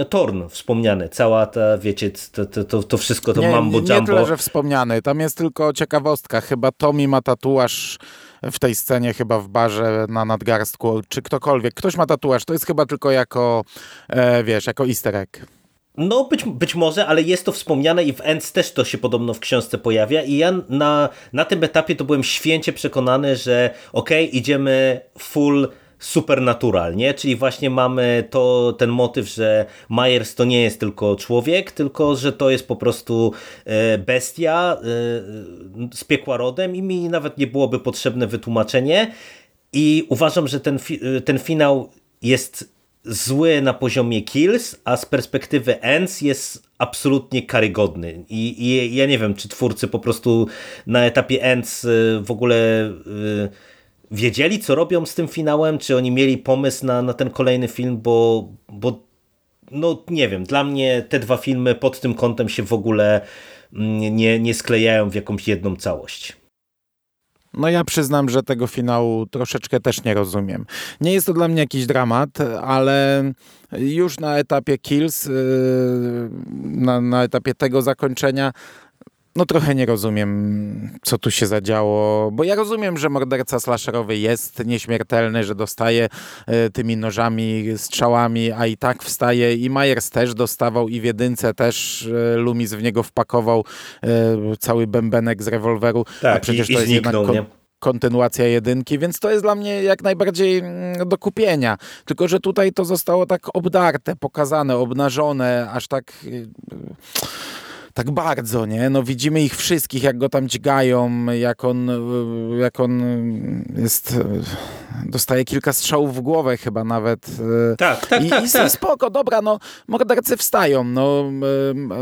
Speaker 3: e, Torn wspomniany. Cała ta, wiecie, to, to, to wszystko, to nie, mambo
Speaker 2: jumbo. Nie tyle, że wspomniany, tam jest tylko ciekawostka. Chyba Tommy ma tatuaż w tej scenie chyba w barze na nadgarstku, czy ktokolwiek. Ktoś ma tatuaż, to jest chyba tylko jako, e, wiesz, jako easter egg.
Speaker 3: No być, być może, ale jest to wspomniane i w Ends też to się podobno w książce pojawia i ja na, na tym etapie to byłem święcie przekonany, że okej, okay, idziemy full supernatural, nie? Czyli właśnie mamy to, ten motyw, że Myers to nie jest tylko człowiek, tylko że to jest po prostu e, bestia e, z piekła rodem i mi nawet nie byłoby potrzebne wytłumaczenie i uważam, że ten, ten finał jest zły na poziomie kills, a z perspektywy ends jest absolutnie karygodny. I, I, ja nie wiem, czy twórcy po prostu na etapie ends y, w ogóle y, wiedzieli, co robią z tym finałem, czy oni mieli pomysł na, na ten kolejny film, bo, bo no nie wiem, dla mnie te dwa filmy pod tym kątem się w ogóle mm, nie, nie sklejają w jakąś jedną całość.
Speaker 2: No ja przyznam, że tego finału troszeczkę też nie rozumiem. Nie jest to dla mnie jakiś dramat, ale już na etapie Kills, yy, na, na etapie tego zakończenia, no trochę nie rozumiem, co tu się zadziało, bo ja rozumiem, że morderca slasherowy jest nieśmiertelny, że dostaje y, tymi nożami, strzałami, a i tak wstaje i Myers też dostawał i w jedynce też y, Loomis w niego wpakował y, cały bębenek z rewolweru.
Speaker 3: Tak, a przecież i, to i jest zniknął, jednak
Speaker 2: kontynuacja jedynki, więc to jest dla mnie jak najbardziej mm, do kupienia. Tylko, że tutaj to zostało tak obdarte, pokazane, obnażone, aż tak tak bardzo, nie? No widzimy ich wszystkich, jak go tam dźgają, jak on, jak on jest, dostaje kilka strzałów w głowę chyba nawet.
Speaker 3: Tak, tak,
Speaker 2: I,
Speaker 3: tak.
Speaker 2: I,
Speaker 3: tak.
Speaker 2: i spoko, dobra, no mordercy wstają, no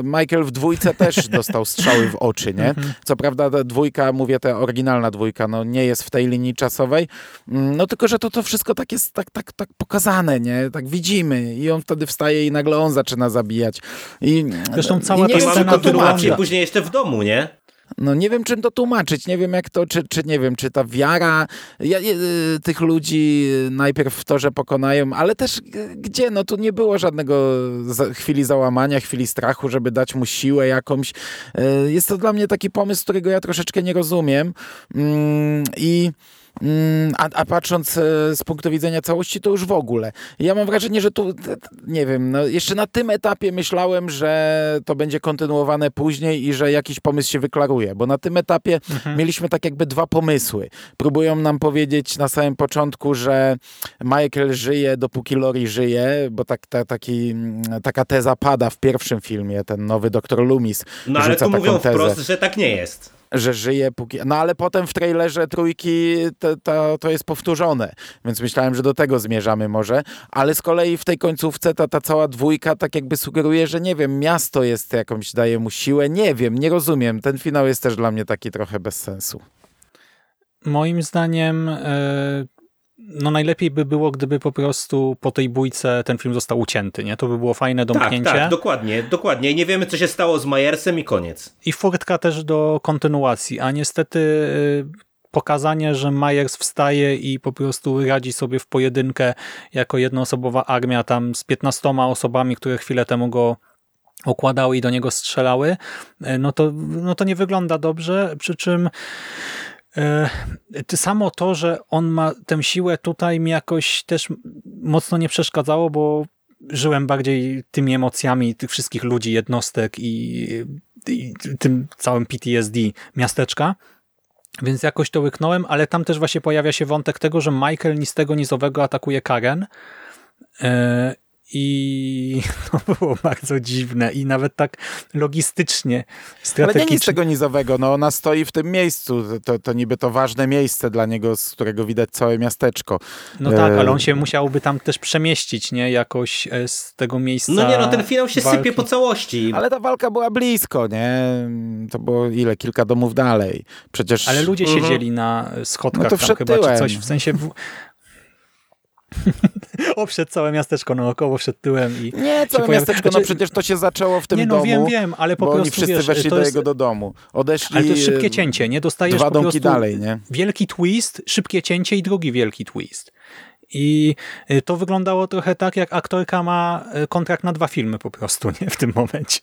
Speaker 2: Michael w dwójce też dostał strzały w oczy, nie? Mhm. Co prawda dwójka, mówię, ta oryginalna dwójka, no nie jest w tej linii czasowej, mm, no tylko, że to, to wszystko tak jest tak, tak, tak pokazane, nie? Tak widzimy i on wtedy wstaje i nagle on zaczyna zabijać. I,
Speaker 1: Zresztą cała
Speaker 2: ta
Speaker 1: scena
Speaker 3: później jeszcze w domu, nie?
Speaker 2: No nie wiem, czym to tłumaczyć, nie wiem jak to, czy, czy nie wiem, czy ta wiara ja, ja, tych ludzi najpierw w to, że pokonają, ale też gdzie, no tu nie było żadnego za, chwili załamania, chwili strachu, żeby dać mu siłę jakąś. E, jest to dla mnie taki pomysł, którego ja troszeczkę nie rozumiem. Mm, i a, a, patrząc e, z punktu widzenia całości, to już w ogóle. Ja mam wrażenie, że tu, nie wiem, no jeszcze na tym etapie myślałem, że to będzie kontynuowane później i że jakiś pomysł się wyklaruje, bo na tym etapie mhm. mieliśmy tak jakby dwa pomysły. Próbują nam powiedzieć na samym początku, że Michael żyje, dopóki Lori żyje, bo tak, ta, taki, mm, taka teza pada w pierwszym filmie, ten nowy doktor Loomis.
Speaker 3: No ale tu mówią tezę. wprost, że tak nie jest
Speaker 2: że żyje póki... No ale potem w trailerze trójki to, to, to, jest powtórzone, więc myślałem, że do tego zmierzamy może, ale z kolei w tej końcówce ta, ta cała dwójka tak jakby sugeruje, że nie wiem, miasto jest jakąś, daje mu siłę, nie wiem, nie rozumiem. Ten finał jest też dla mnie taki trochę bez sensu.
Speaker 1: Moim zdaniem e, no najlepiej by było, gdyby po prostu po tej bójce ten film został ucięty, nie? To by było fajne domknięcie.
Speaker 3: Tak, tak, dokładnie, dokładnie. Nie wiemy, co się stało z Majersem i koniec.
Speaker 1: I furtka też do kontynuacji, a niestety y, pokazanie, że Myers wstaje i po prostu radzi sobie w pojedynkę jako jednoosobowa armia tam z 15 osobami, które chwilę temu go okładały i do niego strzelały, y, no to, no to nie wygląda dobrze, przy czym samo to, że on ma tę siłę tutaj mi jakoś też mocno nie przeszkadzało, bo żyłem bardziej tymi emocjami tych wszystkich ludzi, jednostek i, i tym całym PTSD miasteczka. Więc jakoś to łyknąłem, ale tam też właśnie pojawia się wątek tego, że Michael ni z tego nizowego atakuje Karen e, i to było bardzo dziwne i nawet tak logistycznie, strategicznie.
Speaker 2: Ale nie nic tego nizowego, no ona stoi w tym miejscu, to, to niby to ważne miejsce dla niego, z którego widać całe miasteczko.
Speaker 1: No tak, ale on się musiałby tam też przemieścić, nie, jakoś e, z tego miejsca
Speaker 3: No nie, no ten finał się walki. sypie po całości.
Speaker 2: Ale ta walka była blisko, nie? To było ile? Kilka domów dalej. Przecież...
Speaker 1: Ale ludzie mhm. siedzieli na schodkach no to tam chyba, czy coś, w sensie... Obszedł całe miasteczko naokoło, wszedł tyłem i...
Speaker 2: Nie, całe miasteczko, no znaczy... przecież to się zaczęło w tym
Speaker 1: nie, no,
Speaker 2: domu.
Speaker 1: wiem, wiem, ale po
Speaker 2: bo
Speaker 1: prostu,
Speaker 2: oni wszyscy
Speaker 1: wiesz,
Speaker 2: weszli do
Speaker 1: jest...
Speaker 2: jego do domu. Odeszli...
Speaker 1: Ale to jest szybkie cięcie, nie? Dostajesz
Speaker 2: dwa
Speaker 1: po prostu
Speaker 2: dalej, nie?
Speaker 1: wielki twist, szybkie cięcie i drugi wielki twist. I y, to wyglądało trochę tak, jak aktorka ma y, kontrakt na dwa filmy po prostu, nie? W tym momencie.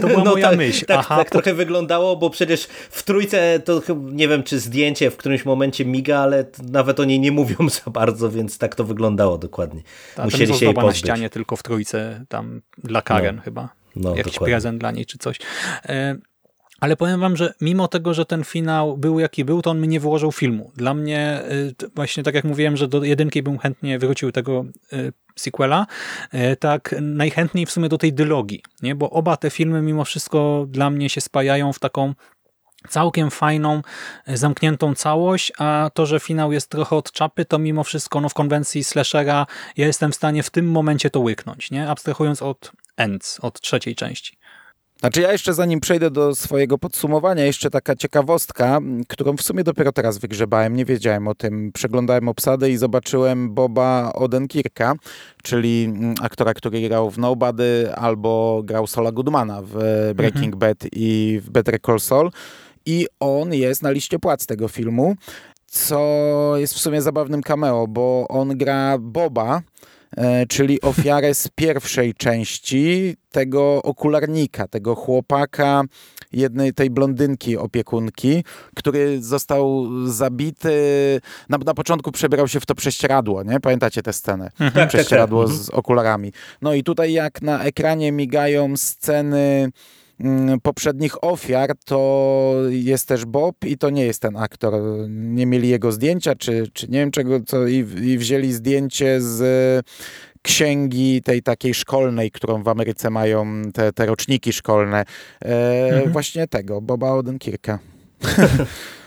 Speaker 1: To była no moja
Speaker 3: tak,
Speaker 1: myśl.
Speaker 3: Tak,
Speaker 1: Aha,
Speaker 3: tak po... trochę wyglądało, bo przecież w trójce to nie wiem, czy zdjęcie w którymś momencie miga, ale nawet o niej nie mówią za bardzo, więc tak to wyglądało dokładnie.
Speaker 1: Ta, Musieli się jej pozbyć. na ścianie tylko w trójce, tam dla Karen no. chyba. No, Jakiś dokładnie. prezent dla niej czy coś. Ale powiem wam, że mimo tego, że ten finał był jaki był, to on mi nie wyłożył filmu. Dla mnie, y, właśnie tak jak mówiłem, że do jedynki bym chętnie wrócił tego y, sequela, y, tak najchętniej w sumie do tej dylogii, nie? bo oba te filmy mimo wszystko dla mnie się spajają w taką całkiem fajną, zamkniętą całość, a to, że finał jest trochę od czapy, to mimo wszystko no, w konwencji slashera ja jestem w stanie w tym momencie to łyknąć, nie? abstrahując od Ends, od trzeciej części.
Speaker 2: Znaczy ja jeszcze zanim przejdę do swojego podsumowania, jeszcze taka ciekawostka, którą w sumie dopiero teraz wygrzebałem, nie wiedziałem o tym. Przeglądałem obsadę i zobaczyłem Boba Odenkirka, czyli mm, aktora, który grał w Nobody albo grał Sola Goodmana w Breaking mhm. Bad i w Better Call Saul. I on jest na liście płac tego filmu, co jest w sumie zabawnym cameo, bo on gra Boba, E, czyli ofiarę z pierwszej części tego okularnika, tego chłopaka, jednej tej blondynki opiekunki, który został zabity. Na, na początku przebierał się w to prześcieradło, nie? Pamiętacie tę scenę? Mhm. Tak, tak, prześcieradło tak, tak. z okularami. No i tutaj jak na ekranie migają sceny poprzednich ofiar, to jest też Bob i to nie jest ten aktor. Nie mieli jego zdjęcia, czy, czy nie wiem czego, co i, i wzięli zdjęcie z księgi tej takiej szkolnej, którą w Ameryce mają te, te roczniki szkolne. E, mhm. Właśnie tego, Boba Odenkirka.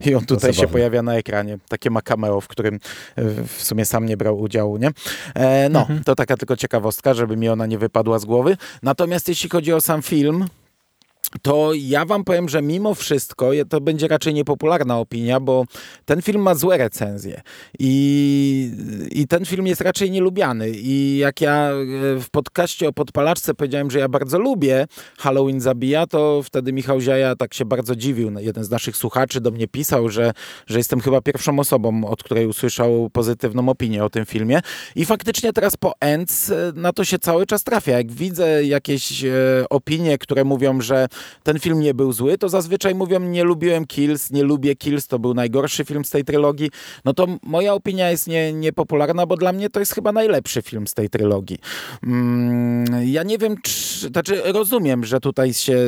Speaker 2: I on tutaj się pojawia na ekranie. Takie ma cameo, w którym w sumie sam nie brał udziału, nie? E, no, mhm. to taka tylko ciekawostka, żeby mi ona nie wypadła z głowy. Natomiast jeśli chodzi o sam film, to ja wam powiem, że mimo wszystko to będzie raczej niepopularna opinia, bo ten film ma złe recenzje i, i ten film jest raczej nielubiany i jak ja e, w podcaście o podpalaczce powiedziałem, że ja bardzo lubię Halloween Zabija, to wtedy Michał Ziaja tak się bardzo dziwił. Jeden z naszych słuchaczy do mnie pisał, że, że jestem chyba pierwszą osobą, od której usłyszał pozytywną opinię o tym filmie i faktycznie teraz po Ends e, na to się cały czas trafia. Jak widzę jakieś e, opinie, które mówią, że ten film nie był zły, to zazwyczaj mówią, nie lubiłem Kills, nie lubię Kills, to był najgorszy film z tej trylogii. No to moja opinia jest nie, niepopularna, bo dla mnie to jest chyba najlepszy film z tej trylogii. Mm, ja nie wiem, czy, znaczy rozumiem, że tutaj się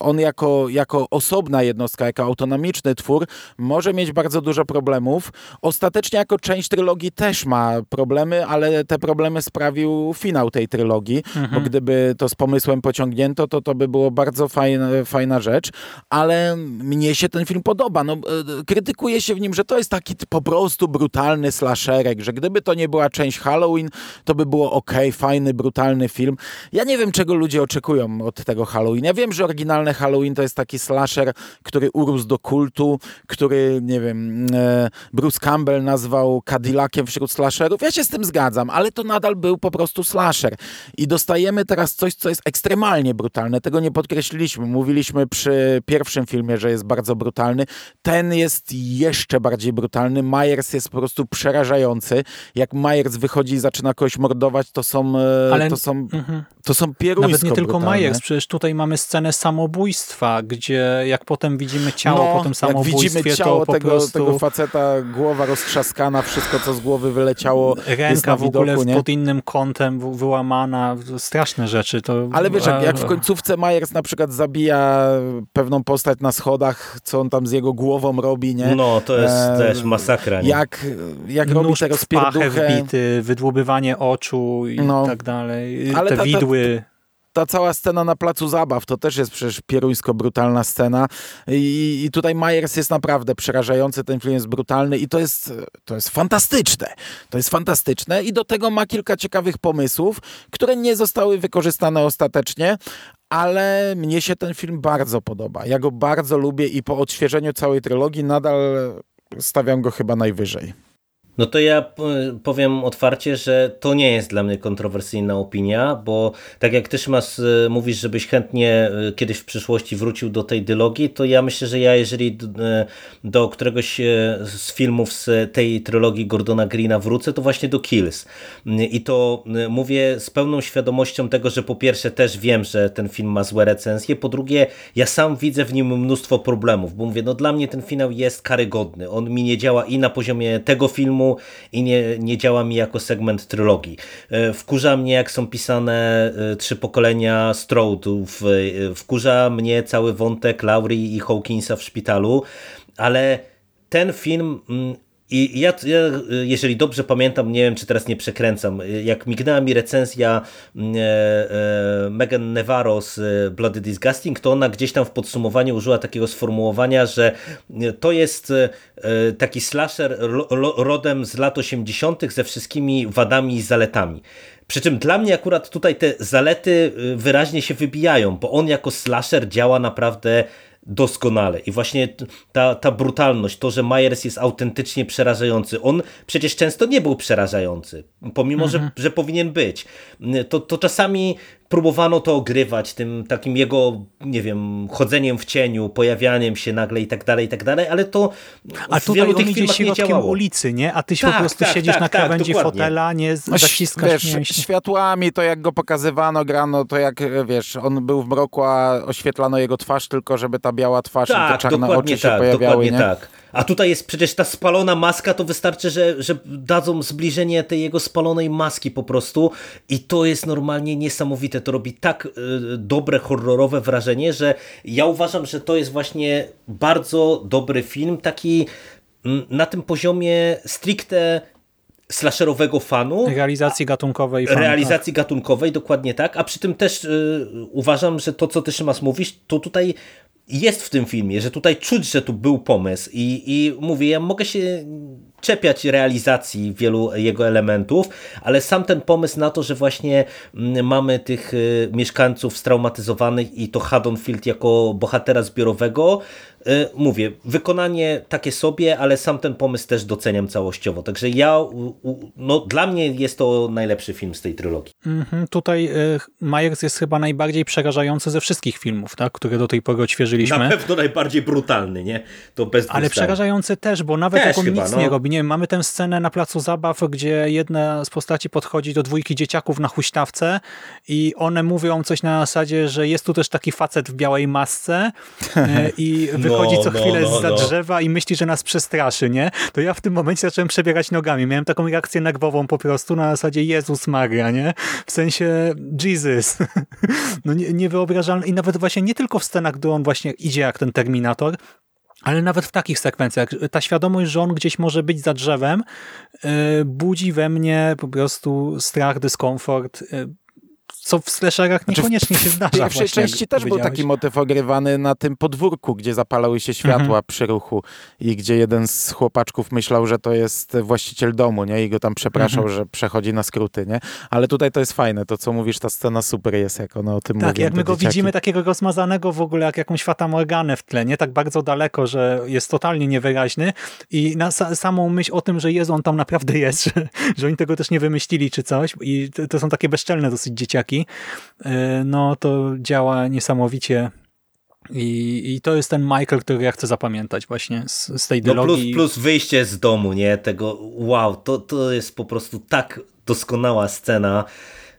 Speaker 2: on jako, jako osobna jednostka, jako autonomiczny twór może mieć bardzo dużo problemów. Ostatecznie jako część trylogii też ma problemy, ale te problemy sprawił finał tej trylogii, mhm. bo gdyby to z pomysłem pociągnięto, to to by było bardzo fajne fajna, fajna rzecz, ale mnie się ten film podoba. No, e, krytykuje się w nim, że to jest taki po prostu brutalny slasherek, że gdyby to nie była część Halloween, to by było ok, fajny, brutalny film. Ja nie wiem, czego ludzie oczekują od tego Halloween. Ja wiem, że oryginalny Halloween to jest taki slasher, który urósł do kultu, który, nie wiem, e, Bruce Campbell nazwał Cadillaciem wśród slasherów. Ja się z tym zgadzam, ale to nadal był po prostu slasher. I dostajemy teraz coś, co jest ekstremalnie brutalne. Tego nie podkreśliliśmy Mówiliśmy przy pierwszym filmie, że jest bardzo brutalny. Ten jest jeszcze bardziej brutalny. Myers jest po prostu przerażający. Jak Myers wychodzi i zaczyna kogoś mordować, to są, e, Ale... to są, mhm. to są pieruńsko
Speaker 1: Nawet nie tylko
Speaker 2: brutalne.
Speaker 1: Myers, przecież tutaj mamy scenę samobójstwa, gdzie jak potem widzimy ciało no, po tym samobójstwie, jak widzimy ciało
Speaker 2: tego,
Speaker 1: prostu...
Speaker 2: tego faceta, głowa roztrzaskana, wszystko co z głowy wyleciało
Speaker 1: Ręka
Speaker 2: w
Speaker 1: ogóle
Speaker 2: widoku,
Speaker 1: pod innym kątem wyłamana, straszne rzeczy. To...
Speaker 2: Ale wiesz, jak, jak w końcówce Myers na przykład zabija pewną postać na schodach, co on tam z jego głową robi, nie?
Speaker 3: No, to jest e, też masakra, nie?
Speaker 2: Jak, jak robi
Speaker 1: Nóż
Speaker 2: te rozpierduchę.
Speaker 1: wbity, wydłubywanie oczu i no, tak dalej. Ale te ta, widły... Ta,
Speaker 2: ta cała scena na placu zabaw to też jest przecież pieruńsko brutalna scena I, i tutaj Myers jest naprawdę przerażający, ten film jest brutalny i to jest, to jest fantastyczne. To jest fantastyczne i do tego ma kilka ciekawych pomysłów, które nie zostały wykorzystane ostatecznie, ale mnie się ten film bardzo podoba. Ja go bardzo lubię i po odświeżeniu całej trylogii nadal stawiam go chyba najwyżej.
Speaker 3: No to ja powiem otwarcie, że to nie jest dla mnie kontrowersyjna opinia, bo tak jak ty Szymas e, mówisz, żebyś chętnie e, kiedyś w przyszłości wrócił do tej dylogii, to ja myślę, że ja jeżeli e, do któregoś z filmów z tej trylogii Gordona Greena wrócę, to właśnie do Kills. I to mówię z pełną świadomością tego, że po pierwsze też wiem, że ten film ma złe recenzje, po drugie ja sam widzę w nim mnóstwo problemów, bo mówię, no dla mnie ten finał jest karygodny. On mi nie działa i na poziomie tego filmu, i nie, nie działa mi jako segment trylogii. E, wkurza mnie, jak są pisane e, trzy pokolenia Stroudów, e, wkurza mnie cały wątek Laurie i Hawkinsa w szpitalu, ale ten film mm, i ja, ja, jeżeli dobrze pamiętam, nie wiem czy teraz nie przekręcam, jak mignęła mi recenzja mm, e, e, Megan Navarro z Bloody Disgusting, to ona gdzieś tam w podsumowaniu użyła takiego sformułowania, że to jest e, taki slasher rodem z lat 80. ze wszystkimi wadami i zaletami. Przy czym dla mnie akurat tutaj te zalety y, wyraźnie się wybijają, bo on jako slasher działa naprawdę doskonale. I właśnie ta, ta brutalność, to, że Myers jest autentycznie przerażający. On przecież często nie był przerażający, pomimo, mhm. że, że powinien być. To, to czasami próbowano to ogrywać tym takim jego, nie wiem, chodzeniem w cieniu, pojawianiem się nagle i tak dalej, i tak dalej, ale to
Speaker 1: A tutaj wielu tych on idzie środkiem ulicy, nie? A ty tak, po prostu tak, siedzisz tak, na tak, krawędzi tak, fotela, nie no, zaciskasz
Speaker 2: wiesz, światłami, to jak go pokazywano, grano, to jak, wiesz, on był w mroku, a oświetlano jego twarz tylko, żeby ta biała twarz tak, i te czarne oczy się pojawiały, dokładnie nie? tak.
Speaker 3: A tutaj jest przecież ta spalona maska, to wystarczy, że, że dadzą zbliżenie tej jego spalonej maski po prostu i to jest normalnie niesamowite. To robi tak y, dobre, horrorowe wrażenie, że ja uważam, że to jest właśnie bardzo dobry film, taki mm, na tym poziomie stricte slasherowego fanu.
Speaker 1: Realizacji gatunkowej.
Speaker 3: Fanu, realizacji tak. gatunkowej, dokładnie tak. A przy tym też y, uważam, że to, co ty Szymas mówisz, to tutaj jest w tym filmie, że tutaj czuć, że tu był pomysł i, i mówię, ja mogę się czepiać realizacji wielu jego elementów, ale sam ten pomysł na to, że właśnie mm, mamy tych y, mieszkańców straumatyzowanych i to Haddonfield jako bohatera zbiorowego, mówię, wykonanie takie sobie, ale sam ten pomysł też doceniam całościowo. Także ja, no dla mnie jest to najlepszy film z tej trylogii.
Speaker 1: Mhm, tutaj y, Myers jest chyba najbardziej przerażający ze wszystkich filmów, tak, które do tej pory odświeżyliśmy.
Speaker 3: Na pewno najbardziej brutalny, nie? To bez
Speaker 1: Ale przerażający też, bo nawet też jak on chyba, nic no. nie robi, nie wiem, mamy tę scenę na placu zabaw, gdzie jedna z postaci podchodzi do dwójki dzieciaków na huśtawce i one mówią coś na zasadzie, że jest tu też taki facet w białej masce e, i wychodzi no, co chwilę no, no, za drzewa i myśli, że nas przestraszy, nie? To ja w tym momencie zacząłem przebierać nogami. Miałem taką reakcję nerwową po prostu na zasadzie Jezus Maria, nie? W sensie Jesus. No nie, niewyobrażalne. I nawet właśnie nie tylko w scenach, gdy on właśnie idzie jak ten Terminator, ale nawet w takich sekwencjach, ta świadomość, że on gdzieś może być za drzewem, e, budzi we mnie po prostu strach, dyskomfort, e, co w slasherach znaczy, niekoniecznie się zdarza. W
Speaker 2: pierwszej części też był taki motyw ogrywany na tym podwórku, gdzie zapalały się światła mhm. przy ruchu i gdzie jeden z chłopaczków myślał, że to jest właściciel domu, nie? I go tam przepraszał, mhm. że przechodzi na skróty, nie? Ale tutaj to jest fajne, to co mówisz, ta scena super jest, jak ona o tym
Speaker 1: tak,
Speaker 2: mówi.
Speaker 1: Tak, jak my go dzieciaki. widzimy takiego rozmazanego w ogóle, jak jakąś Fata Morganę w tle, nie? Tak bardzo daleko, że jest totalnie niewyraźny i na samą myśl o tym, że jest on tam naprawdę jest, że, że oni tego też nie wymyślili czy coś i to są takie bezczelne dosyć dzieciaki, E, no to działa niesamowicie i, I to jest ten Michael, który ja chcę zapamiętać właśnie z, z tej dylogii.
Speaker 3: No plus, plus wyjście z domu, nie? Tego wow, to, to jest po prostu tak doskonała scena,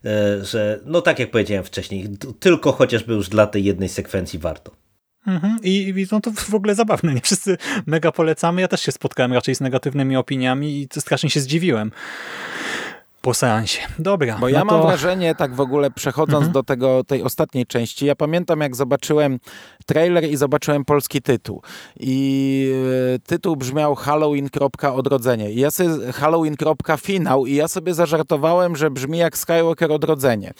Speaker 3: e, że no tak jak powiedziałem wcześniej, tylko chociażby już dla tej jednej sekwencji warto.
Speaker 1: Mhm. I, I no to w ogóle zabawne, nie wszyscy mega polecamy. Ja też się spotkałem raczej z negatywnymi opiniami i strasznie się zdziwiłem po seansie. Dobra.
Speaker 2: Bo ja no to... mam wrażenie, tak w ogóle przechodząc mhm. do tego, tej ostatniej części, ja pamiętam jak zobaczyłem trailer i zobaczyłem polski tytuł. I e, tytuł brzmiał Halloween. Odrodzenie. I ja sobie Halloween. Finał i ja sobie zażartowałem, że brzmi jak Skywalker Odrodzenie.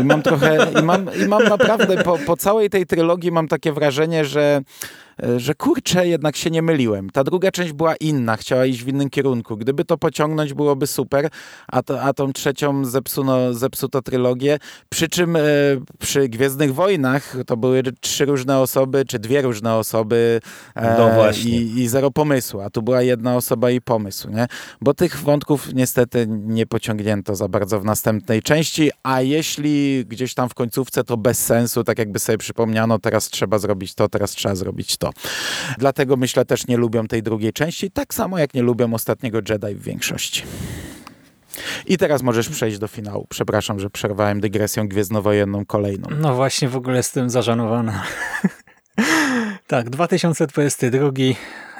Speaker 2: I mam trochę, i mam, i mam naprawdę po, po całej tej trylogii mam takie wrażenie, że że kurczę, jednak się nie myliłem. Ta druga część była inna, chciała iść w innym kierunku. Gdyby to pociągnąć, byłoby super, a, to, a tą trzecią zepsuno, zepsuto trylogię. Przy czym e, przy Gwiezdnych Wojnach to były trzy różne osoby, czy dwie różne osoby
Speaker 3: e, no właśnie.
Speaker 2: I, i zero pomysłu, a tu była jedna osoba i pomysł, nie? Bo tych wątków niestety nie pociągnięto za bardzo w następnej części, a jeśli gdzieś tam w końcówce, to bez sensu, tak jakby sobie przypomniano, teraz trzeba zrobić to, teraz trzeba zrobić to. Dlatego myślę też nie lubią tej drugiej części, tak samo jak nie lubią ostatniego Jedi w większości. I teraz możesz przejść do finału. Przepraszam, że przerwałem dygresją gwiezdnowojenną kolejną.
Speaker 1: No właśnie, w ogóle jestem zażenowana. tak, 2022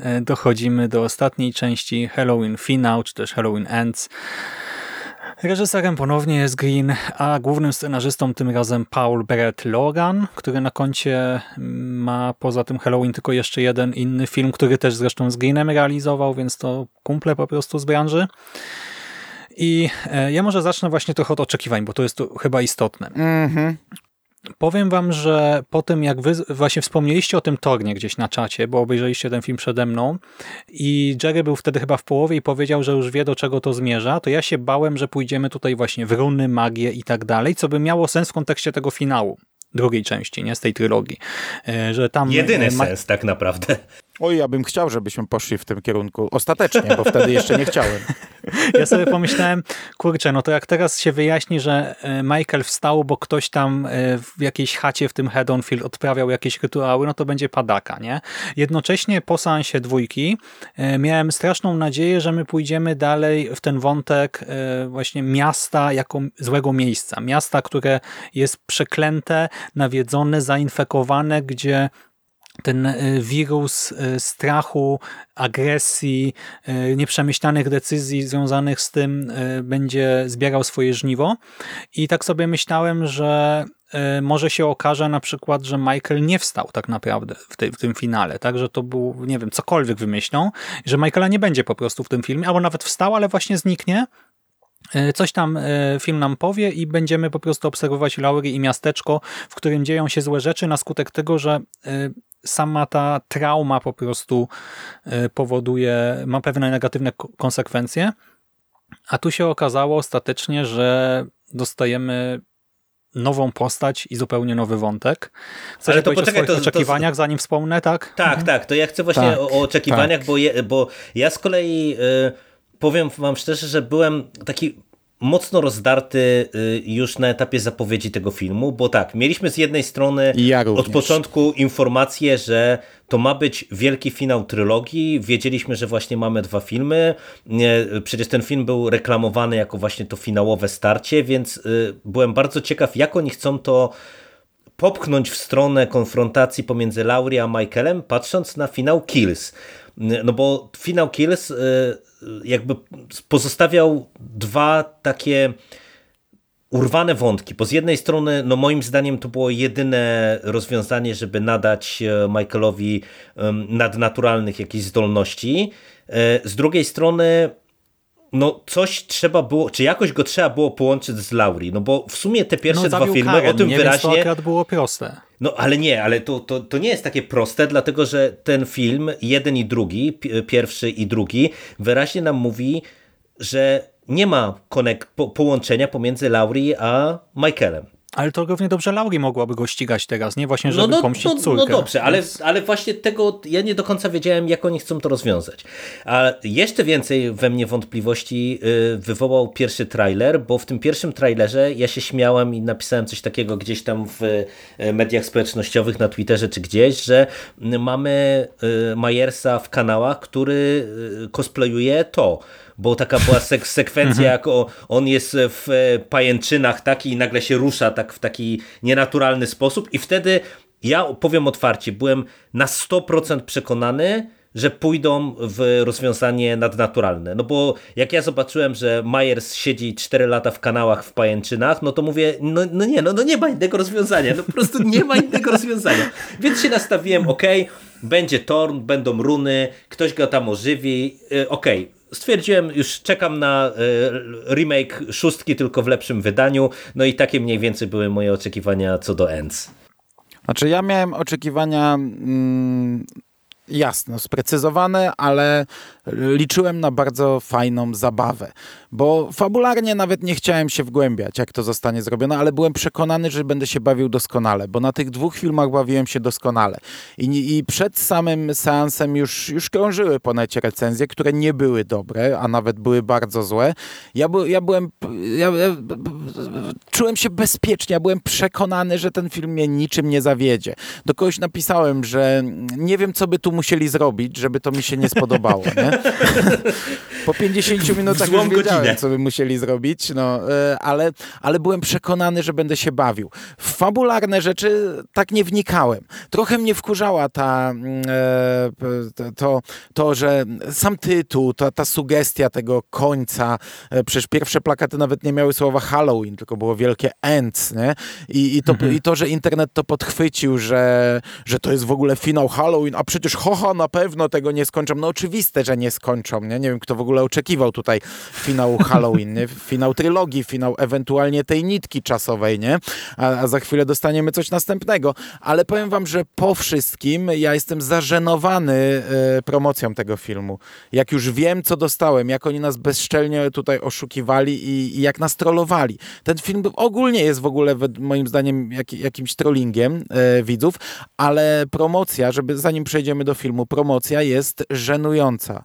Speaker 1: e, dochodzimy do ostatniej części Halloween Finał, czy też Halloween Ends. Reżyserem ponownie jest Green, a głównym scenarzystą tym razem Paul Brett Logan, który na koncie ma poza tym Halloween tylko jeszcze jeden inny film, który też zresztą z Greenem realizował, więc to kumple po prostu z branży. I e, ja może zacznę właśnie trochę od oczekiwań, bo to jest to chyba istotne. Mm -hmm. Powiem wam, że po tym jak wy właśnie wspomnieliście o tym Tornie gdzieś na czacie, bo obejrzeliście ten film przede mną i Jerry był wtedy chyba w połowie i powiedział, że już wie do czego to zmierza, to ja się bałem, że pójdziemy tutaj właśnie w runy, magię i tak dalej, co by miało sens w kontekście tego finału drugiej części, nie z tej trylogii. E, że tam
Speaker 3: Jedyny e, sens tak naprawdę.
Speaker 2: Oj, ja bym chciał, żebyśmy poszli w tym kierunku ostatecznie, bo wtedy jeszcze nie chciałem.
Speaker 1: Ja sobie pomyślałem, kurczę, no to jak teraz się wyjaśni, że e, Michael wstał, bo ktoś tam e, w jakiejś chacie w tym Hedonfield odprawiał jakieś rytuały, no to będzie padaka, nie? Jednocześnie po seansie dwójki e, miałem straszną nadzieję, że my pójdziemy dalej w ten wątek właśnie miasta jako złego miejsca. Miasta, które jest przeklęte, nawiedzone, zainfekowane, gdzie ten e, wirus e, strachu, agresji, e, nieprzemyślanych decyzji związanych z tym będzie zbierał swoje żniwo. I tak sobie myślałem, że może się okaże na przykład, że Michael nie wstał tak naprawdę w, tej, w tym finale, tak, że to był, nie wiem, cokolwiek wymyślą, że Michaela nie będzie po prostu w tym filmie, albo nawet wstał, ale właśnie zniknie, Coś tam film nam powie i będziemy po prostu obserwować Laury i miasteczko, w którym dzieją się złe rzeczy na skutek tego, że sama ta trauma po prostu e, powoduje, ma pewne negatywne konsekwencje, a tu się okazało ostatecznie, że dostajemy nową postać i zupełnie nowy wątek. Chcesz Ale to poczekaj, o to, oczekiwaniach, to... zanim wspomnę, tak?
Speaker 3: Tak, mhm. tak, to ja chcę właśnie tak, o, o, oczekiwaniach, tak. bo, je, bo ja z kolei y, powiem wam szczerze, że byłem taki mocno rozdarty y, już na etapie zapowiedzi tego filmu, bo tak, mieliśmy z jednej strony ja od początku informację, że to ma być wielki finał trylogii, wiedzieliśmy, że właśnie mamy dwa filmy, przecież ten film był reklamowany jako właśnie to finałowe starcie, więc y, byłem bardzo ciekaw, jak oni chcą to popchnąć w stronę konfrontacji pomiędzy Laurie a Michaelem, patrząc na finał Kills. No bo finał Kills y, jakby pozostawiał dwa takie urwane wątki, bo z jednej strony, no moim zdaniem to było jedyne rozwiązanie, żeby nadać e, Michaelowi nadnaturalnych jakichś zdolności. E, z drugiej strony, no coś trzeba było, czy jakoś go trzeba było połączyć z Lauri, no bo w sumie te pierwsze no, dwa filmy Karen, o tym
Speaker 1: nie,
Speaker 3: wyraźnie...
Speaker 1: Więc to było proste.
Speaker 3: No ale nie, ale to, to, to nie jest takie proste, dlatego że ten film, jeden i drugi, pierwszy i drugi, wyraźnie nam mówi, że nie ma konek po, połączenia pomiędzy Laurie a Michaelem.
Speaker 1: Ale to równie dobrze Lauri mogłaby go ścigać teraz, nie? Właśnie, żeby
Speaker 3: no, no,
Speaker 1: pomścić
Speaker 3: no,
Speaker 1: córkę.
Speaker 3: No dobrze, ale, ale właśnie tego ja nie do końca wiedziałem, jak oni chcą to rozwiązać. A jeszcze więcej we mnie wątpliwości y, wywołał pierwszy trailer, bo w tym pierwszym trailerze ja się śmiałem i napisałem coś takiego gdzieś tam w y, mediach społecznościowych, na Twitterze czy gdzieś, że mamy y, Majersa w kanałach, który cosplayuje to bo taka była sek sekwencja, mhm. jak o, on jest w e, pajęczynach taki i nagle się rusza tak w taki nienaturalny sposób i wtedy ja powiem otwarcie, byłem na 100% przekonany, że pójdą w rozwiązanie nadnaturalne. No bo jak ja zobaczyłem, że Myers siedzi 4 lata w kanałach w pajęczynach, no to mówię, no, no nie, no, no nie ma innego rozwiązania, no po prostu nie ma innego rozwiązania. Więc się nastawiłem, ok, będzie Torn, będą runy, ktoś go tam ożywi, e, ok, stwierdziłem, już czekam na e, remake szóstki, tylko w lepszym wydaniu. No i takie mniej więcej były moje oczekiwania co do Ends.
Speaker 2: Znaczy ja miałem oczekiwania mm, jasno, sprecyzowane, ale liczyłem na bardzo fajną zabawę, bo fabularnie nawet nie chciałem się wgłębiać, jak to zostanie zrobione, ale byłem przekonany, że będę się bawił doskonale, bo na tych dwóch filmach bawiłem się doskonale. I, i przed samym seansem już, już krążyły po necie recenzje, które nie były dobre, a nawet były bardzo złe. Ja, by, ja byłem, ja, ja, czułem się bezpiecznie, ja byłem przekonany, że ten film mnie niczym nie zawiedzie. Do kogoś napisałem, że nie wiem, co by tu musieli zrobić, żeby to mi się nie spodobało. Nie? Po 50 minutach już wiedziałem, godzinę. co by musieli zrobić, no, e, ale, ale byłem przekonany, że będę się bawił. W fabularne rzeczy tak nie wnikałem. Trochę mnie wkurzała ta, mm, e, to, to, że sam tytuł, ta, ta sugestia tego końca, e, przecież pierwsze plakaty nawet nie miały słowa Halloween, tylko było wielkie ends, nie? I, i, to, mhm. i to, że internet to podchwycił, że, że to jest w ogóle finał Halloween, a przecież hoho, na pewno tego nie skończą. No oczywiste, że nie skończą, nie? Nie wiem, kto w ogóle oczekiwał tutaj finału Halloween, nie? Finał trylogii, finał ewentualnie tej nitki czasowej, nie? A, a za chwilę dostaniemy coś następnego. Ale powiem wam, że po wszystkim ja jestem zażenowany e, promocją tego filmu. Jak już wiem, co dostałem, jak oni nas bezczelnie tutaj oszukiwali i, i jak nas trollowali. Ten film ogólnie jest w ogóle moim zdaniem jak, jakimś trollingiem e, widzów, ale promocja, żeby zanim przejdziemy do filmu, promocja jest żenująca,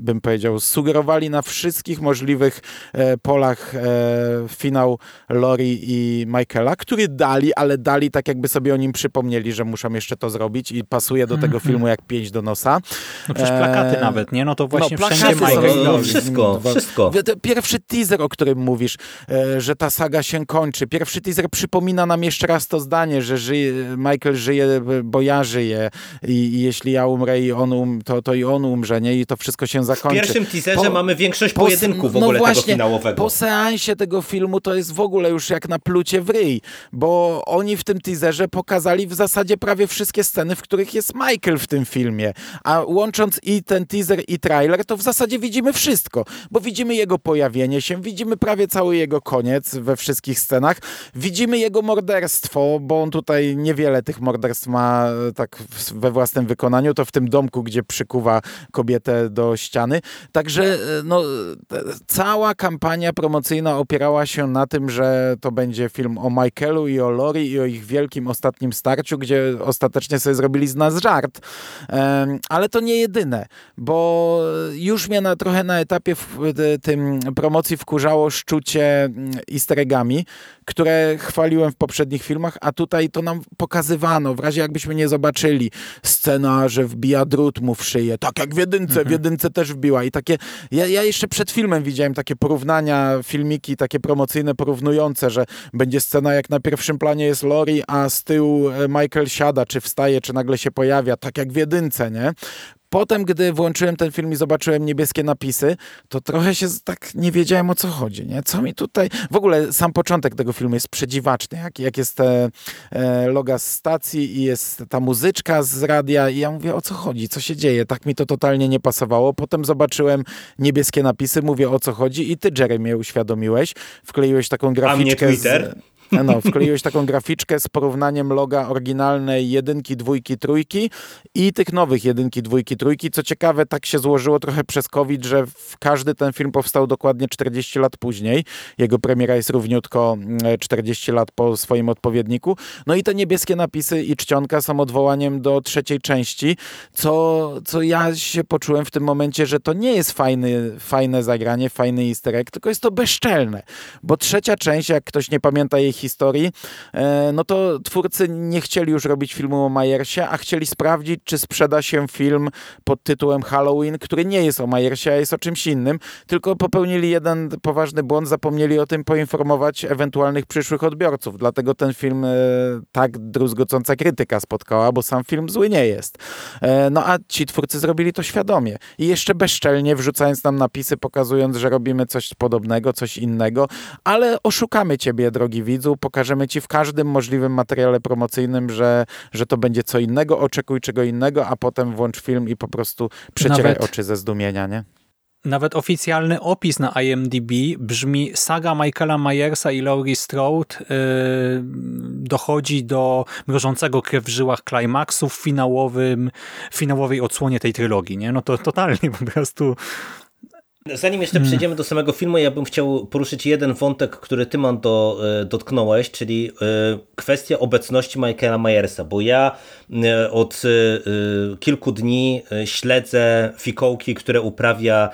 Speaker 2: bym powiedział. Sugerowali na wszystkich możliwych e, polach e, finał Lori i Michaela, który dali, ale dali tak jakby sobie o nim przypomnieli, że muszą jeszcze to zrobić i pasuje do tego mm -hmm. filmu jak pięć do nosa.
Speaker 1: No przecież plakaty e, nawet, nie? No to właśnie
Speaker 2: no,
Speaker 1: wszędzie
Speaker 2: Michael.
Speaker 3: No, wszystko, wszystko.
Speaker 2: Pierwszy teaser, o którym mówisz, e, że ta saga się kończy. Pierwszy teaser przypomina nam jeszcze raz to zdanie, że żyje, Michael żyje, bo ja żyję i, i jeśli ja umrę i on um, to, to i on umrze, nie? I to wszystko się zakończy.
Speaker 3: W pierwszym teaserze po, mamy większość po, pojedynku w no ogóle
Speaker 2: właśnie,
Speaker 3: tego finałowego.
Speaker 2: Po seansie tego filmu to jest w ogóle już jak na plucie w ryj, bo oni w tym teaserze pokazali w zasadzie prawie wszystkie sceny, w których jest Michael w tym filmie, a łącząc i ten teaser i trailer, to w zasadzie widzimy wszystko, bo widzimy jego pojawienie się, widzimy prawie cały jego koniec we wszystkich scenach, widzimy jego morderstwo, bo on tutaj niewiele tych morderstw ma e, tak we własnym wykonaniu, to w tym domku, gdzie przykuwa kobietę do ściany. Także e, no, cała kampania promocyjna opierała się na tym, że to będzie film o Michaelu i o Lori i o ich wielkim ostatnim starciu, gdzie ostatecznie sobie zrobili z nas żart. Ale to nie jedyne, bo już mnie na, trochę na etapie w, tym promocji wkurzało szczucie mm, easter eggami, które chwaliłem w poprzednich filmach, a tutaj to nam pokazywano, w razie jakbyśmy nie zobaczyli. Scena, że wbija drut mu w szyję, tak jak w jedynce, mhm. w jedynce też wbiła i takie, ja, ja jeszcze przed filmem widziałem takie porównania, filmiki takie promocyjne, porównujące, że będzie scena jak na pierwszym planie jest Lori, a z tyłu e, Michael siada, czy wstaje, czy nagle się pojawia, tak jak w jedynce, nie? Potem, gdy włączyłem ten film i zobaczyłem niebieskie napisy, to trochę się tak nie wiedziałem o co chodzi, nie? Co mi tutaj... W ogóle sam początek tego filmu jest przedziwaczny, jak, jak jest te e, loga z stacji i jest ta muzyczka z radia i ja mówię, o co chodzi, co się dzieje? Tak mi to totalnie nie pasowało. Potem zobaczyłem niebieskie napisy, mówię, o co chodzi i ty, Jeremy, uświadomiłeś. Wkleiłeś taką graficzkę
Speaker 3: A mnie Twitter?
Speaker 2: Z, no, wkleiłeś taką graficzkę z porównaniem loga oryginalnej jedynki, dwójki, trójki i tych nowych jedynki, dwójki, trójki. Co ciekawe, tak się złożyło trochę przez COVID, że każdy ten film powstał dokładnie 40 lat później. Jego premiera jest równiutko 40 mm, lat po swoim odpowiedniku. No i te niebieskie napisy i czcionka są odwołaniem do trzeciej części, co, co ja się poczułem w tym momencie, że to nie jest fajny, fajne zagranie, fajny easter egg, tylko jest to bezczelne. Bo trzecia część, jak ktoś nie pamięta jej historii, e, no to twórcy nie chcieli już robić filmu o Majersie, a chcieli sprawdzić, czy sprzeda się film pod tytułem Halloween, który nie jest o Majersie, a jest o czymś innym, tylko popełnili jeden poważny błąd, zapomnieli o tym poinformować ewentualnych przyszłych odbiorców. Dlatego ten film e, tak druzgocąca krytyka spotkała, bo sam film zły nie jest. E, no a ci twórcy zrobili to świadomie i jeszcze bezczelnie wrzucając nam napisy, pokazując, że robimy coś podobnego, coś innego, ale oszukamy ciebie, drogi widzu, pokażemy ci w każdym możliwym materiale promocyjnym, że, że to będzie co innego, oczekuj czego innego, a potem włącz film i po prostu przecieraj Nawet... oczy ze zdumienia, nie?
Speaker 1: Nawet oficjalny opis na IMDb brzmi saga Michaela Myersa i Laurie Strode yy, dochodzi do mrożącego krew w żyłach klimaksu w finałowym, finałowej odsłonie tej trylogii. Nie? No to totalnie po prostu
Speaker 3: Zanim jeszcze hmm. przejdziemy do samego filmu, ja bym chciał poruszyć jeden wątek, który ty, do e, dotknąłeś, czyli e, kwestia obecności Michaela Myersa, bo ja e, od kilku dni śledzę fikołki, które uprawia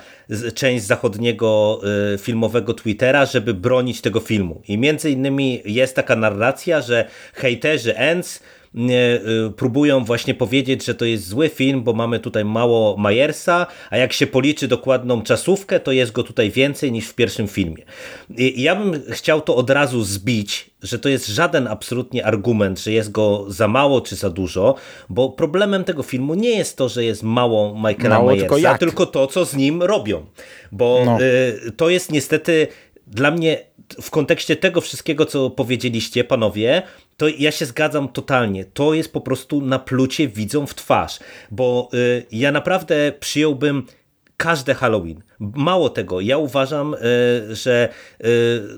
Speaker 3: część zachodniego filmowego Twittera, żeby bronić tego filmu. I między innymi jest taka narracja, że hejterzy Ends próbują właśnie powiedzieć, że to jest zły film, bo mamy tutaj mało Majersa, a jak się policzy dokładną czasówkę, to jest go tutaj więcej niż w pierwszym filmie. I ja bym chciał to od razu zbić, że to jest żaden absolutnie argument, że jest go za mało czy za dużo, bo problemem tego filmu nie jest to, że jest mało Michaela mało, Myersa, tylko, tylko, to, co z nim robią. Bo no. y, to jest niestety dla mnie w kontekście tego wszystkiego, co powiedzieliście, panowie, to ja się zgadzam totalnie. To jest po prostu naplucie widzą w twarz, bo y, ja naprawdę przyjąłbym każde Halloween. Mało tego, ja uważam, y, że y,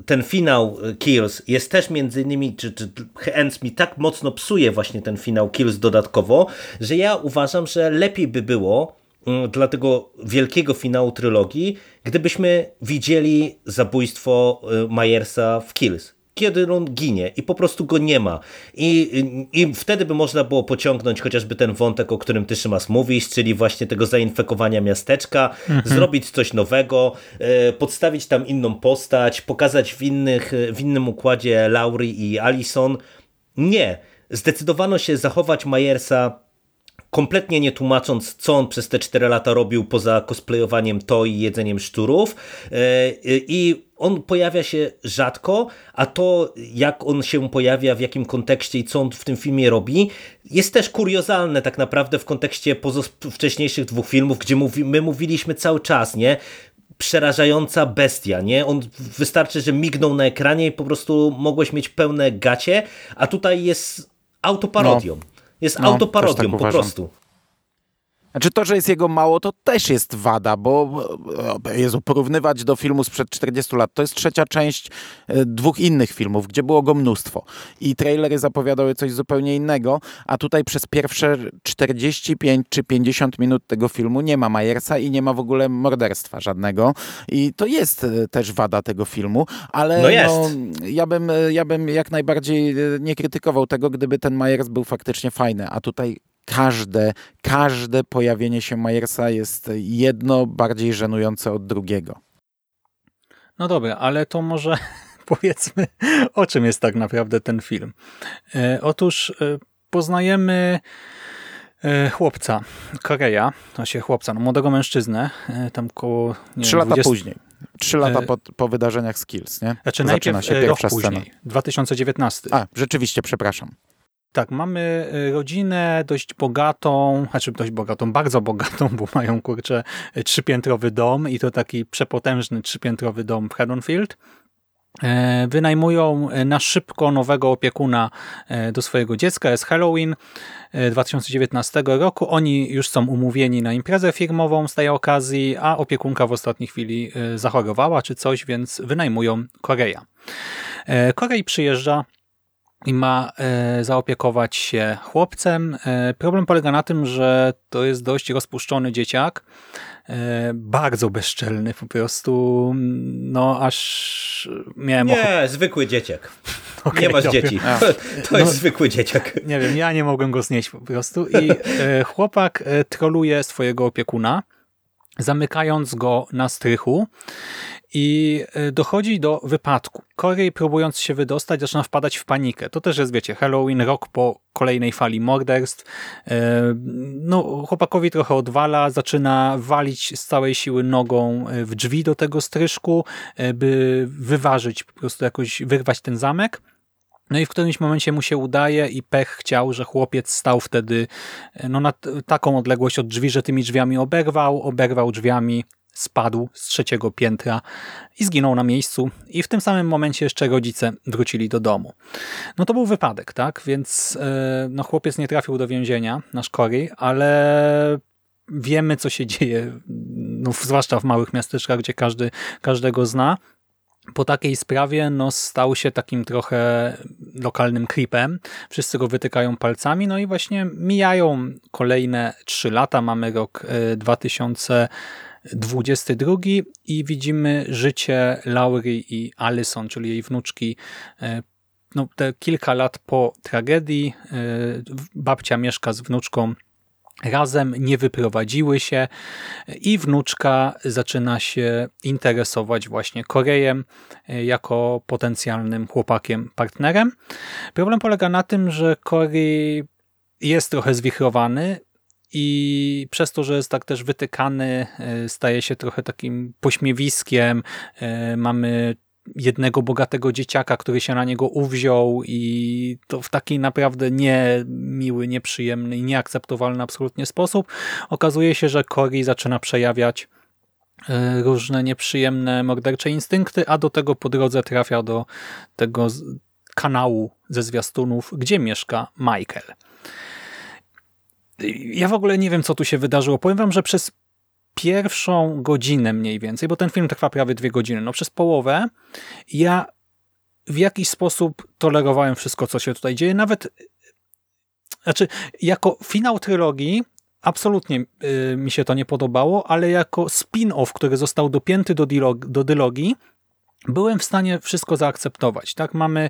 Speaker 3: ten finał Kills jest też między innymi, czy, czy Hands mi tak mocno psuje właśnie ten finał Kills dodatkowo, że ja uważam, że lepiej by było mm, dla tego wielkiego finału trylogii, gdybyśmy widzieli zabójstwo y, Myersa w Kills kiedy on ginie i po prostu go nie ma. I, I wtedy by można było pociągnąć chociażby ten wątek, o którym ty Szymas mówisz, czyli właśnie tego zainfekowania miasteczka, mhm. zrobić coś nowego, e, podstawić tam inną postać, pokazać w, innych, w innym układzie Laurie i Alison. Nie. Zdecydowano się zachować Myersa kompletnie nie tłumacząc, co on przez te 4 lata robił poza cosplayowaniem to i jedzeniem szczurów. E, I on pojawia się rzadko, a to jak on się pojawia, w jakim kontekście i co on w tym filmie robi, jest też kuriozalne tak naprawdę w kontekście wcześniejszych dwóch filmów, gdzie mówi, my mówiliśmy cały czas, nie? przerażająca bestia, nie? On wystarczy, że mignął na ekranie i po prostu mogłeś mieć pełne gacie, a tutaj jest autoparodią. No. Jest no, autoparodią tak po prostu.
Speaker 2: Znaczy to, że jest jego mało, to też jest wada, bo Jezu, porównywać do filmu sprzed 40 lat, to jest trzecia część e, dwóch innych filmów, gdzie było go mnóstwo. I trailery zapowiadały coś zupełnie innego, a tutaj przez pierwsze 45 czy 50 minut tego filmu nie ma Majersa i nie ma w ogóle morderstwa żadnego. I to jest e, też wada tego filmu, ale no no, ja, bym, e, ja bym jak najbardziej nie krytykował tego, gdyby ten Majers był faktycznie fajny, a tutaj każde, każde pojawienie się Majersa jest jedno bardziej żenujące od drugiego.
Speaker 1: No dobra, ale to może powiedzmy, o czym jest tak naprawdę ten film. E, otóż e, poznajemy e, chłopca, Korea, to się chłopca, no młodego mężczyznę, tam koło...
Speaker 2: Trzy lata 20... później. Trzy lata po, po wydarzeniach Skills, nie?
Speaker 1: Znaczy Zaczyna się pierwsza rok scena. Później, 2019.
Speaker 2: A, rzeczywiście, przepraszam.
Speaker 1: Tak, mamy y, rodzinę dość bogatą, znaczy dość bogatą, bardzo bogatą, bo mają kurczę trzypiętrowy dom i to taki przepotężny trzypiętrowy dom w Haddonfield. E, wynajmują e, na szybko nowego opiekuna e, do swojego dziecka. Jest Halloween 2019 roku. Oni już są umówieni na imprezę firmową z tej okazji, a opiekunka w ostatniej chwili zachorowała czy coś, więc wynajmują Korea. Korej przyjeżdża i ma e, zaopiekować się chłopcem. E, problem polega na tym, że to jest dość rozpuszczony dzieciak, e, bardzo bezczelny po prostu, no aż miałem...
Speaker 3: Nie, ochotę... zwykły dzieciak. Okay, nie masz dobra. dzieci. A. To jest no, zwykły dzieciak.
Speaker 1: Nie wiem, ja nie mogłem go znieść po prostu i chłopak troluje swojego opiekuna, zamykając go na strychu i e, dochodzi do wypadku. Corey próbując się wydostać zaczyna wpadać w panikę. To też jest, wiecie, Halloween, rok po kolejnej fali morderstw. E, no, chłopakowi trochę odwala, zaczyna walić z całej siły nogą e, w drzwi do tego stryżku, by wyważyć, po prostu jakoś wyrwać ten zamek. No i w którymś momencie mu się udaje i pech chciał, że chłopiec stał wtedy no, na taką odległość od drzwi, że tymi drzwiami oberwał, oberwał drzwiami spadł z trzeciego piętra i zginął na miejscu i w tym samym momencie jeszcze rodzice wrócili do domu. No to był wypadek, tak? Więc e, no, chłopiec nie trafił do więzienia, nasz Cory, ale wiemy, co się dzieje, no, zwłaszcza w małych miasteczkach, gdzie każdy każdego zna. Po takiej sprawie no, stał się takim trochę lokalnym creepem. Wszyscy go wytykają palcami, no i właśnie mijają kolejne trzy lata. Mamy rok 2000 e, 22 i widzimy życie Laury i Alison, czyli jej wnuczki e, no, te kilka lat po tragedii. E, babcia mieszka z wnuczką razem, nie wyprowadziły się i wnuczka zaczyna się interesować właśnie Korejem e, jako potencjalnym chłopakiem, partnerem. Problem polega na tym, że Korey jest trochę zwichrowany, i przez to, że jest tak też wytykany, e, staje się trochę takim pośmiewiskiem. E, mamy jednego bogatego dzieciaka, który się na niego uwziął i to w taki naprawdę niemiły, nieprzyjemny i nieakceptowalny absolutnie sposób. Okazuje się, że Cory zaczyna przejawiać e, różne nieprzyjemne mordercze instynkty, a do tego po drodze trafia do tego kanału ze zwiastunów, gdzie mieszka Michael. Ja w ogóle nie wiem, co tu się wydarzyło. Powiem wam, że przez pierwszą godzinę mniej więcej, bo ten film trwa prawie dwie godziny, no przez połowę, ja w jakiś sposób tolerowałem wszystko, co się tutaj dzieje. Nawet, znaczy, jako finał trylogii absolutnie y, mi się to nie podobało, ale jako spin-off, który został dopięty do, do dylogii, byłem w stanie wszystko zaakceptować. Tak, mamy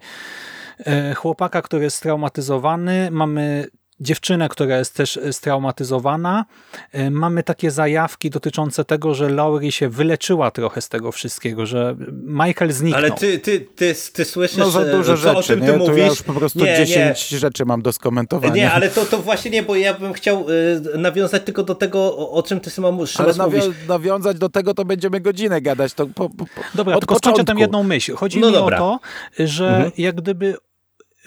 Speaker 1: e, chłopaka, który jest straumatyzowany, mamy dziewczynę, która jest też e, straumatyzowana. E, mamy takie zajawki dotyczące tego, że Laurie się wyleczyła trochę z tego wszystkiego, że Michael zniknął.
Speaker 3: Ale ty, ty, ty, ty słyszysz,
Speaker 2: no za dużo
Speaker 3: co
Speaker 2: rzeczy,
Speaker 3: o czym
Speaker 2: nie?
Speaker 3: ty
Speaker 2: To
Speaker 3: mówisz.
Speaker 2: ja już po prostu
Speaker 3: nie,
Speaker 2: 10
Speaker 3: nie.
Speaker 2: rzeczy mam do skomentowania.
Speaker 3: Nie, ale to, to właśnie nie, bo ja bym chciał nawiązać tylko do tego, o, o czym ty Szymon
Speaker 2: ale
Speaker 3: mówisz.
Speaker 2: nawiązać do tego to będziemy godzinę gadać. To po, po,
Speaker 1: Dobra, tylko skończę tę jedną myśl. Chodzi
Speaker 3: no
Speaker 1: mi
Speaker 3: dobra.
Speaker 1: o to, że
Speaker 3: Mhm.
Speaker 1: jak gdyby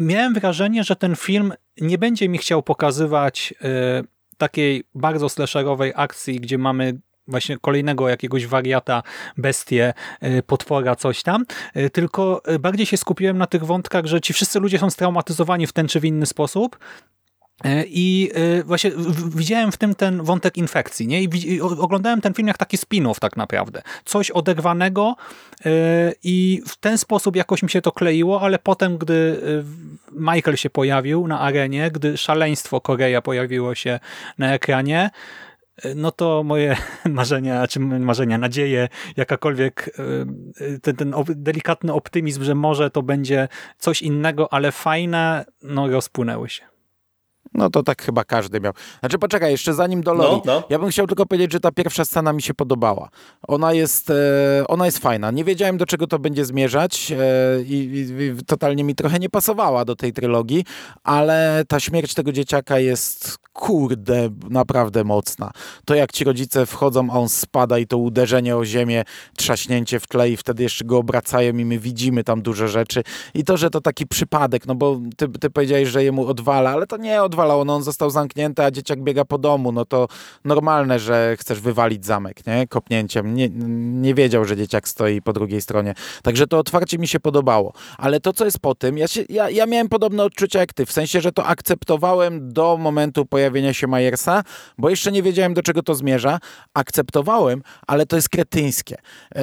Speaker 1: miałem wrażenie, że ten film nie będzie mi chciał pokazywać y, takiej bardzo slasherowej akcji, gdzie mamy właśnie kolejnego jakiegoś wariata, bestię, y, potwora, coś tam, y, tylko bardziej się skupiłem na tych wątkach, że ci wszyscy ludzie są straumatyzowani w ten czy w inny sposób i właśnie widziałem w tym ten wątek infekcji, nie? I oglądałem ten film jak taki spin-off tak naprawdę. Coś oderwanego i w ten sposób jakoś mi się to kleiło, ale potem, gdy Michael się pojawił na arenie, gdy szaleństwo Korea pojawiło się na ekranie, no to moje marzenia, czy marzenia, nadzieje, jakakolwiek ten, ten delikatny optymizm, że może to będzie coś innego, ale fajne, no rozpłynęły się.
Speaker 2: No to tak chyba każdy miał. Znaczy poczekaj, jeszcze zanim do.
Speaker 3: No, no.
Speaker 2: Ja bym chciał tylko powiedzieć, że ta pierwsza scena mi się podobała. Ona jest, e, ona jest fajna. Nie wiedziałem, do czego to będzie zmierzać e, i, i, totalnie mi trochę nie pasowała do tej trylogii, ale ta śmierć tego dzieciaka jest kurde, naprawdę mocna. To jak ci rodzice wchodzą, a on spada i to uderzenie o ziemię, trzaśnięcie w tle i wtedy jeszcze go obracają i my widzimy tam duże rzeczy. I to, że to taki przypadek, no bo ty, ty powiedziałeś, że jemu odwala, ale to nie odwalało, no on został zamknięty, a dzieciak biega po domu, no to normalne, że chcesz wywalić zamek, nie? Kopnięciem. Nie, nie wiedział, że dzieciak stoi po drugiej stronie. Także to otwarcie mi się podobało. Ale to, co jest po tym, ja, się, ja, ja miałem podobne odczucia jak ty, w sensie, że to akceptowałem do momentu pojawienia się Majersa, bo jeszcze nie wiedziałem, do czego to zmierza. Akceptowałem, ale to jest kretyńskie. E,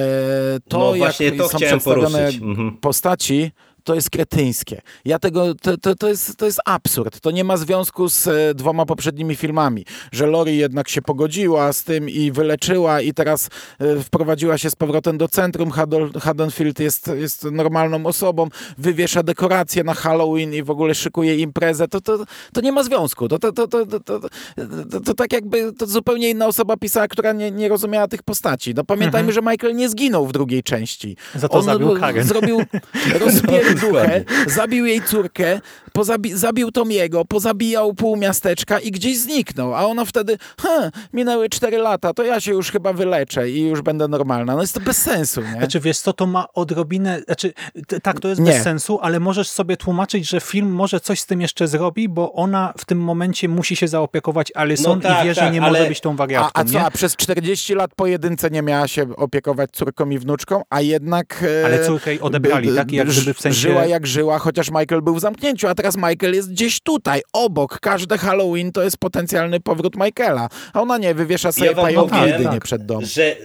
Speaker 2: to,
Speaker 3: no właśnie,
Speaker 2: jak
Speaker 3: to
Speaker 2: są przedstawione
Speaker 3: poruszyć. Mhm.
Speaker 2: postaci, to jest kretyńskie. Ja tego, to, to, to, jest, to jest absurd. To nie ma związku z e, dwoma poprzednimi filmami, że Lori jednak się pogodziła z tym i wyleczyła i teraz e, wprowadziła się z powrotem do centrum. Haddon- Haddonfield jest, jest normalną osobą, wywiesza dekoracje na Halloween i w ogóle szykuje imprezę. To, to, to nie ma związku. To, to, to, to, to, to, to, to tak jakby to zupełnie inna osoba pisała, która nie, nie rozumiała tych postaci. No pamiętajmy, że Michael nie zginął w drugiej części.
Speaker 1: Za to zabił Karen.
Speaker 2: Zrobił rozpierduchę, zabił jej córkę, pozabi- zabił Tomiego, pozabijał pół miasteczka i gdzieś zniknął. A ona wtedy, ha, minęły cztery lata, to ja się już chyba wyleczę i już będę normalna. No jest to bez sensu, nie?
Speaker 1: Znaczy wiesz co, to ma odrobinę, znaczy t- tak, to jest
Speaker 2: Nie.
Speaker 1: bez sensu, ale możesz sobie tłumaczyć, że film może coś z tym jeszcze zrobi, bo ona w tym momencie musi się zaopiekować Alison
Speaker 3: No tak,
Speaker 1: i wie, że
Speaker 3: tak,
Speaker 1: nie
Speaker 3: ale-
Speaker 1: może być tą
Speaker 2: A,
Speaker 1: wariatką,
Speaker 2: a co,
Speaker 1: nie?
Speaker 2: a przez 40 lat po jedynce nie miała się opiekować córką i wnuczką, a jednak... e,
Speaker 1: Ale córkę odebrali, tak? Jak
Speaker 2: ż-
Speaker 1: gdyby w sensie-
Speaker 2: Żyła jak żyła, chociaż Michael był w zamknięciu, a teraz Michael jest gdzieś tutaj, obok. Każde Halloween to jest potencjalny powrót Michaela. A ona nie, wywiesza sobie
Speaker 3: Ja
Speaker 2: pająki jedynie
Speaker 1: tak.
Speaker 2: przed dom.
Speaker 3: że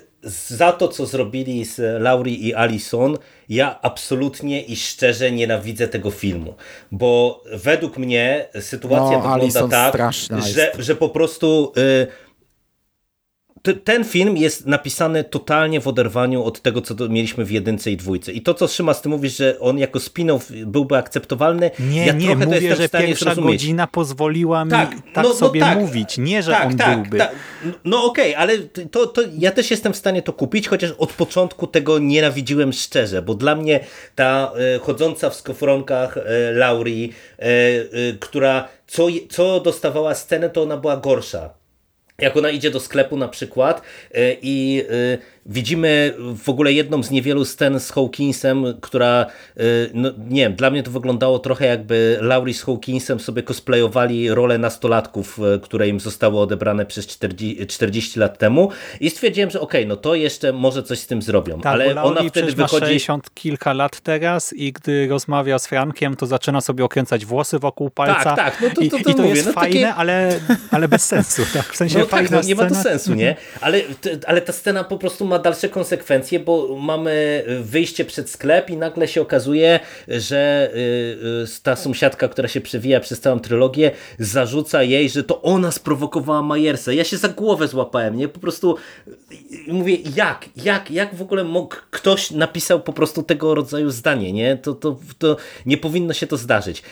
Speaker 3: za to, co zrobili z Laurie i Alison, ja absolutnie i szczerze nienawidzę tego filmu. Bo według mnie sytuacja
Speaker 2: No,
Speaker 3: wygląda
Speaker 2: Alison
Speaker 3: tak, że,
Speaker 2: jest.
Speaker 3: że po prostu... Y, ten film jest napisany totalnie w oderwaniu od tego, co mieliśmy w jedynce i dwójce. I to, co Szymas, ty mówisz, że on jako spin-off byłby akceptowalny,
Speaker 1: Nie,
Speaker 3: ja
Speaker 1: nie,
Speaker 3: trochę to
Speaker 1: mówię,
Speaker 3: jestem
Speaker 1: że
Speaker 3: w stanie
Speaker 1: pierwsza
Speaker 3: zrozumieć.
Speaker 1: godzina pozwoliła mi
Speaker 3: Tak,
Speaker 1: tak
Speaker 3: no- no
Speaker 1: sobie
Speaker 3: tak.
Speaker 1: mówić, nie, że
Speaker 3: tak,
Speaker 1: on
Speaker 3: tak,
Speaker 1: byłby.
Speaker 3: tak. No okej, ale to, to ja też jestem w stanie to kupić, chociaż od początku tego nienawidziłem szczerze, bo dla mnie ta e, chodząca w skofronkach e, Laurie, e, która co, co dostawała scenę, to ona była gorsza. Jak ona idzie do sklepu na przykład e, i e, widzimy w ogóle jedną z niewielu scen z Hawkinsem, która, no nie wiem, dla mnie to wyglądało trochę jakby Laurie z Hawkinsem sobie cosplayowali rolę nastolatków, które im zostały odebrane przez 40, 40 lat temu i stwierdziłem, że okej, okay, no to jeszcze może coś z tym zrobią,
Speaker 1: tak,
Speaker 3: ale
Speaker 1: ona wtedy
Speaker 3: wychodzi...
Speaker 1: ma 60 kilka lat teraz i gdy rozmawia z Frankiem, to zaczyna sobie okręcać włosy wokół palca.
Speaker 3: Tak, tak, no to, to, to,
Speaker 1: I, to
Speaker 3: mówię,
Speaker 1: jest
Speaker 3: no
Speaker 1: fajne, takie... ale, ale bez sensu. Tak? W sensie
Speaker 3: no tak, no, nie ma to sensu, nie? Ale, ale ta scena po prostu ma dalsze konsekwencje, bo mamy wyjście przed sklep i nagle się okazuje, że y, y, ta sąsiadka, która się przewija przez całą trylogię, zarzuca jej, że to ona sprowokowała Majersa. Ja się za głowę złapałem, nie? Po prostu y, mówię, jak? Jak, jak w ogóle mógł ktoś napisał po prostu tego rodzaju zdanie, nie? To, to, to nie powinno się to zdarzyć.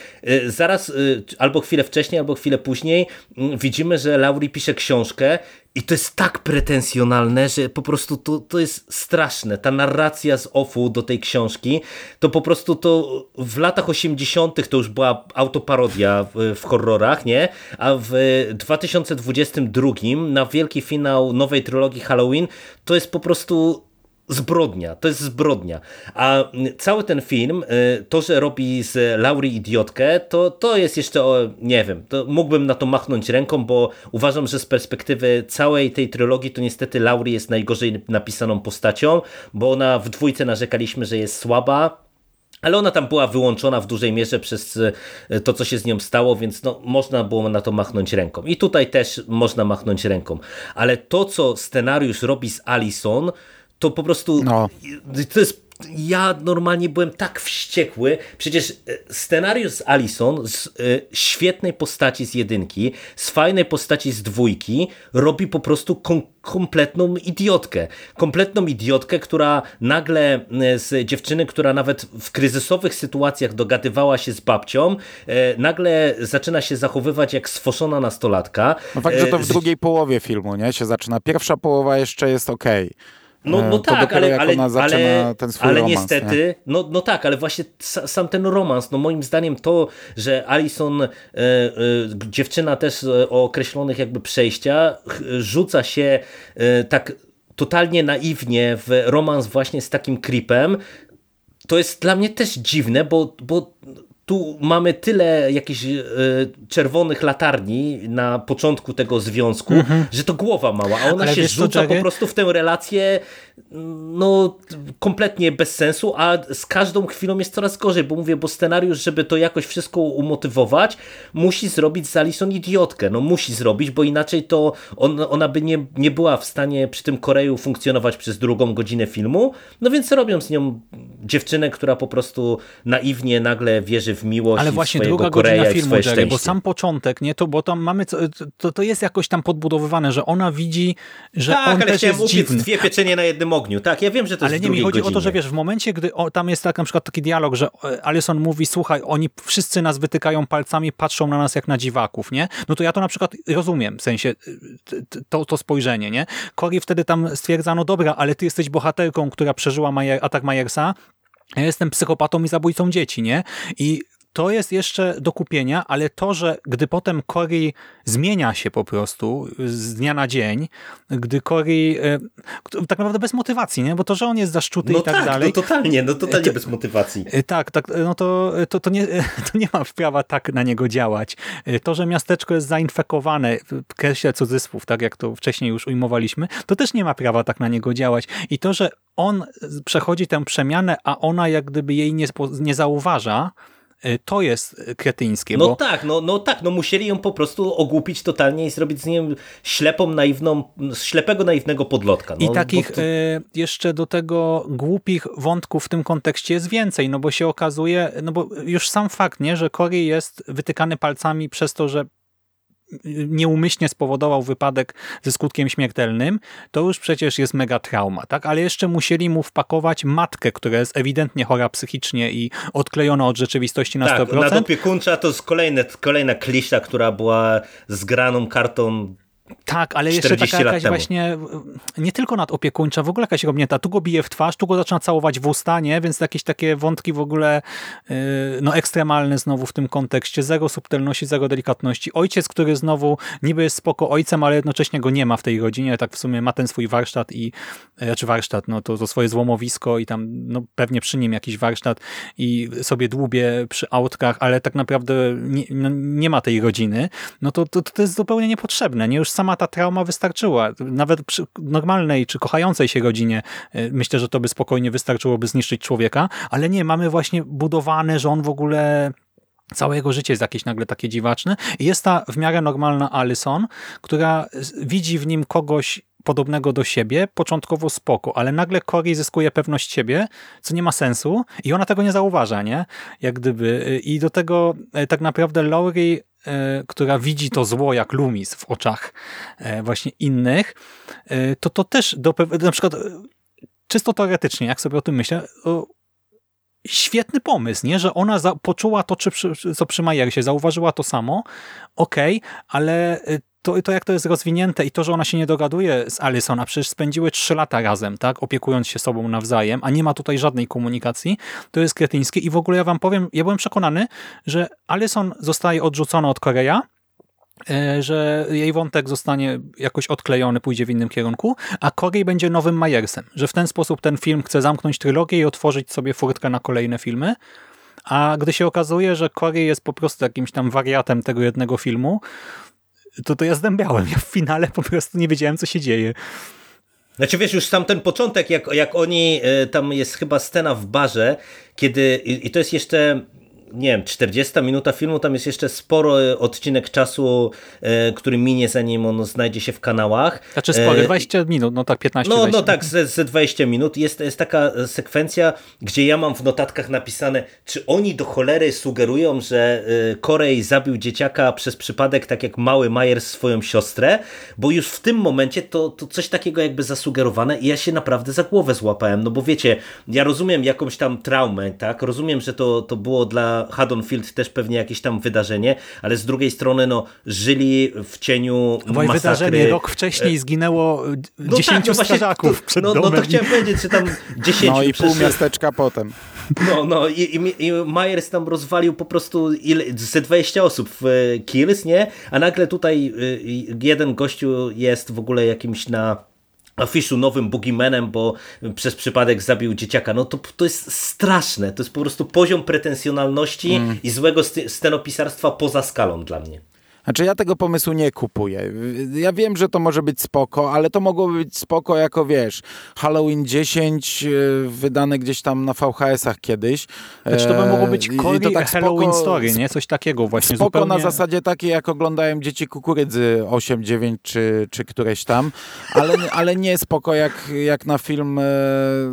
Speaker 3: Zaraz, albo chwilę wcześniej, albo chwilę później widzimy, że Laurie pisze książkę i to jest tak pretensjonalne, że po prostu to, to jest straszne. Ta narracja z OFU do tej książki, to po prostu to w latach 80. to już była autoparodia w, w horrorach, nie? A w 2022 na wielki finał nowej trylogii Halloween to jest po prostu zbrodnia, to jest zbrodnia. A cały ten film, y, to, że robi z Laurie idiotkę, to, to jest jeszcze, nie wiem, to mógłbym na to machnąć ręką, bo uważam, że z perspektywy całej tej trylogii to niestety Laurie jest najgorzej napisaną postacią, bo ona w dwójce narzekaliśmy, że jest słaba, ale ona tam była wyłączona w dużej mierze przez y, to, co się z nią stało, więc no, można było na to machnąć ręką. I tutaj też można machnąć ręką. Ale to, co scenariusz robi z Alison, to po prostu no. to jest ja normalnie byłem tak wściekły. Przecież e, scenariusz z Alison, z y, świetnej postaci z jedynki, z fajnej postaci z dwójki, robi po prostu kom kompletną idiotkę. Kompletną idiotkę, która nagle e, z dziewczyny, która nawet w kryzysowych sytuacjach dogadywała się z babcią, nagle zaczyna się zachowywać jak sfoszona nastolatka.
Speaker 2: No fakt, że to w drugiej połowie filmu nie się zaczyna. Pierwsza połowa jeszcze jest okej. Okay.
Speaker 3: No, no tak, ale, ale, ale, ale romans, niestety, nie? no, no tak, ale właśnie sam ten romans, no moim zdaniem to, że Alison, e, e, dziewczyna też o określonych jakby przejściach, rzuca się e, tak totalnie naiwnie w romans właśnie z takim creepem, to jest dla mnie też dziwne, bo, bo tu mamy tyle jakichś e, czerwonych latarni na początku tego związku, mm -hmm. że to głowa mała, a ona Ale się rzuca po prostu w tę relację no kompletnie bez sensu, a z każdą chwilą jest coraz gorzej, bo mówię, bo scenariusz, żeby to jakoś wszystko umotywować, musi zrobić z Alison idiotkę, no musi zrobić, bo inaczej to on, ona by nie, nie była w stanie przy tym Koreju funkcjonować przez drugą godzinę filmu, no więc robią z nią dziewczynę, która po prostu naiwnie nagle wierzy w miłość
Speaker 1: Ale właśnie druga
Speaker 3: Koreja
Speaker 1: godzina filmu, Jerry, bo sam początek, nie, to, bo tam mamy, to, to jest jakoś tam podbudowywane, że ona widzi, że
Speaker 3: tak,
Speaker 1: on
Speaker 3: ale
Speaker 1: też jest dziwny.
Speaker 3: dwie pieczenie na jednym ogniu. Tak, ja wiem, że to
Speaker 1: Ale
Speaker 3: jest
Speaker 1: nie, mi chodzi
Speaker 3: godzinie.
Speaker 1: o to, że wiesz, w momencie, gdy o, tam jest tak na przykład taki dialog, że e, Alison mówi, słuchaj, oni wszyscy nas wytykają palcami, patrzą na nas jak na dziwaków, nie? No to ja to na przykład rozumiem, w sensie to, to spojrzenie, nie? Cory wtedy tam stwierdza, no dobra, ale ty jesteś bohaterką, która przeżyła Majer, atak Majersa, ja jestem psychopatą i zabójcą dzieci, nie? I to jest jeszcze do kupienia, ale to, że gdy potem Cory zmienia się po prostu z dnia na dzień, gdy Cory e, tak naprawdę bez motywacji, nie? bo to, że on jest zaszczuty
Speaker 3: no
Speaker 1: i tak,
Speaker 3: tak
Speaker 1: dalej.
Speaker 3: No totalnie, no totalnie to, bez motywacji.
Speaker 1: E, tak, tak, no to, to, to, nie, to nie ma prawa tak na niego działać. To, że miasteczko jest zainfekowane, kreślę cudzysłów, tak jak to wcześniej już ujmowaliśmy, to też nie ma prawa tak na niego działać. I to, że on przechodzi tę przemianę, a ona jak gdyby jej nie, nie zauważa, Y, to jest kretyńskie.
Speaker 3: No
Speaker 1: bo...
Speaker 3: tak, no, no tak, no musieli ją po prostu ogłupić totalnie i zrobić z nim ślepą, naiwną, ślepego, naiwnego podlotka.
Speaker 1: No, I takich to... y, jeszcze do tego głupich wątków w tym kontekście jest więcej, no bo się okazuje, no bo już sam fakt, nie, że Cory jest wytykany palcami przez to, że nieumyślnie spowodował wypadek ze skutkiem śmiertelnym, to już przecież jest mega trauma, tak? Ale jeszcze musieli mu wpakować matkę, która jest ewidentnie chora psychicznie i odklejona od rzeczywistości na
Speaker 3: tak,
Speaker 1: 100%.
Speaker 3: nadopiekuńcza to jest kolejne, kolejna klisza, która była zgraną kartą
Speaker 1: Tak, ale jeszcze taka jakaś właśnie, nie tylko nadopiekuńcza, w ogóle jakaś robnięta. Tu go bije w twarz, tu go zaczyna całować w usta, nie? Więc jakieś takie wątki w ogóle yy, no ekstremalne znowu w tym kontekście. Zero subtelności, zero delikatności. Ojciec, który znowu niby jest spoko ojcem, ale jednocześnie go nie ma w tej rodzinie. Tak w sumie ma ten swój warsztat i, yy, znaczy warsztat, no to, to swoje złomowisko i tam no pewnie przy nim jakiś warsztat i sobie dłubie przy autkach, ale tak naprawdę nie, no, nie ma tej rodziny. No to, to, to jest zupełnie niepotrzebne, nie? Już sama ta trauma wystarczyła. Nawet przy normalnej czy kochającej się rodzinie e, myślę, że to by spokojnie wystarczyło, by zniszczyć człowieka, ale nie, mamy właśnie budowane, że on w ogóle Całe jego życie jest jakieś nagle takie dziwaczne. I jest ta w miarę normalna Alison, która widzi w nim kogoś podobnego do siebie, początkowo spoko, ale nagle Cory zyskuje pewność siebie, co nie ma sensu i ona tego nie zauważa, nie? Jak gdyby. I do tego e, tak naprawdę Laurie która widzi to zło jak Lumis w oczach e, właśnie innych, e, to to też do, na przykład czysto teoretycznie, jak sobie o tym myślę, świetny pomysł, nie? że ona poczuła to, czy, co przy Majersie, zauważyła to samo, okej, okay, ale to, to jak to jest rozwinięte i to, że ona się nie dogaduje z Alison, a przecież spędziły trzy lata razem, tak, opiekując się sobą nawzajem, a nie ma tutaj żadnej komunikacji, to jest kretyńskie. I w ogóle ja wam powiem, ja byłem przekonany, że Alison zostaje odrzucona od Korea, że jej wątek zostanie jakoś odklejony, pójdzie w innym kierunku, a Corey będzie nowym Majersem, że w ten sposób ten film chce zamknąć trylogię i otworzyć sobie furtkę na kolejne filmy, a gdy się okazuje, że Corey jest po prostu jakimś tam wariatem tego jednego filmu, to, to ja zdębiałem. Ja w finale po prostu nie wiedziałem, co się dzieje.
Speaker 3: Znaczy wiesz, już tam ten początek, jak, jak oni, e, tam jest chyba scena w barze, kiedy, i to jest jeszcze nie wiem, 40 minuta filmu, tam jest jeszcze sporo e, odcinek czasu, e, który minie zanim on znajdzie się w kanałach.
Speaker 1: Znaczy spory, 20 e, minut, no tak 15
Speaker 3: No, no tak, ze, ze 20 minut. Jest, jest taka sekwencja, gdzie ja mam w notatkach napisane, czy oni do cholery sugerują, że Korej zabił dzieciaka przez przypadek, tak jak mały Majer swoją siostrę, bo już w tym momencie to, to coś takiego jakby zasugerowane i ja się naprawdę za głowę złapałem, no bo wiecie, ja rozumiem jakąś tam traumę, tak, rozumiem, że to, to było dla Haddonfield też pewnie jakieś tam wydarzenie, ale z drugiej strony no, żyli w cieniu Bo masakry.
Speaker 1: wydarzenie, rok wcześniej zginęło no 10 tak, no strażaków to, przed
Speaker 3: no,
Speaker 1: domem.
Speaker 3: No to chciałem powiedzieć, że tam 10
Speaker 2: No i pół miasteczka potem.
Speaker 3: No, no i, i, i Myers tam rozwalił po prostu ile, ze 20 osób w e, Kills, nie? A nagle tutaj e, jeden gościu jest w ogóle jakimś na afiszu nowym Boogiemanem, bo przez przypadek zabił dzieciaka. No to, to jest straszne. To jest po prostu poziom pretensjonalności mm. i złego scenopisarstwa poza skalą dla mnie.
Speaker 2: Znaczy ja tego pomysłu nie kupuję. Ja wiem, że to może być spoko, ale to mogłoby być spoko jako, wiesz, Halloween 10 e, wydane gdzieś tam na VHS-ach kiedyś.
Speaker 1: Znaczy to by mogło być Cory tak Halloween spoko, Story, nie? Coś takiego właśnie.
Speaker 2: Spoko
Speaker 1: zupełnie...
Speaker 2: na zasadzie takiej, jak oglądają Dzieci Kukurydzy 8, 9 czy, czy któreś tam, ale, ale nie spoko jak, jak na film e,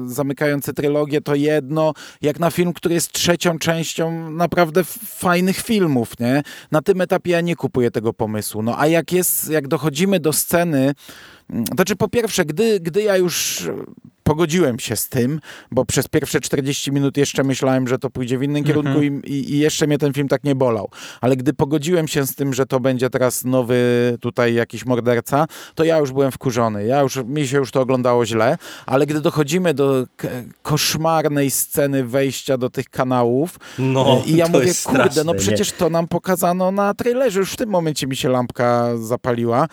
Speaker 2: zamykający trylogię, to jedno, jak na film, który jest trzecią częścią naprawdę fajnych filmów, nie? Na tym etapie ja nie kupuję kupuję tego pomysłu. No a jak jest, jak dochodzimy do sceny, mm, znaczy po pierwsze, gdy, gdy ja już pogodziłem się z tym, bo przez pierwsze 40 minut jeszcze myślałem, że to pójdzie w innym mhm. kierunku i, i, jeszcze mnie ten film tak nie bolał. Ale gdy pogodziłem się z tym, że to będzie teraz nowy tutaj jakiś morderca, to ja już byłem wkurzony. Ja już, mi się już to oglądało źle, ale gdy dochodzimy do koszmarnej sceny wejścia do tych kanałów
Speaker 3: no,
Speaker 2: i ja mówię, kurde, no przecież nie? to nam pokazano na trailerze, już w tym momencie mi się lampka zapaliła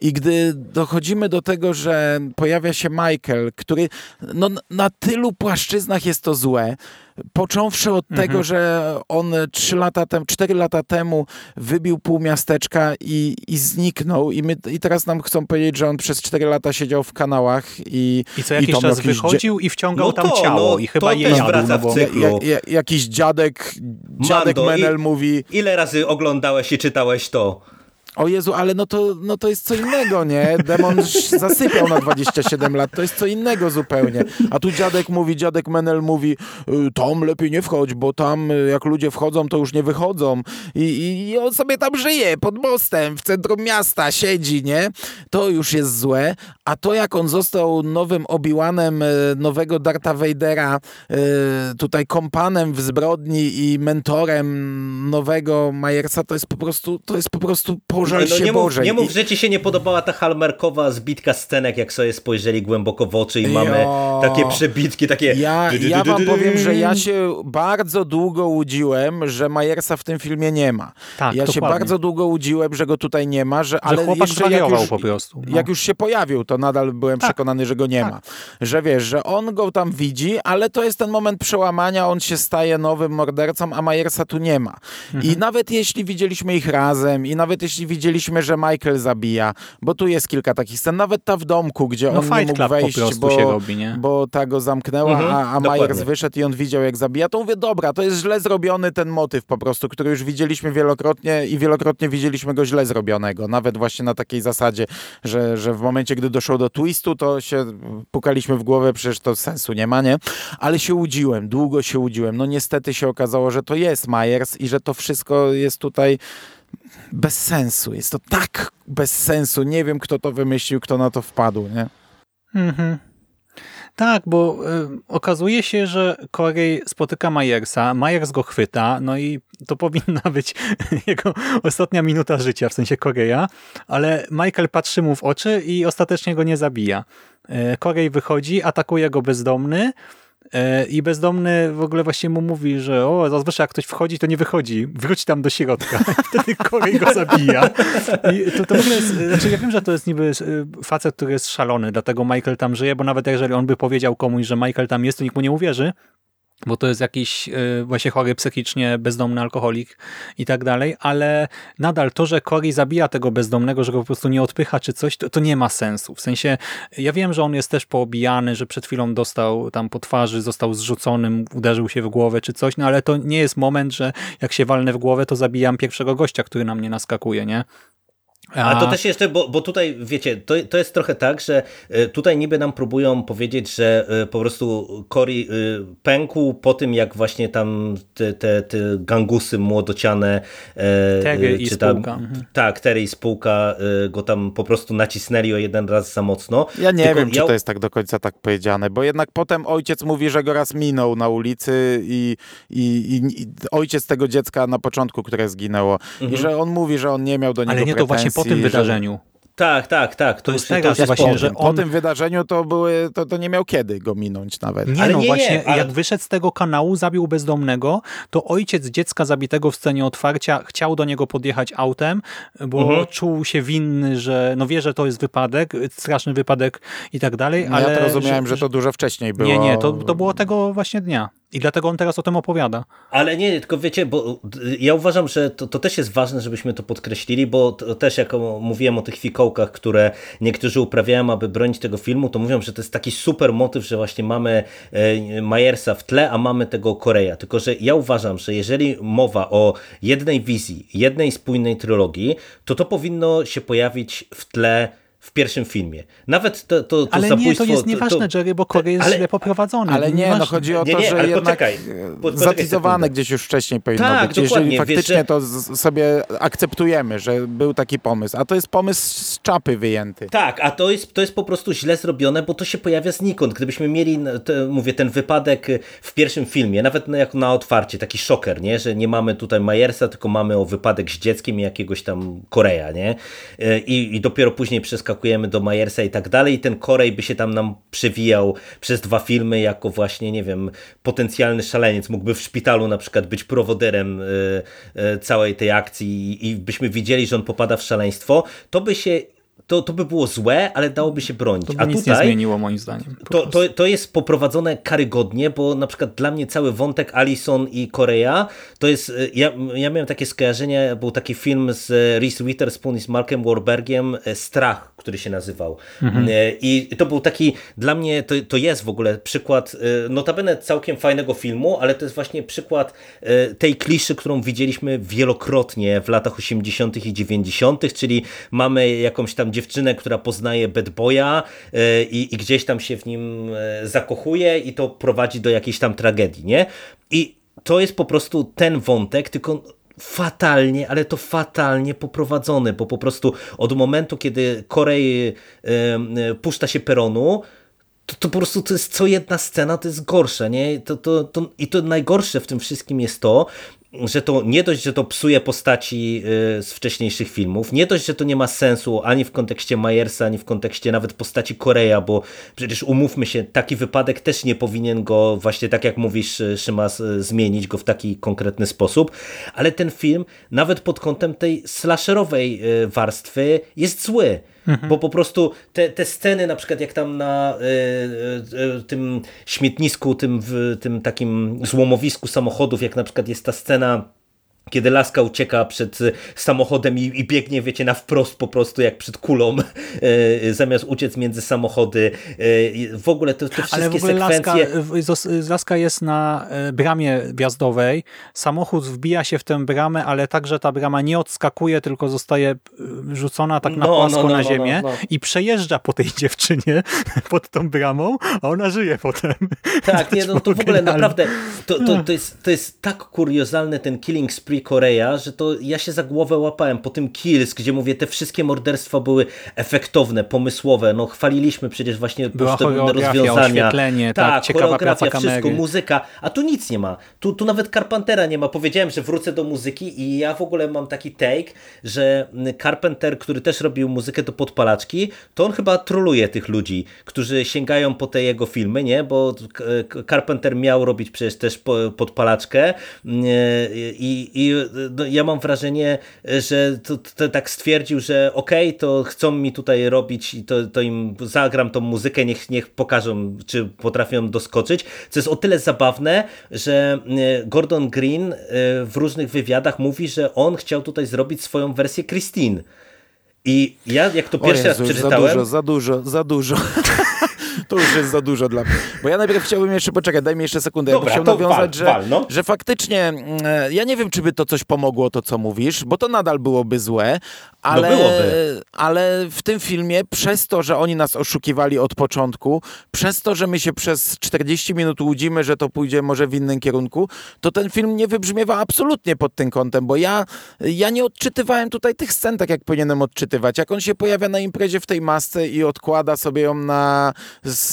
Speaker 2: i gdy dochodzimy do tego, że pojawia się Michael, który no, na tylu płaszczyznach jest to złe, począwszy od mhm. tego, że on trzy lata temu, cztery lata temu wybił pół miasteczka i, i zniknął i, my, i teraz nam chcą powiedzieć, że on przez cztery lata siedział w kanałach i
Speaker 1: i co jakiś i czas wychodził i wciągał no to, tam ciało no, i chyba je jadł. No bo...
Speaker 2: ja, ja, jakiś dziadek, dziadek Mando, Menel i, mówi...
Speaker 3: Ile razy oglądałeś i czytałeś to?
Speaker 2: O Jezu, ale no to, no to jest co innego, nie? Demon zasypiał na 27 lat, to jest co innego zupełnie. A tu dziadek mówi, dziadek Menel mówi, y, tam lepiej nie wchodź, bo tam y, jak ludzie wchodzą, to już nie wychodzą. I, I on sobie tam żyje, pod mostem, w centrum miasta, siedzi, nie? To już jest złe. A to jak on został nowym Obi-Wanem y, nowego Darta Vadera, tutaj kompanem w zbrodni i mentorem nowego Majersa, to jest po prostu, to jest po prostu po Boże,
Speaker 3: no,
Speaker 2: się
Speaker 3: nie, mów,
Speaker 2: Boże.
Speaker 3: nie mów, że ci się nie podobała ta halmerkowa zbitka scenek, jak sobie spojrzeli głęboko w oczy i mamy
Speaker 2: Jo.
Speaker 3: takie przebitki, takie...
Speaker 2: Ja, ja wam powiem, że ja się bardzo długo łudziłem, że Majersa w tym filmie nie ma.
Speaker 1: Tak,
Speaker 2: ja się
Speaker 1: dokładnie.
Speaker 2: bardzo długo łudziłem, że go tutaj nie ma, że, ale
Speaker 1: chłopak
Speaker 2: jeszcze jak już,
Speaker 1: po prostu, no.
Speaker 2: jak już się pojawił, to nadal byłem
Speaker 1: Tak,
Speaker 2: przekonany, że go nie ma. Że wiesz, że on go tam widzi, ale to jest ten moment przełamania, on się staje nowym mordercą, a Majersa tu nie ma.
Speaker 1: Mhm.
Speaker 2: I nawet jeśli widzieliśmy ich razem i nawet jeśli widzieliśmy, że Michael zabija, bo tu jest kilka takich scen, nawet ta w domku, gdzie
Speaker 1: No
Speaker 2: on nie mógł wejść, bo,
Speaker 1: robi, nie?
Speaker 2: bo ta go zamknęła,
Speaker 3: Mhm,
Speaker 2: a, a. Myers wyszedł i on widział, jak zabija, to mówię, dobra, to jest źle zrobiony ten motyw po prostu, który już widzieliśmy wielokrotnie i wielokrotnie widzieliśmy go źle zrobionego. Nawet właśnie na takiej zasadzie, że, że w momencie, gdy doszło do twistu, to się pukaliśmy w głowę, przecież to sensu nie ma, nie? Ale się łudziłem, długo się łudziłem. No niestety się okazało, że to jest Myers i że to wszystko jest tutaj bez sensu. Jest to tak bez sensu. Nie wiem, kto to wymyślił, kto na to wpadł, nie?
Speaker 1: Mhm. Tak, bo y, okazuje się, że Corey spotyka Myersa, Myers go chwyta, no i to powinna być jego ostatnia minuta życia, w sensie Koreja, ale Michael patrzy mu w oczy i ostatecznie go nie zabija. Y, Corey wychodzi, atakuje go bezdomny, y, i bezdomny w ogóle właśnie mu mówi, że o, zazwyczaj jak ktoś wchodzi, to nie wychodzi. Wróć tam do środka. Wtedy Corey go zabija. I to, to w ogóle jest, znaczy ja wiem, że to jest niby y, facet, który jest szalony, dlatego Michael tam żyje, bo nawet jeżeli on by powiedział komuś, że Michael tam jest, to nikt mu nie uwierzy, bo to jest jakiś y, właśnie chory psychicznie, bezdomny alkoholik i tak dalej, ale nadal to, że Cory zabija tego bezdomnego, że go po prostu nie odpycha czy coś, to, to nie ma sensu. W sensie, ja wiem, że on jest też poobijany, że przed chwilą dostał tam po twarzy, został zrzuconym, uderzył się w głowę czy coś, no ale to nie jest moment, że jak się walnę w głowę, to zabijam pierwszego gościa, który na mnie naskakuje, nie?
Speaker 3: A to też jeszcze, bo, bo tutaj wiecie, to, to jest trochę tak, że e, tutaj niby nam próbują powiedzieć, że e, po prostu Cory e, pękł po tym, jak właśnie tam te, te, te gangusy młodociane
Speaker 1: Terry i
Speaker 3: czy tam,
Speaker 1: spółka, mhm.
Speaker 3: Tak, Terry i spółka go tam po prostu nacisnęli o jeden raz za mocno.
Speaker 2: Ja nie
Speaker 3: Tylko
Speaker 2: wiem, czy
Speaker 3: ja-
Speaker 2: to jest tak do końca tak powiedziane, bo jednak potem ojciec mówi, że go raz minął na ulicy i, i, i, i ojciec tego dziecka na początku, które zginęło. I że on mówi, że on nie miał do niego
Speaker 1: Ale nie to właśnie po tym
Speaker 2: że-
Speaker 1: wydarzeniu.
Speaker 3: Tak, tak, tak.
Speaker 1: To jest
Speaker 3: już-
Speaker 1: teraz
Speaker 3: już
Speaker 1: właśnie,
Speaker 3: po
Speaker 1: że
Speaker 3: tym.
Speaker 2: Po
Speaker 1: on-
Speaker 2: tym wydarzeniu to, były, to, to nie miał kiedy go minąć nawet.
Speaker 1: Nie,
Speaker 3: Ale
Speaker 1: no
Speaker 3: nie, nie,
Speaker 1: właśnie,
Speaker 3: ale-
Speaker 1: jak wyszedł z tego kanału, zabił bezdomnego, to ojciec dziecka zabitego w scenie otwarcia chciał do niego podjechać autem, bo
Speaker 3: Mhm.
Speaker 1: czuł się winny, że no wie, że to jest wypadek, straszny wypadek i tak dalej,
Speaker 2: No
Speaker 1: ale...
Speaker 2: ja to rozumiałem, że, to dużo wcześniej było.
Speaker 1: Nie, nie, to, to było tego właśnie dnia. I dlatego on teraz o tym opowiada.
Speaker 3: Ale nie, tylko wiecie, bo ja uważam, że to, to też jest ważne, żebyśmy to podkreślili, bo to też jak mówiłem o tych fikołkach, które niektórzy uprawiają, aby bronić tego filmu, to mówią, że to jest taki super motyw, że właśnie mamy e, Majersa w tle, a mamy tego Koreja. Tylko, że ja uważam, że jeżeli mowa o jednej wizji, jednej spójnej trylogii, to to powinno się pojawić w tle w pierwszym filmie. Nawet to, to, to
Speaker 1: Ale
Speaker 3: zabójstwo...
Speaker 1: nie, to jest nieważne, Jerry, bo Corey jest
Speaker 3: ale-
Speaker 1: źle poprowadzony.
Speaker 2: Ale nie, no chodzi o
Speaker 3: Nie,
Speaker 2: to,
Speaker 3: nie,
Speaker 2: że
Speaker 3: ale
Speaker 2: jednak
Speaker 3: poczekaj.
Speaker 2: e, zatizowane gdzieś już wcześniej powinno
Speaker 3: Tak,
Speaker 2: być. Jeżeli
Speaker 3: dokładnie, wiesz,
Speaker 2: faktycznie
Speaker 3: że-
Speaker 2: to z, sobie akceptujemy, że był taki pomysł, a to jest pomysł z czapy wyjęty.
Speaker 3: Tak, a to jest, to jest po prostu źle zrobione, bo to się pojawia znikąd. Gdybyśmy mieli, no, te, mówię, ten wypadek w pierwszym filmie, nawet na- jak na otwarcie, taki szoker, nie? że nie mamy tutaj Majersa, tylko mamy o wypadek z dzieckiem i jakiegoś tam Koreja, nie? E, I, I dopiero później przeskakujemy do Majersa i tak dalej i ten Korej by się tam nam przewijał przez dwa filmy jako właśnie, nie wiem, potencjalny szaleniec. Mógłby w szpitalu na przykład być prowoderem e, e, całej tej akcji i, i byśmy widzieli, że on popada w szaleństwo. To by się to, to by było złe, ale dałoby się bronić.
Speaker 1: To by
Speaker 3: A
Speaker 1: nic
Speaker 3: tutaj
Speaker 1: nie zmieniło moim zdaniem.
Speaker 3: to, to, to jest poprowadzone karygodnie, bo na przykład dla mnie cały wątek Alison i Korea to jest, y, ja, ja miałem takie skojarzenie, był taki film z Reese Witherspoon i z Markiem Warburgiem, e, Strach, który się nazywał. E, I to był taki, dla mnie to, to jest w ogóle przykład, notabene całkiem fajnego filmu, ale to jest właśnie przykład tej kliszy, którą widzieliśmy wielokrotnie w latach 80. i 90., czyli mamy jakąś tam dziewczynę, która poznaje bad boya e, i, i gdzieś tam się w nim e, zakochuje i to prowadzi do jakiejś tam tragedii, nie? I to jest po prostu ten wątek, tylko fatalnie, ale to fatalnie poprowadzony, bo po prostu od momentu, kiedy Korej e, e, puszcza się peronu, to, to po prostu to jest co jedna scena, to jest gorsze, nie? To, to, to, I to najgorsze w tym wszystkim jest to, że to nie dość, że to psuje postaci y, z wcześniejszych filmów, nie dość, że to nie ma sensu ani w kontekście Myersa, ani w kontekście nawet postaci Korea, bo przecież umówmy się, taki wypadek też nie powinien go właśnie tak jak mówisz y, Szymas, y, zmienić go w taki konkretny sposób, ale ten film nawet pod kątem tej slasherowej warstwy jest zły. Mhm. Bo po prostu te, te sceny, na przykład jak tam na y, y, tym śmietnisku, tym, w, tym takim złomowisku samochodów, jak na przykład jest ta scena kiedy laska ucieka przed y, samochodem i, i, biegnie, wiecie, na wprost po prostu jak przed kulą, yy, zamiast uciec między samochody. Yy, w ogóle te, te wszystkie
Speaker 1: Ale w ogóle
Speaker 3: sekwencje...
Speaker 1: Laska, laska jest na bramie wjazdowej, samochód wbija się w tę bramę, ale także ta brama nie odskakuje, tylko zostaje rzucona tak na no, płasko no, no, na no, ziemię no, no. i przejeżdża po tej dziewczynie pod tą bramą, a ona żyje potem.
Speaker 3: Tak, nie, no to w ogóle naprawdę to, to, to, jest, to jest tak kuriozalny ten killing spree Free Korea, że to ja się za głowę łapałem po tym Kills, gdzie mówię, te wszystkie morderstwa były efektowne, pomysłowe, no chwaliliśmy przecież właśnie
Speaker 1: Była poszczególne rozwiązania. oświetlenie, tak, tak ciekawa praca
Speaker 3: wszystko, kamery. muzyka, a tu nic nie ma. Tu, tu nawet Carpentera nie ma. Powiedziałem, że wrócę do muzyki i ja w ogóle mam taki take, że Carpenter, który też robił muzykę do podpalaczki, to on chyba troluje tych ludzi, którzy sięgają po te jego filmy, nie? Bo Carpenter miał robić przecież też podpalaczkę i, i i no, ja mam wrażenie, że to, to tak stwierdził, że okej, okay, to chcą mi tutaj robić i to, to im zagram tą muzykę, niech, niech pokażą, czy potrafią doskoczyć, co jest o tyle zabawne, że e, Gordon Green e, w różnych wywiadach mówi, że on chciał tutaj zrobić swoją wersję Christine. I ja jak to pierwszy Jezu, raz przeczytałem...
Speaker 2: Za dużo, za dużo, za dużo. to już jest za dużo dla mnie. Bo ja najpierw chciałbym jeszcze, poczekać, daj mi jeszcze sekundę.
Speaker 3: Dobra,
Speaker 2: ja
Speaker 3: chciał nawiązać, wal, że, wal, no.
Speaker 2: że faktycznie, mm, e, ja nie wiem, czy by to coś pomogło, to co mówisz, bo to nadal byłoby złe, ale,
Speaker 3: no byłoby.
Speaker 2: ale w tym filmie, przez to, że oni nas oszukiwali od początku, przez to, że my się przez 40 minut łudzimy, że to pójdzie może w innym kierunku, to ten film nie wybrzmiewa absolutnie pod tym kątem, bo ja, ja nie odczytywałem tutaj tych scen tak, jak powinienem odczytywać. Jak on się pojawia na imprezie w tej masce i odkłada sobie ją na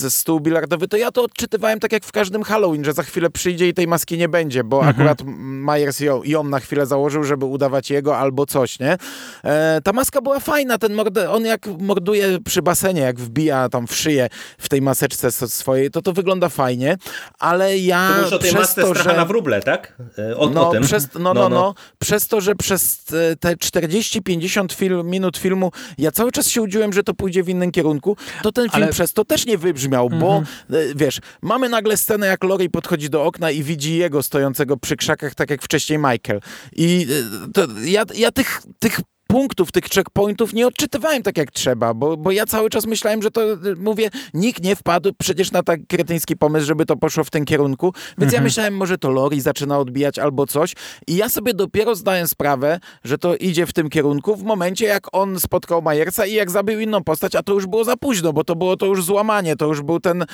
Speaker 2: stół bilardowy, to ja to odczytywałem tak jak w każdym Halloween, że za chwilę przyjdzie i tej maski nie będzie, bo mhm. akurat Myers ją, ją na chwilę założył, żeby udawać jego albo coś, nie? E, ta maska była fajna, ten morde, on jak morduje przy basenie, jak wbija tam w szyję w tej maseczce swojej, to to wygląda fajnie, ale ja
Speaker 3: to już o tej
Speaker 2: przez to, że...
Speaker 3: na wróble, tak?
Speaker 2: E, o, no, o tym. Przez, no, no, no, no, przez to, że przez te 40-50 film, minut filmu ja cały czas się udziłem, że to pójdzie w innym kierunku, to ten film ale... przez to też nie wybrzmiał, mhm. bo e, wiesz, mamy nagle scenę, jak Lori podchodzi do okna i widzi jego stojącego przy krzakach, tak jak wcześniej Michael. I e, to, ja, ja tych, tych punktów, tych checkpointów nie odczytywałem tak jak trzeba, bo, bo ja cały czas myślałem, że to, mówię, nikt nie wpadł przecież na tak kretyński pomysł, żeby to poszło w tym kierunku, więc mhm. ja myślałem, może to Lori zaczyna odbijać albo coś i ja sobie dopiero zdałem sprawę, że to idzie w tym kierunku w momencie, jak on spotkał Majersa i jak zabił inną postać, a to już było za późno, bo to było to już złamanie, to już był ten,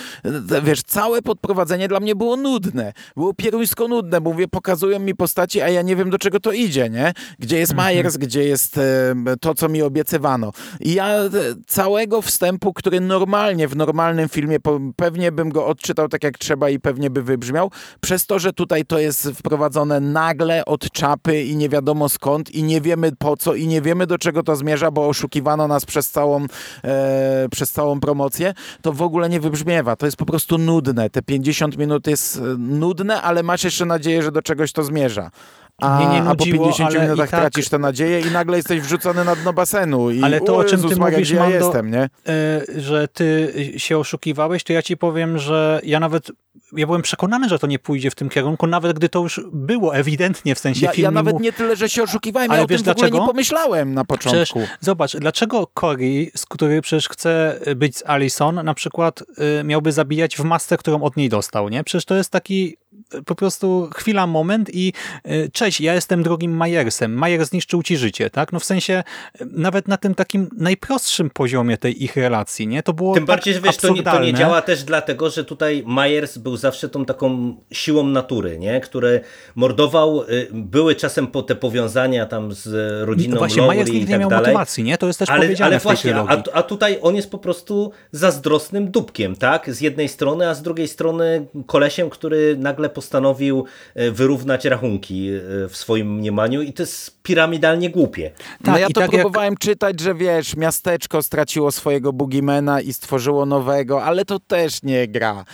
Speaker 2: wiesz, całe podprowadzenie dla mnie było nudne, było pieruńsko nudne, bo mówię, pokazują mi postaci, a ja nie wiem, do czego to idzie, nie? Gdzie jest mhm. Majers, gdzie jest to, co mi obiecywano. I ja e, całego wstępu, który normalnie, w normalnym filmie, pewnie bym go odczytał tak jak trzeba i pewnie by wybrzmiał, przez to, że tutaj to jest wprowadzone nagle od czapy i nie wiadomo skąd i nie wiemy po co i nie wiemy do czego to zmierza, bo oszukiwano nas przez całą, e, przez całą promocję, to w ogóle nie wybrzmiewa. To jest po prostu nudne. Te 50 minut jest e, nudne, ale masz jeszcze nadzieję, że do czegoś to zmierza a, nie, nie nudziło, a po 50 minutach tak... tracisz tę nadzieję i nagle jesteś wrzucony na dno basenu. I,
Speaker 1: ale to, o czym ty mówisz,
Speaker 2: ja jestem, nie?
Speaker 1: Y, że ty się oszukiwałeś, to ja ci powiem, że ja nawet ja byłem przekonany, że to nie pójdzie w tym kierunku, nawet gdy to już było ewidentnie w sensie
Speaker 2: ja,
Speaker 1: filmu.
Speaker 2: Ja nawet nie tyle, że się oszukiwałem, ale ja o wiesz tym w ogóle nie pomyślałem na początku.
Speaker 1: Przecież, zobacz, dlaczego Cory, z który przecież chce być z Alison, na przykład y, miałby zabijać w masce, którą od niej dostał, nie? Przecież to jest taki po prostu chwila, moment i y, cześć, ja jestem drugim Majersem. Majer zniszczył ci życie, tak? No w sensie y, nawet na tym takim najprostszym poziomie tej ich relacji, nie? To było
Speaker 3: Tym
Speaker 1: tak
Speaker 3: bardziej, że wiesz, to nie, to nie, działa też dlatego, że tutaj Majers był zawsze tą taką siłą natury, nie? Który mordował, y, były czasem po te powiązania tam z rodziną no
Speaker 1: właśnie, Majers nigdy nie miał dalej. motywacji, nie? To jest też ale, powiedziane ale właśnie,
Speaker 3: a, a tutaj on jest po prostu zazdrosnym dupkiem, tak? Z jednej strony, a z drugiej strony kolesiem, który nagle postanowił wyrównać rachunki w swoim mniemaniu i to jest piramidalnie głupie.
Speaker 2: Tak, no ja to tak próbowałem jak... czytać, że wiesz, miasteczko straciło swojego Boogiemana i stworzyło nowego, ale to też nie gra.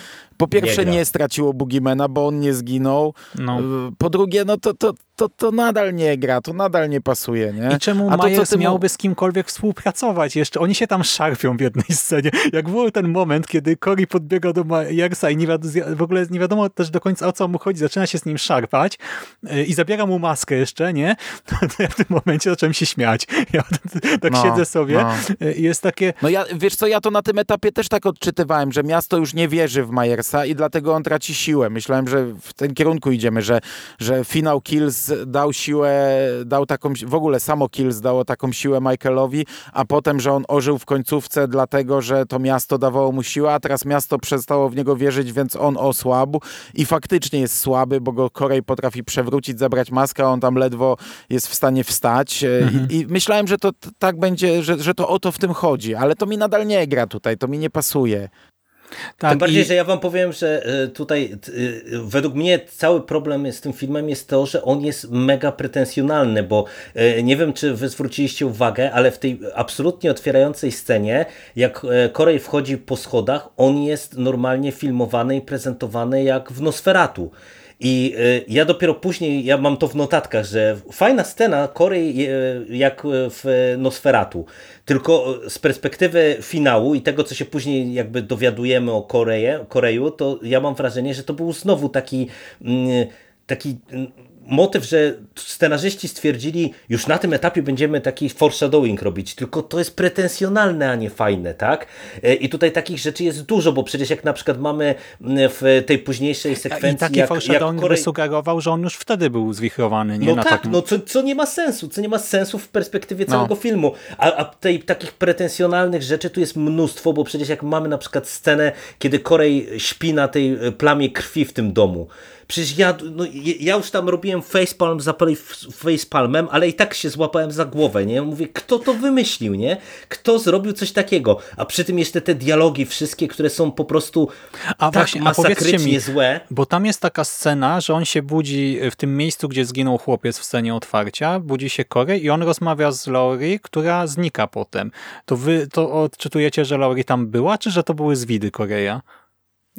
Speaker 2: Po pierwsze nie, nie straciło Boogiemana, bo on nie zginął. No. Po drugie, no to, to, to, to nadal nie gra, to nadal nie pasuje, nie?
Speaker 1: I czemu A to, Myers ty... miałby z kimkolwiek współpracować jeszcze? Oni się tam szarpią w jednej scenie. Jak był ten moment, kiedy Cory podbiega do Myersa i nie w ogóle nie wiadomo też do końca o co mu chodzi, zaczyna się z nim szarpać y, i zabiera mu maskę jeszcze, nie? To, ja w tym momencie zacząłem się śmiać. Ja tak no, siedzę sobie no. Y, i jest takie...
Speaker 2: No ja, wiesz co, ja to na tym etapie też tak odczytywałem, że miasto już nie wierzy w Myersa i dlatego on traci siłę. Myślałem, że w ten kierunku idziemy, że, że finał Kills dał siłę, dał taką, w ogóle samo Kills dało taką siłę Michaelowi, a potem, że on ożył w końcówce dlatego, że to miasto dawało mu siłę, a teraz miasto przestało w niego wierzyć, więc on osłabł i faktycznie jest słaby, bo go Korej potrafi przewrócić, zabrać maskę, a on tam ledwo jest w stanie wstać mhm. I, I, myślałem, że to tak będzie, że, że to o to w tym chodzi, ale to mi nadal nie gra tutaj, to mi nie pasuje.
Speaker 3: Tak, Tym bardziej, i... że ja wam powiem, że e, tutaj e, według mnie cały problem z tym filmem jest to, że on jest mega pretensjonalny, bo e, nie wiem, czy wy zwróciliście uwagę, ale w tej absolutnie otwierającej scenie, jak Korej wchodzi po schodach, on jest normalnie filmowany i prezentowany jak w Nosferatu. I y, ja dopiero później, ja mam to w notatkach, że fajna scena Korei y, jak w Nosferatu. Tylko z perspektywy finału i tego, co się później jakby dowiadujemy o Koreje, Koreju, to ja mam wrażenie, że to był znowu taki mm, taki mm, motyw, że scenarzyści stwierdzili, już na tym etapie będziemy taki foreshadowing robić, tylko to jest pretensjonalne, a nie fajne, tak? E, I tutaj takich rzeczy jest dużo, bo przecież jak na przykład mamy w tej późniejszej sekwencji... I
Speaker 1: taki jak, foreshadowing jak Korei... by sugerował, że on już wtedy był zwichrowany, nie?
Speaker 3: No na tak, takim... no co, co nie ma sensu, co nie ma sensu w perspektywie no. całego filmu. A, a tej, takich pretensjonalnych rzeczy tu jest mnóstwo, bo przecież jak mamy na przykład scenę, kiedy Korej śpi na tej plamie krwi w tym domu, Przecież ja, no, ja już tam robiłem facepalm za facepalmem, ale i tak się złapałem za głowę, nie? Mówię, kto to wymyślił, nie? Kto zrobił coś takiego? A przy tym jeszcze te dialogi wszystkie, które są po prostu a tak właśnie, masakrycznie mi, złe.
Speaker 1: Bo tam jest taka scena, że on się budzi w tym miejscu, gdzie zginął chłopiec w scenie otwarcia, budzi się Corey i on rozmawia z Laurie, która znika potem. To wy to odczytujecie, że Laurie tam była, czy że to były zwidy Koreja?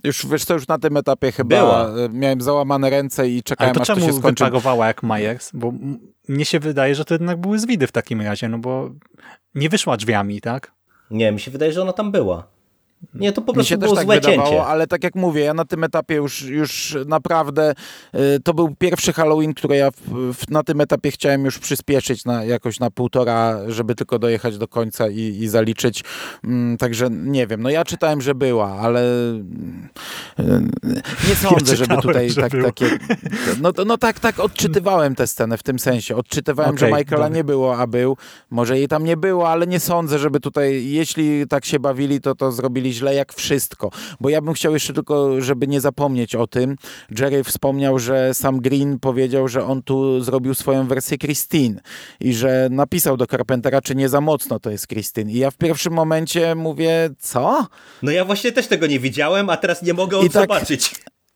Speaker 2: Już wiesz co, już na tym etapie chyba Była. miałem załamane ręce i czekałem,
Speaker 1: Ale to
Speaker 2: aż to się skończy.
Speaker 1: wyparowała jak Myers? Bo mnie się wydaje, że to jednak były zwidy w takim razie, no bo nie wyszła drzwiami, tak?
Speaker 3: Nie, mi się wydaje, że ona tam była. Nie, to po prostu Mi się było też tak złe wydawało, cięcie.
Speaker 2: ale tak jak mówię, ja na tym etapie już, już naprawdę y, to był pierwszy Halloween, który ja w, w, na tym etapie chciałem już przyspieszyć na, jakoś na półtora, żeby tylko dojechać do końca i, i zaliczyć. Mm, także nie wiem, no ja czytałem, że była, ale y, nie sądzę, ja żeby tutaj że tak, takie... No, no tak, tak odczytywałem tę scenę w tym sensie. Odczytywałem, okay, że Michaela dobra. nie było, a był. Może jej tam nie było, ale nie sądzę, żeby tutaj, jeśli tak się bawili, to to zrobili źle jak wszystko. Bo ja bym chciał jeszcze tylko, żeby nie zapomnieć o tym, Jerry wspomniał, że sam Green powiedział, że on tu zrobił swoją wersję Christine i że napisał do Carpentera, czy nie za mocno to jest Christine. I ja w pierwszym momencie mówię, co?
Speaker 3: No ja właśnie też tego nie widziałem, a teraz nie mogę tak, zobaczyć.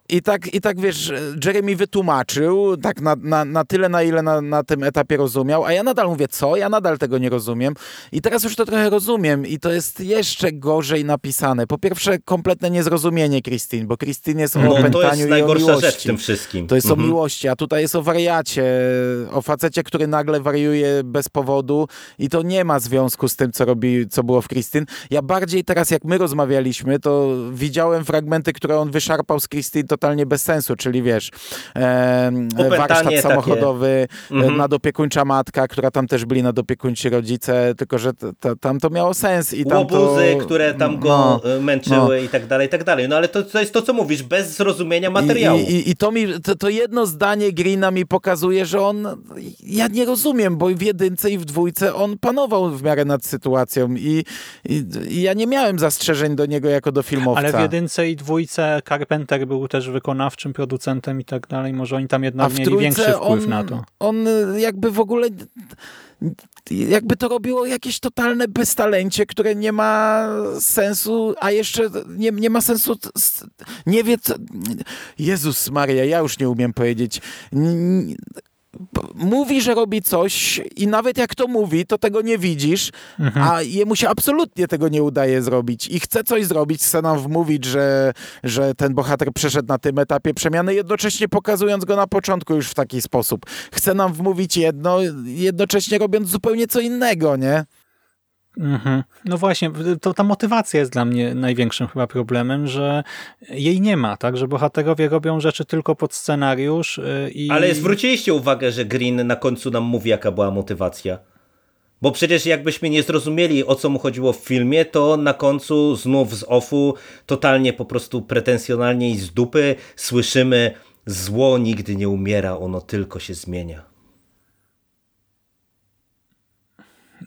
Speaker 2: I tak, I tak wiesz, Jeremy wytłumaczył, tak na, na, na tyle, na ile na, na tym etapie rozumiał, a ja nadal mówię, co? Ja nadal tego nie rozumiem. I teraz już to trochę rozumiem i to jest jeszcze gorzej napisane. Po pierwsze, kompletne niezrozumienie Christine, bo Christine jest o no, opętaniu to jest najgorsza
Speaker 3: rzecz w tym wszystkim.
Speaker 2: To jest mhm. o miłości, a tutaj jest o wariacie, o facecie, który nagle wariuje bez powodu i to nie ma związku z tym, co robi, co było w Christine. Ja bardziej teraz, jak my rozmawialiśmy, to widziałem fragmenty, które on wyszarpał z Christine, totalnie bez sensu, czyli wiesz, e, warsztat samochodowy, mhm. nadopiekuńcza matka, która tam też byli nadopiekuńczy rodzice, tylko że tam to miało sens. i tam
Speaker 3: Łobuzy, to, które tam go no, e, męczyły no. i tak dalej, i tak dalej. No ale to, to jest to, co mówisz, bez zrozumienia materiału.
Speaker 2: I, i, i to, mi, to, to jedno zdanie Greena mi pokazuje, że on, ja nie rozumiem, bo w jedynce i w dwójce on panował w miarę nad sytuacją i, i, i ja nie miałem zastrzeżeń do niego jako do filmowca.
Speaker 1: Ale w jedynce i dwójce Carpenter był też też wykonawczym, producentem i tak dalej. Może oni tam jednak mieli większy wpływ
Speaker 2: on,
Speaker 1: na to.
Speaker 2: On jakby w ogóle jakby to robiło jakieś totalne beztalencie, które nie ma sensu, a jeszcze nie, nie ma sensu, nie wie co... Jezus Maria, ja już nie umiem powiedzieć mówi, że robi coś i nawet jak to mówi, to tego nie widzisz, mhm. a jemu się absolutnie tego nie udaje zrobić i chce coś zrobić, chce nam wmówić, że, że ten bohater przeszedł na tym etapie przemiany, jednocześnie pokazując go na początku już w taki sposób. Chce nam wmówić jedno, jednocześnie robiąc zupełnie co innego, nie?
Speaker 1: Mhm. No właśnie, to ta motywacja jest dla mnie największym chyba problemem, że jej nie ma, tak, że bohaterowie robią rzeczy tylko pod scenariusz y, i...
Speaker 3: Ale zwróciliście uwagę, że Green na końcu nam mówi, jaka była motywacja. Bo przecież jakbyśmy nie zrozumieli, o co mu chodziło w filmie, to na końcu znów z offu, totalnie po prostu pretensjonalnie i z dupy słyszymy zło nigdy nie umiera, ono tylko się zmienia.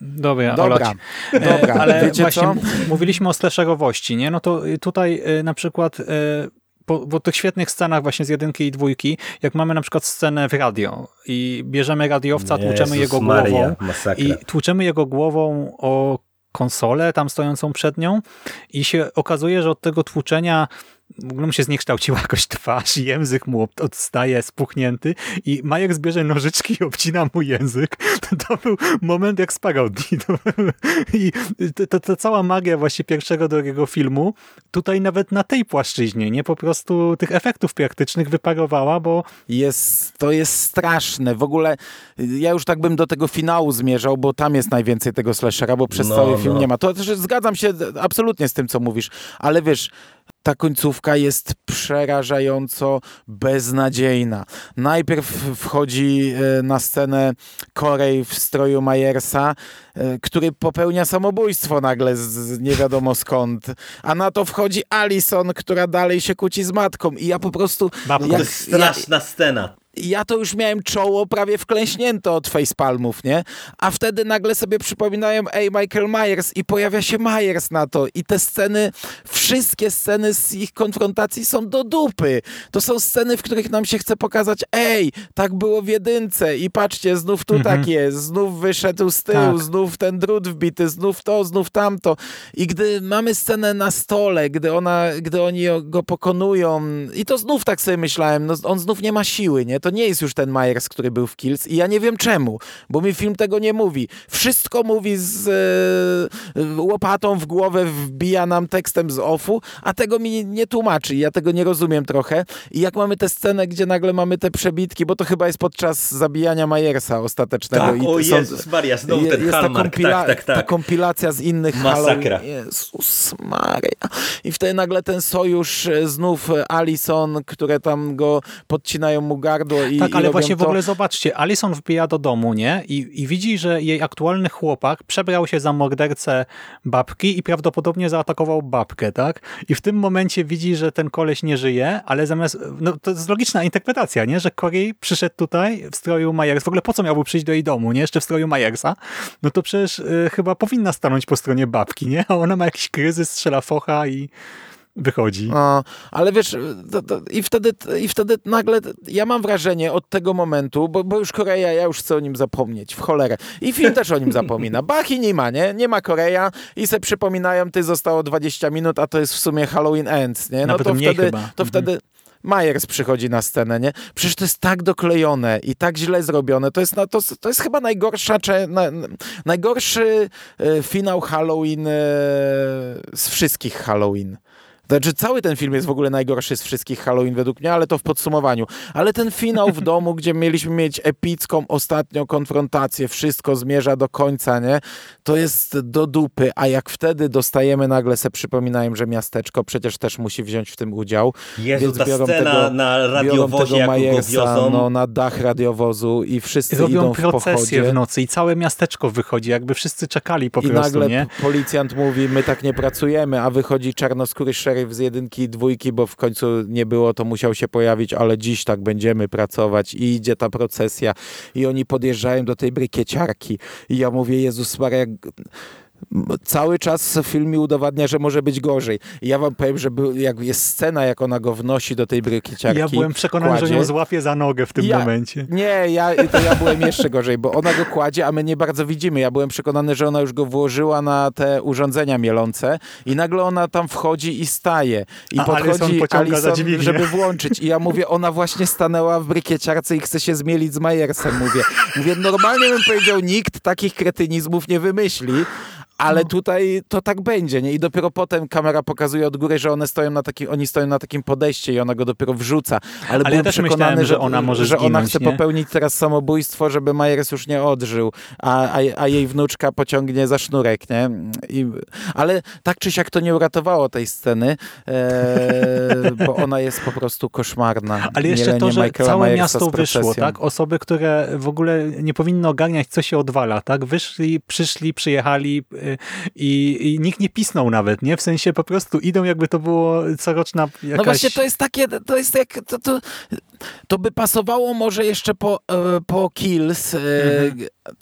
Speaker 1: Dobra,
Speaker 2: dobra, dobra.
Speaker 1: ale Wiecie właśnie co? mówiliśmy o slasherowości, nie? No to tutaj y, na przykład y, po, po, tych świetnych scenach właśnie z jedynki i dwójki, jak mamy na przykład scenę w radio i bierzemy radiowca, Jezus tłuczemy jego Maria, głową masakra. i tłuczemy jego głową o konsolę tam stojącą przed nią i się okazuje, że od tego tłuczenia w ogóle mu się zniekształciła jakoś twarz, język mu odstaje spuchnięty i Majek zbierze nożyczki i obcina mu język. To był moment jak z parodii. I to, to, cała magia właśnie pierwszego, drugiego filmu tutaj nawet na tej płaszczyźnie, nie po prostu tych efektów praktycznych wyparowała, bo...
Speaker 2: Jest, to jest straszne. W ogóle ja już tak bym do tego finału zmierzał, bo tam jest najwięcej tego slashera, bo przez no, cały film no. nie ma. To też zgadzam się absolutnie z tym, co mówisz, ale wiesz, ta końcówka jest przerażająco beznadziejna. Najpierw wchodzi e, na scenę Korej w stroju Majersa, e, który popełnia samobójstwo nagle z nie wiadomo skąd. A na to wchodzi Alison, która dalej się kłóci z matką. I ja po prostu...
Speaker 3: Babka. Jak, to jest straszna scena
Speaker 2: ja to już miałem czoło prawie wklęśnięte od facepalmów, nie? A wtedy nagle sobie przypominają, ej, Michael Myers i pojawia się Myers na to i te sceny, wszystkie sceny z ich konfrontacji są do dupy. To są sceny, w których nam się chce pokazać, ej, tak było w jedynce i patrzcie, znów tu mhm. tak jest, znów wyszedł z tyłu, tak. znów ten drut wbity, znów to, znów tamto. I gdy mamy scenę na stole, gdy ona, gdy oni go pokonują i to znów tak sobie myślałem, no on znów nie ma siły, nie? To nie jest już ten Myers, który był w Kills i ja nie wiem czemu, bo mi film tego nie mówi. Wszystko mówi z e, łopatą w głowę, wbija nam tekstem z offu, a tego mi nie tłumaczy. Ja tego nie rozumiem trochę. I jak mamy tę scenę, gdzie nagle mamy te przebitki, bo to chyba jest podczas zabijania Myersa ostatecznego.
Speaker 3: Tak, I o Jezus Maria, znowu ten jest ta, kompila tak, tak, tak.
Speaker 2: ta kompilacja z innych
Speaker 3: Masakra.
Speaker 2: Halloween. Jezus Maria. I wtedy nagle ten sojusz e, znów Alison, które tam go podcinają mu gardło i
Speaker 1: Tak, ale
Speaker 2: i
Speaker 1: właśnie
Speaker 2: to...
Speaker 1: w ogóle zobaczcie, Alison wbija do domu, nie? I, I widzi, że jej aktualny chłopak przebrał się za mordercę babki i prawdopodobnie zaatakował babkę, tak? I w tym momencie widzi, że ten koleś nie żyje, ale zamiast, no to jest logiczna interpretacja, nie? Że Corey przyszedł tutaj w stroju Myers. W ogóle po co miałby przyjść do jej domu, nie? Jeszcze w stroju Myersa? No to przecież y, chyba powinna stanąć po stronie babki, nie? A ona ma jakiś kryzys, strzela focha i wychodzi.
Speaker 2: No, ale wiesz, to, to, i, wtedy, i wtedy nagle ja mam wrażenie od tego momentu, bo, bo już Korea, ja już chcę o nim zapomnieć, w cholerę. I film też o nim zapomina. Bachi nie ma, nie? Nie ma Korea i se przypominają, ty zostało 20 minut, a to jest w sumie Halloween Ends, nie?
Speaker 1: No Nawet to wtedy, chyba.
Speaker 2: to wtedy mhm. Myers przychodzi na scenę, nie? Przecież to jest tak doklejone i tak źle zrobione. To jest, no, to, to jest chyba najgorsza, cze, na, najgorszy e, finał Halloween e, z wszystkich Halloween. Znaczy cały ten film jest w ogóle najgorszy z wszystkich Halloween według mnie, ale to w podsumowaniu. Ale ten finał w domu, gdzie mieliśmy mieć epicką ostatnią konfrontację, wszystko zmierza do końca, nie? To jest do dupy, a jak wtedy dostajemy nagle se przypominają, że miasteczko przecież też musi wziąć w tym udział.
Speaker 3: Jezu, więc ta biorą scena tego, na radiowozie, jak Majersa,
Speaker 2: no, na dach radiowozu i wszyscy Robią idą w
Speaker 1: procesję w nocy i całe miasteczko wychodzi, jakby wszyscy czekali po
Speaker 2: I
Speaker 1: prostu,
Speaker 2: nagle
Speaker 1: nie?
Speaker 2: policjant mówi, my tak nie pracujemy, a wychodzi czarnoskóry szereg z jedynki dwójki, bo w końcu nie było, to musiał się pojawić, ale dziś tak będziemy pracować i idzie ta procesja i oni podjeżdżają do tej brykieciarki. I ja mówię, Jezus Maria, cały czas w filmie udowadnia, że może być gorzej. I ja wam powiem, że był, jak jest scena, jak ona go wnosi do tej brykieciarki.
Speaker 1: Ja byłem przekonany,
Speaker 2: kładzie.
Speaker 1: że ją złapie za nogę w tym
Speaker 2: Ja-
Speaker 1: momencie.
Speaker 2: Nie, ja, to ja byłem jeszcze gorzej, bo ona go kładzie, a my nie bardzo widzimy. Ja byłem przekonany, że ona już go włożyła na te urządzenia mielące i nagle ona tam wchodzi i staje. I
Speaker 1: A
Speaker 2: podchodzi Alison, żeby włączyć. I ja mówię, ona właśnie stanęła w brykieciarce i chce się zmielić z Majersem. Mówię, mówię normalnie bym powiedział, nikt takich kretynizmów nie wymyśli. Ale tutaj to tak będzie, nie? I dopiero potem kamera pokazuje od góry, że one stoją na takim, oni stoją na takim podejście i ona go dopiero wrzuca. Ale,
Speaker 1: Ale ja
Speaker 2: byłem
Speaker 1: też
Speaker 2: przekonany,
Speaker 1: myślałem, że ona może
Speaker 2: że ona
Speaker 1: zginąć,
Speaker 2: chce
Speaker 1: nie?
Speaker 2: popełnić teraz samobójstwo, żeby Majers już nie odżył, a, a, a jej wnuczka pociągnie za sznurek, nie? I, ale tak czy siak to nie uratowało tej sceny, e, bo ona jest po prostu koszmarna.
Speaker 1: Ale jeszcze to, że
Speaker 2: Michaela
Speaker 1: całe
Speaker 2: Myersa
Speaker 1: miasto wyszło, tak? Osoby, które w ogóle nie powinny ogarniać, co się odwala, tak? Wyszli, przyszli, przyjechali y, i, i nikt nie pisnął nawet, nie? W sensie po prostu idą, jakby to było coroczna jakaś...
Speaker 2: No właśnie to jest takie, to jest jak, to, to, to by pasowało może jeszcze po, e, po Kills. e,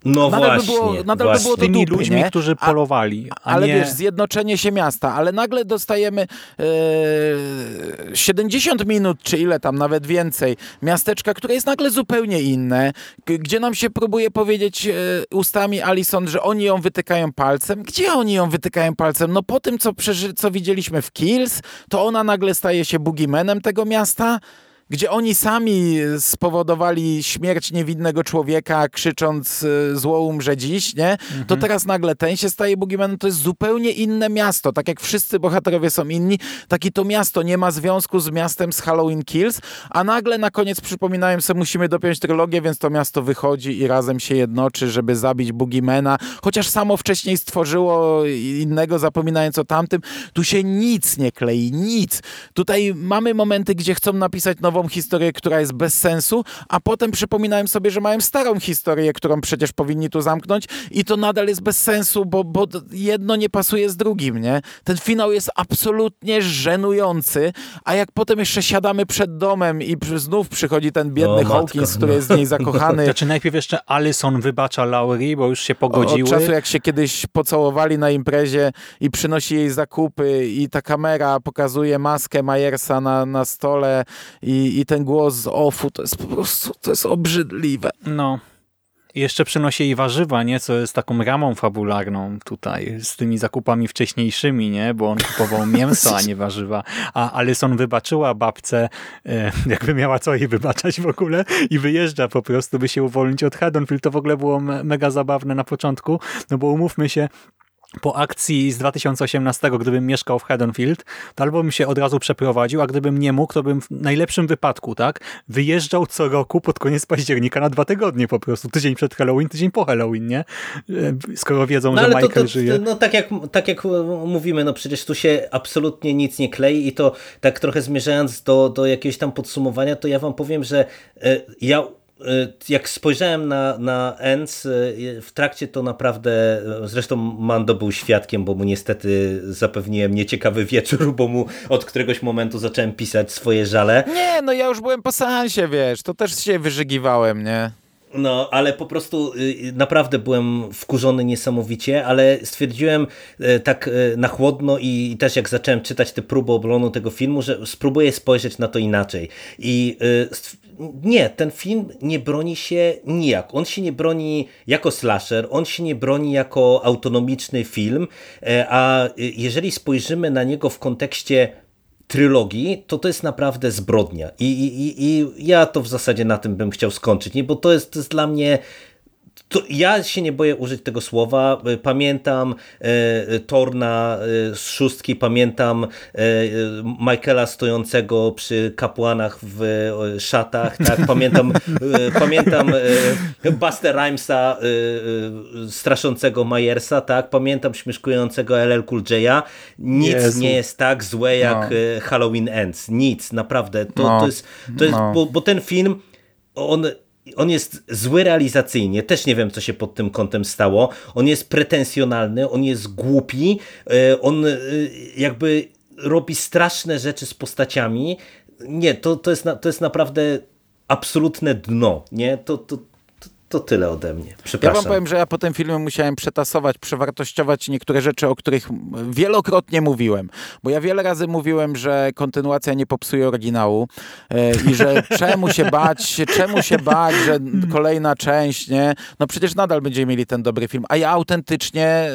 Speaker 3: No
Speaker 2: Nadal by
Speaker 3: właśnie.
Speaker 2: było- nadal by
Speaker 3: właśnie.
Speaker 2: było
Speaker 1: z
Speaker 2: to
Speaker 1: tymi
Speaker 2: dupy,
Speaker 1: ludźmi,
Speaker 2: nie?
Speaker 1: którzy
Speaker 2: A-
Speaker 1: polowali, a
Speaker 2: Ale
Speaker 1: nie...
Speaker 2: wiesz, zjednoczenie się miasta, ale nagle dostajemy e, 70 minut, czy ile tam, nawet więcej, miasteczka, które jest nagle zupełnie inne, gdzie nam się próbuje powiedzieć e, ustami Alison, że oni ją wytykają palcem. Gdzie oni ją wytykają palcem? No po tym, co, co widzieliśmy w Kills, to ona nagle staje się boogeymanem tego miasta, gdzie oni sami spowodowali śmierć niewinnego człowieka, krzycząc y, zło umrze dziś, nie? To teraz nagle ten się staje Boogeymanem, to jest zupełnie inne miasto. Tak jak wszyscy bohaterowie są inni, tak i to miasto nie ma związku z miastem z Halloween Kills, a nagle na koniec przypominają sobie, musimy dopiąć trylogię, więc to miasto wychodzi i razem się jednoczy, żeby zabić Boogeymana, chociaż samo wcześniej stworzyło innego, zapominając o tamtym. Tu się nic nie klei, nic. Tutaj mamy momenty, gdzie chcą napisać nową historię, która jest bez sensu, a potem przypominają sobie, że mają starą historię, którą przecież powinni tu zamknąć i to nadal jest bez sensu, bo, bo jedno nie pasuje z drugim, nie? Ten finał jest absolutnie żenujący, a jak potem jeszcze siadamy przed domem i znów przychodzi ten biedny
Speaker 3: O, matko,
Speaker 2: Hawkins, który
Speaker 3: no.
Speaker 2: jest w niej zakochany.
Speaker 1: Znaczy najpierw jeszcze Alison wybacza Laurie, bo już się
Speaker 2: Od
Speaker 1: pogodziły.
Speaker 2: czasu jak się kiedyś pocałowali na imprezie i przynosi jej zakupy i ta kamera pokazuje maskę Majersa na, na stole i, i ten głos z offu, to jest po prostu, to jest obrzydliwe.
Speaker 1: No. I jeszcze przynosi jej warzywa, nie? Co jest taką ramą fabularną tutaj, z tymi zakupami wcześniejszymi, nie? Bo on kupował mięso, a nie warzywa. A Alison wybaczyła babce, e, jakby miała co jej wybaczać w ogóle i wyjeżdża po prostu, by się uwolnić od Haddonfield. To w ogóle było me- mega zabawne na początku, no bo umówmy się, po akcji z 2018, gdybym mieszkał w Haddonfield, to albo bym się od razu przeprowadził, a gdybym nie mógł, to bym w najlepszym wypadku, tak, wyjeżdżał co roku pod koniec października na dwa tygodnie po prostu. Tydzień przed Halloween, tydzień po Halloween, nie? E, Skoro wiedzą,
Speaker 3: No
Speaker 1: że
Speaker 3: ale to,
Speaker 1: Michael
Speaker 3: to,
Speaker 1: żyje.
Speaker 3: no tak jak, tak jak mówimy, no przecież tu się absolutnie nic nie klei i to tak trochę zmierzając do, do jakiegoś tam podsumowania, to ja wam powiem, że e, ja jak spojrzałem na, na Ends e, w trakcie to naprawdę, zresztą Mando był świadkiem, bo mu niestety zapewniłem nieciekawy wieczór, bo mu od któregoś momentu zacząłem pisać swoje żale.
Speaker 2: Nie, no ja już byłem po seansie, wiesz, to też się wyżygiwałem, nie?
Speaker 3: No, ale po prostu y, naprawdę byłem wkurzony niesamowicie, ale stwierdziłem y, tak y, na chłodno i, też jak zacząłem czytać te próby obronu tego filmu, że spróbuję spojrzeć na to inaczej. I y, nie, ten film nie broni się nijak. On się nie broni jako slasher, on się nie broni jako autonomiczny film, e, a y, jeżeli spojrzymy na niego w kontekście trylogii, to to jest naprawdę zbrodnia. I, i, i- ja to w zasadzie na tym bym chciał skończyć, nie? bo to jest, to jest dla mnie to ja się nie boję użyć tego słowa. Pamiętam e, Torna z szóstki, pamiętam e, Michaela stojącego przy kapłanach w e, szatach, tak? Pamiętam, pamiętam Buster Rhymesa straszącego Myersa, tak? Pamiętam śmieszkującego LL Cool J'a. Nic
Speaker 1: Jezu.
Speaker 3: nie jest tak złe jak
Speaker 2: No.
Speaker 3: Halloween Ends. Nic, naprawdę. To,
Speaker 2: No.
Speaker 3: to jest, to jest
Speaker 2: No.
Speaker 3: bo, bo ten film on, on jest zły realizacyjnie, też nie wiem, co się pod tym kątem stało. On jest pretensjonalny, on jest głupi, e, on e, jakby robi straszne rzeczy z postaciami. Nie, to, to, jest, to jest naprawdę absolutne dno, nie? To, to, to, tyle ode mnie.
Speaker 2: Ja
Speaker 3: Przepraszam.
Speaker 2: wam powiem, że ja po tym filmie musiałem przetasować, przewartościować niektóre rzeczy, o których wielokrotnie mówiłem. Bo ja wiele razy mówiłem, że kontynuacja nie popsuje oryginału e, i że czemu się bać, czemu się bać, że kolejna część, nie? No przecież nadal będziemy mieli ten dobry film. A ja autentycznie e,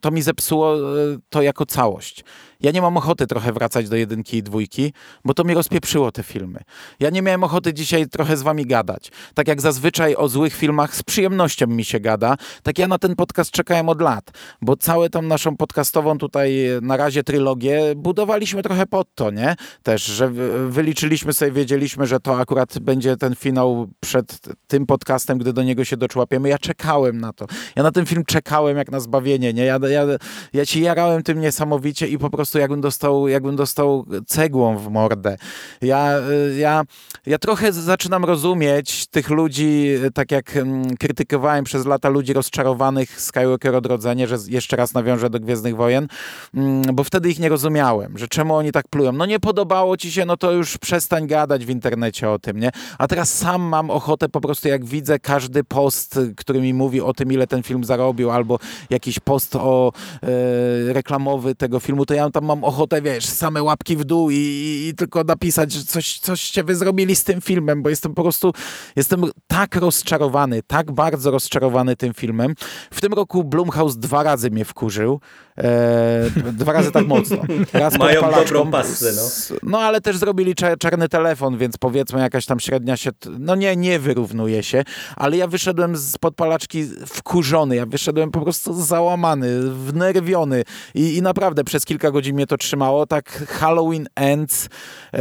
Speaker 2: to mi zepsuło e, to jako całość. Ja nie mam ochoty trochę wracać do jedynki i dwójki, bo to mi rozpieprzyło te filmy. Ja nie miałem ochoty dzisiaj trochę z wami gadać. Tak jak zazwyczaj o złych filmach z przyjemnością mi się gada, tak ja na ten podcast czekałem od lat, bo całą tą naszą podcastową tutaj na razie trylogię budowaliśmy trochę pod to, nie? Też, że wyliczyliśmy sobie, wiedzieliśmy, że to akurat będzie ten finał przed tym podcastem, gdy do niego się doczłapiemy. Ja czekałem na to. Ja na ten film czekałem jak na zbawienie, nie? Ja, ja, ja ci jarałem tym niesamowicie i po prostu prostu jakbym dostał, jakbym dostał cegłą w mordę. Ja, ja, ja trochę zaczynam rozumieć tych ludzi, tak jak mm, krytykowałem przez lata ludzi rozczarowanych Skywalker Odrodzenie, że jeszcze raz nawiążę do Gwiezdnych Wojen, mm, bo wtedy ich nie rozumiałem, że czemu oni tak plują. No nie podobało ci się, no to już przestań gadać w internecie o tym, nie? A teraz sam mam ochotę po prostu, jak widzę każdy post, który mi mówi o tym, ile ten film zarobił, albo jakiś post o e, reklamowy tego filmu, to ja tam mam ochotę, wiesz, same łapki w dół i, i, i tylko napisać, że coś, coście wy zrobili z tym filmem, bo jestem po prostu, jestem tak rozczarowany, tak bardzo rozczarowany tym filmem. W tym roku Blumhouse dwa razy mnie wkurzył. E, dwa razy tak mocno. Raz
Speaker 3: Mają dobrą pasę, no.
Speaker 2: No ale też zrobili czarny telefon, więc powiedzmy jakaś tam średnia się, no nie, nie wyrównuje się, ale ja wyszedłem z podpalaczki wkurzony, ja wyszedłem po prostu załamany, wnerwiony i, i naprawdę przez kilka godzin mnie to trzymało. Tak Halloween Ends e,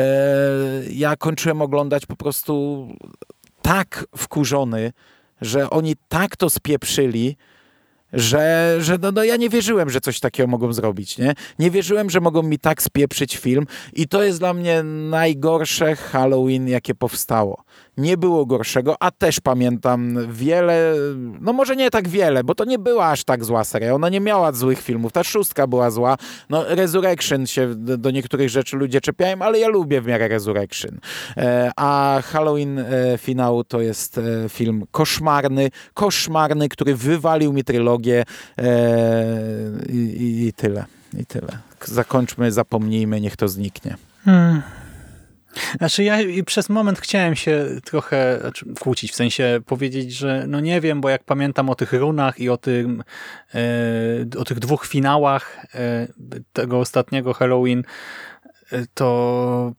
Speaker 2: ja kończyłem oglądać po prostu tak wkurzony, że oni tak to spieprzyli, że, że no, no ja nie wierzyłem, że coś takiego mogą zrobić, nie? Nie wierzyłem, że mogą mi tak spieprzyć film i to jest dla mnie najgorsze Halloween, jakie powstało nie było gorszego, a też pamiętam wiele, no może nie tak wiele, bo to nie była aż tak zła seria, ona nie miała złych filmów, ta szóstka była zła, no Resurrection się do, niektórych rzeczy ludzie czepiają, ale ja lubię w miarę Resurrection, e, a Halloween e, finał to jest e, film koszmarny, koszmarny, który wywalił mi trylogię e, i, i, tyle, i tyle. Zakończmy, zapomnijmy, niech to zniknie. Hmm.
Speaker 1: Znaczy ja przez moment chciałem się trochę znaczy kłócić, w sensie powiedzieć, że no nie wiem, bo jak pamiętam o tych runach i o, tym, e, o tych dwóch finałach e, tego ostatniego Halloween, e, to,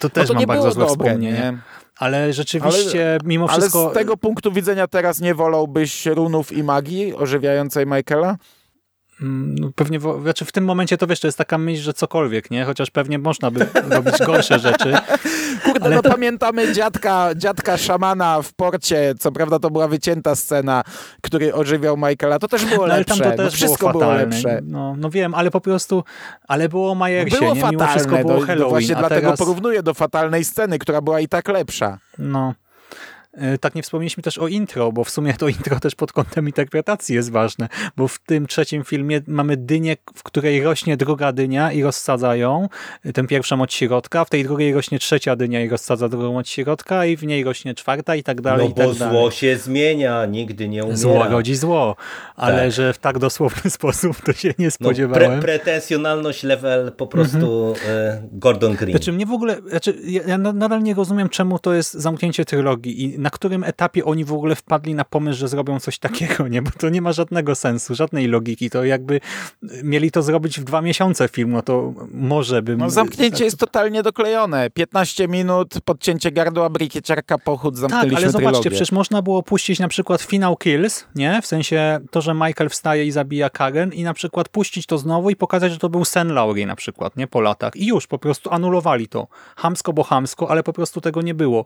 Speaker 1: to też no to mam bardzo złe wspomnienie. Ale rzeczywiście, ale, mimo wszystko...
Speaker 2: Ale z tego punktu widzenia teraz nie wolałbyś runów i magii ożywiającej Michaela?
Speaker 1: Mm, no pewnie, w, znaczy w tym momencie to wiesz, to jest taka myśl, że cokolwiek, nie? Chociaż pewnie można by robić gorsze rzeczy.
Speaker 2: Kurde, ale no pamiętamy dziadka, dziadka szamana w porcie, co prawda to była wycięta scena, który ożywiał Michaela, to też było no, lepsze. Tam to też no, wszystko było, było, lepsze.
Speaker 1: No, no wiem, ale po prostu, ale było Majersie, było nie? Mimo wszystko było Halloween.
Speaker 2: No, właśnie dlatego teraz... porównuję do fatalnej sceny, która była i tak lepsza.
Speaker 1: No. E, tak nie wspomnieliśmy też o intro, bo w sumie to intro też pod kątem interpretacji jest ważne, bo w tym trzecim filmie mamy dynię, w której rośnie druga dynia i rozsadzają tę pierwszą od środka, w tej drugiej rośnie trzecia dynia i rozsadza drugą od środka i w niej rośnie czwarta i tak dalej.
Speaker 3: No bo
Speaker 1: tak zło
Speaker 3: dalej. się zmienia, nigdy nie umiera.
Speaker 1: Zło rodzi zło, ale tak. że w tak dosłowny sposób to się nie spodziewałem. No, pre
Speaker 3: pretensjonalność level po prostu mhm. Gordon Green.
Speaker 1: Znaczy mnie w ogóle, znaczy ja nadal nie rozumiem czemu to jest zamknięcie trylogii i na którym etapie oni w ogóle wpadli na pomysł, że zrobią coś takiego, nie? Bo to nie ma żadnego sensu, żadnej logiki. To jakby mieli to zrobić w dwa miesiące film, no to może bym...
Speaker 2: No zamknięcie jest totalnie doklejone. 15 minut, podcięcie gardła, brikieciarka, pochód, zamknęliśmy Tak, ale zobaczcie, trylogię.
Speaker 1: przecież można było puścić na przykład Final Kills, nie? W sensie to, że Michael wstaje i zabija Karen i na przykład puścić to znowu i pokazać, że to był sen Laurie na przykład, nie? Po latach. I już, po prostu anulowali to. Hamsko, bo hamsko, ale po prostu tego nie było.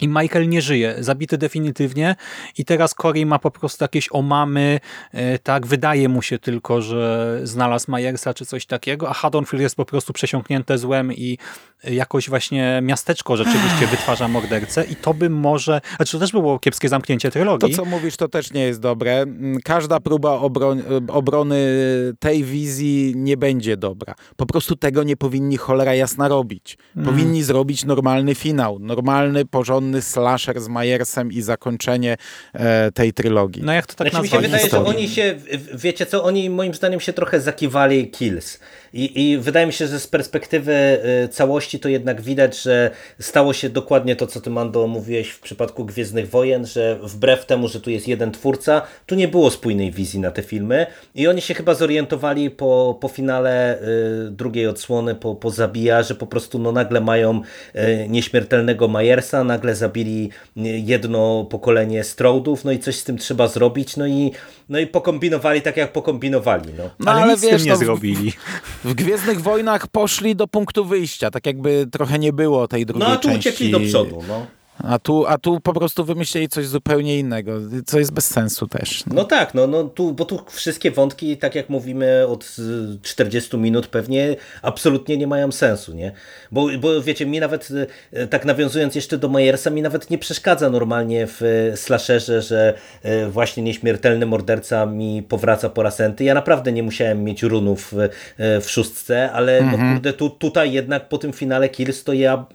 Speaker 1: I Michael nie żyje, zabity definitywnie. I teraz Corey ma po prostu jakieś omamy, e, tak, wydaje mu się tylko, że znalazł Myersa czy coś takiego, a Haddonfield jest po prostu przesiąknięte złem i jakoś właśnie miasteczko rzeczywiście wytwarza mordercę i to by może, znaczy to też było kiepskie zamknięcie trylogii.
Speaker 2: To, co mówisz, to też nie jest dobre. Mm, Każda próba obron obrony tej wizji nie będzie dobra. Po prostu tego nie powinni cholera jasna robić.
Speaker 1: Mm.
Speaker 2: Powinni zrobić normalny finał. Normalny, porządny slasher z Majersem i zakończenie e, tej trylogii.
Speaker 1: No jak to tak
Speaker 3: Znaczy mi się
Speaker 1: nazwać?
Speaker 3: wydaje, że oni się, wiecie co, oni moim zdaniem się trochę zakiwali kills. I, I wydaje mi się, że z perspektywy y, całości to jednak widać, że stało się dokładnie to, co ty Mando mówiłeś w przypadku Gwiezdnych Wojen, że wbrew temu, że tu jest jeden twórca, tu nie było spójnej wizji na te filmy i oni się chyba zorientowali po, po finale y, drugiej odsłony, po, po Zabija, że po prostu no, nagle mają y, nieśmiertelnego Majersa, nagle zabili jedno pokolenie Stroudów, no i coś z tym trzeba zrobić, no i, no i pokombinowali tak, jak pokombinowali. No.
Speaker 2: No,
Speaker 1: ale, nic z tym nie
Speaker 2: no, w-
Speaker 1: zrobili.
Speaker 2: W Gwiezdnych Wojnach poszli do punktu wyjścia, tak jakby trochę nie było tej drugiej
Speaker 3: No a tu
Speaker 2: części.
Speaker 3: uciekli do przodu. No.
Speaker 2: A tu, a tu po prostu wymyśleli coś zupełnie innego, co jest bez sensu też.
Speaker 3: No tak, no, no tu, bo tu wszystkie wątki, tak jak mówimy od y, 40 minut pewnie, absolutnie nie mają sensu, nie? Bo, bo wiecie, mi nawet, y, tak nawiązując jeszcze do Majersa, mi nawet nie przeszkadza normalnie w y, slasherze, że y, właśnie nieśmiertelny morderca mi powraca po raz enty. Ja naprawdę nie musiałem mieć runów y, w szóstce, ale no kurde, tu, tutaj jednak po tym finale Kills to ja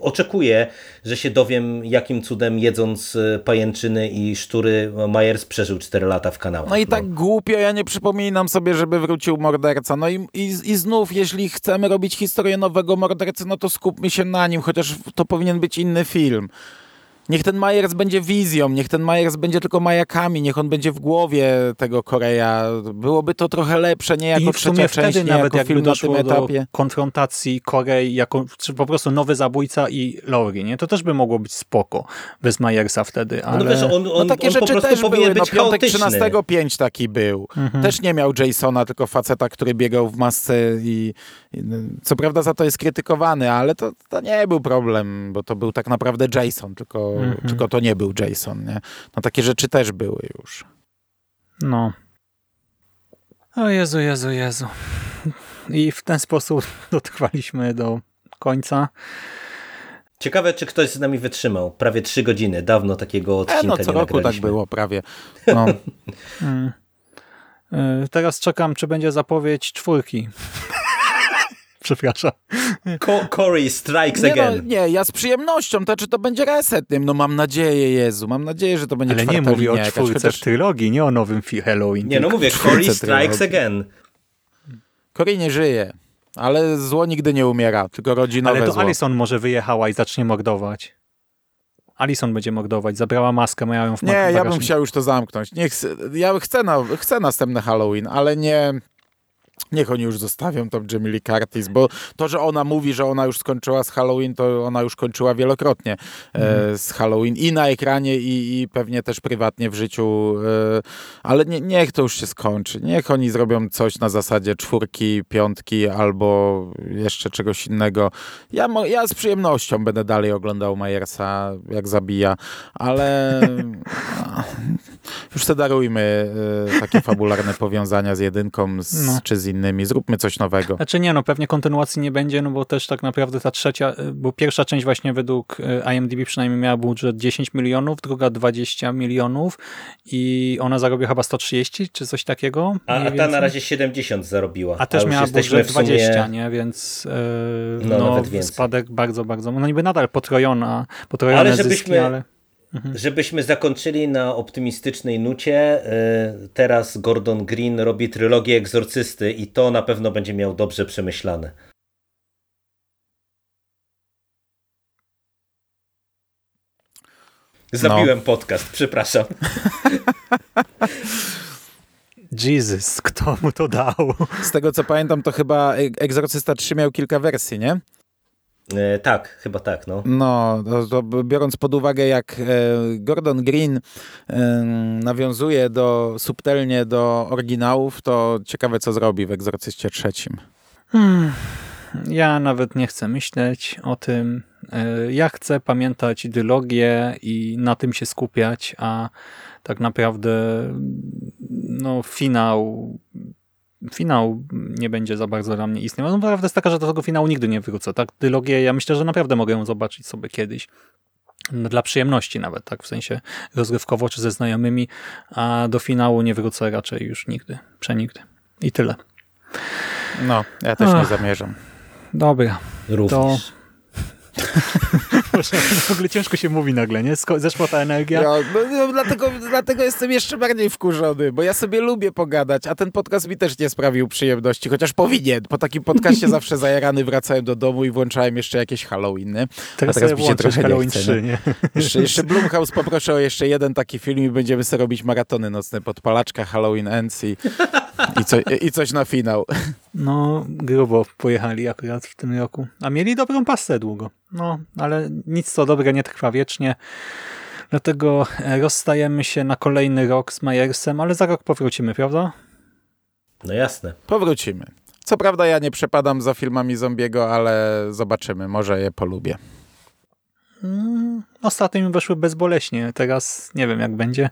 Speaker 3: oczekuję, że się dowiem, jakim cudem jedząc y, pajęczyny i sztury Majers przeżył 4 lata w kanałach.
Speaker 2: No i tak głupio, ja nie przypominam sobie, żeby wrócił morderca. No i, i, i znów, jeśli chcemy robić historię nowego mordercy, no to skupmy się na nim, chociaż to powinien być inny film. Niech ten Myers będzie wizją, niech ten Myers będzie tylko majakami, niech on będzie w głowie tego Koreja. Byłoby to trochę lepsze, nie jako
Speaker 1: I w sumie
Speaker 2: trzecia
Speaker 1: wtedy
Speaker 2: część, nie
Speaker 1: nawet
Speaker 2: jako film na
Speaker 1: doszło
Speaker 2: tym
Speaker 1: do
Speaker 2: etapie.
Speaker 1: konfrontacji Korei, jako, czy po prostu nowy zabójca i Laurie, nie? To też by mogło być spoko bez Majersa wtedy, ale...
Speaker 3: No wiesz, on, on,
Speaker 2: No takie
Speaker 3: on
Speaker 2: rzeczy też
Speaker 3: powinien
Speaker 2: były. No,
Speaker 3: być
Speaker 2: piątek
Speaker 3: chaotyczny.
Speaker 2: 13 5 taki był.
Speaker 1: Mhm.
Speaker 2: Też nie miał Jasona, tylko faceta, który biegał w masce i, i no, co prawda za to jest krytykowany, ale to, to nie był problem, bo to był tak naprawdę Jason, tylko,
Speaker 1: Mhm.
Speaker 2: tylko to nie był Jason, nie? No takie rzeczy też były już.
Speaker 1: No. O Jezu, Jezu, Jezu. I w ten sposób dotrwaliśmy do końca.
Speaker 3: Ciekawe, czy ktoś z nami wytrzymał. Prawie 3 godziny. Dawno takiego odcinka
Speaker 2: E, no co
Speaker 3: nie
Speaker 2: roku tak było prawie. No.
Speaker 1: Mm. Y, Teraz czekam, czy będzie zapowiedź czwórki. Przepraszam.
Speaker 3: Co Corey strikes
Speaker 2: Nie, no,
Speaker 3: again.
Speaker 2: nie, ja z przyjemnością, to czy to będzie reset, nie? no mam nadzieję, Jezu, mam nadzieję, że to będzie
Speaker 1: Ale nie mówię o czwórce
Speaker 2: chociaż
Speaker 1: w trylogii, nie o nowym Halloween.
Speaker 3: Nie, no mówię, Corey strikes
Speaker 2: trylogii.
Speaker 3: again.
Speaker 2: Corey nie żyje, ale zło nigdy nie umiera, tylko rodzi nowe
Speaker 1: Ale to
Speaker 2: zło.
Speaker 1: Alison może wyjechała i zacznie mordować. Alison będzie mordować. Zabrała maskę, mają ją w
Speaker 2: Nie, ja bym chciał już to zamknąć. Niech, ja chcę, na, chcę następny Halloween, ale nie... Niech oni już zostawią tą Jamie Lee Curtis, bo to, że ona mówi, że ona już skończyła z Halloween, to ona już kończyła wielokrotnie e, z Halloween i na ekranie, i, i pewnie też prywatnie w życiu, e, ale nie, niech to już się skończy. Niech oni zrobią coś na zasadzie czwórki, piątki albo jeszcze czegoś innego. Ja, ja z przyjemnością będę dalej oglądał Majersa, jak zabija, ale już se darujmy e, takie fabularne powiązania z jedynką z,
Speaker 1: No.
Speaker 2: czy z innymi. Zróbmy coś nowego.
Speaker 1: Znaczy nie, no pewnie kontynuacji nie będzie, no bo też tak naprawdę ta trzecia, y, bo pierwsza część właśnie według y, IMDb przynajmniej miała budżet 10 milionów, druga 20 milionów i ona zarobiła chyba 130 czy coś takiego.
Speaker 3: A, a ta
Speaker 1: więcej.
Speaker 3: na razie 70 zarobiła.
Speaker 1: A też
Speaker 3: już
Speaker 1: miała budżet
Speaker 3: sumie...
Speaker 1: 20, nie? Więc yy,
Speaker 3: No,
Speaker 1: no, spadek bardzo, bardzo, no niby nadal potrojona, potrojone
Speaker 3: Ale
Speaker 1: zyski,
Speaker 3: żebyśmy-
Speaker 1: ale...
Speaker 3: Żebyśmy zakończyli na optymistycznej nucie, y, teraz Gordon Green robi trylogię Egzorcysty i to na pewno będzie miał dobrze przemyślane. Zabiłem podcast, przepraszam.
Speaker 1: Jesus, kto mu to dał?
Speaker 2: Z tego co pamiętam, to chyba Egzorcysta 3 miał kilka wersji, nie?
Speaker 3: E, tak, chyba tak, no.
Speaker 2: No, to, to biorąc pod uwagę, jak e, Gordon Green e, nawiązuje do, subtelnie do oryginałów, to ciekawe, co zrobi w Egzorcyście trzecim.
Speaker 1: Hmm. Ja nawet nie chcę myśleć o tym. Ja chcę pamiętać dylogię i na tym się skupiać, a tak naprawdę no, finał finał nie będzie za bardzo dla mnie istniał. No, prawda jest taka, że do tego finału nigdy nie wrócę. Tak, dylogię ja myślę, że naprawdę mogę ją zobaczyć sobie kiedyś. No, dla przyjemności nawet, tak, w sensie rozrywkowo czy ze znajomymi, a do finału nie wrócę raczej już nigdy, przenigdy. I tyle.
Speaker 2: No, ja też
Speaker 1: Ach.
Speaker 2: nie zamierzam.
Speaker 1: Dobra.
Speaker 3: Również.
Speaker 1: Boże, w ogóle ciężko się mówi nagle, nie? Zeszła ta energia.
Speaker 2: Ja, no, no, dlatego, dlatego jestem jeszcze bardziej wkurzony, bo ja sobie lubię pogadać, a ten podcast mi też nie sprawił przyjemności, chociaż powinien. Po takim podcaście zawsze zajarany wracałem do domu i włączałem jeszcze jakieś Halloweeny.
Speaker 1: Teraz,
Speaker 2: a teraz mi się trochę nie
Speaker 1: Halloween
Speaker 2: chce,
Speaker 1: 3, nie?
Speaker 2: Jeszcze, jeszcze Blumhouse poproszę o jeszcze jeden taki film i będziemy sobie robić maratony nocne, podpalaczka, Halloween Ends i, i, co, i coś na finał.
Speaker 1: No, grubo pojechali akurat w tym roku. A mieli dobrą pasę długo. No, ale nic co dobre nie trwa wiecznie. Dlatego e, rozstajemy się na kolejny rok z Majersem, ale za rok powrócimy, prawda?
Speaker 3: No jasne.
Speaker 2: Powrócimy. Co prawda ja nie przepadam za filmami zombiego, ale zobaczymy, może je polubię.
Speaker 1: Mm, ostatnio mi weszły bezboleśnie. Teraz nie wiem jak będzie.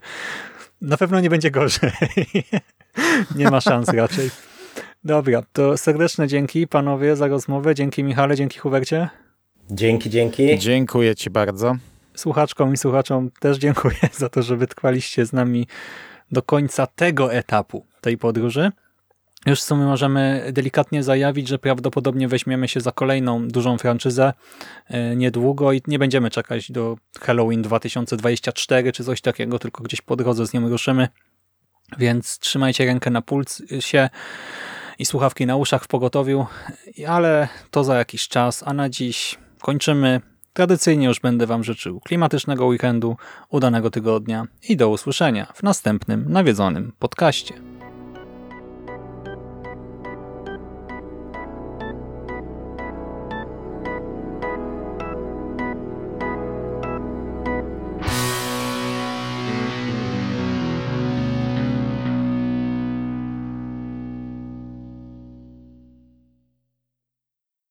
Speaker 1: Na pewno nie będzie gorzej. nie ma szans raczej. Dobra, to serdeczne dzięki panowie za rozmowę. Dzięki Michale, dzięki Hubercie.
Speaker 3: Dzięki, dzięki.
Speaker 2: Dziękuję ci bardzo.
Speaker 1: Słuchaczkom i słuchaczom też dziękuję za to, że wytrwaliście z nami do końca tego etapu tej podróży. Już w sumie możemy delikatnie zajawić, że prawdopodobnie weźmiemy się za kolejną dużą franczyzę e, niedługo i nie będziemy czekać do Halloween 2024 czy coś takiego, tylko gdzieś po drodze z nią ruszymy. Więc trzymajcie rękę na pulsie i słuchawki na uszach w pogotowiu, ale to za jakiś czas, a na dziś kończymy. Tradycyjnie już będę Wam życzył klimatycznego weekendu, udanego tygodnia i do usłyszenia w następnym nawiedzonym podcaście.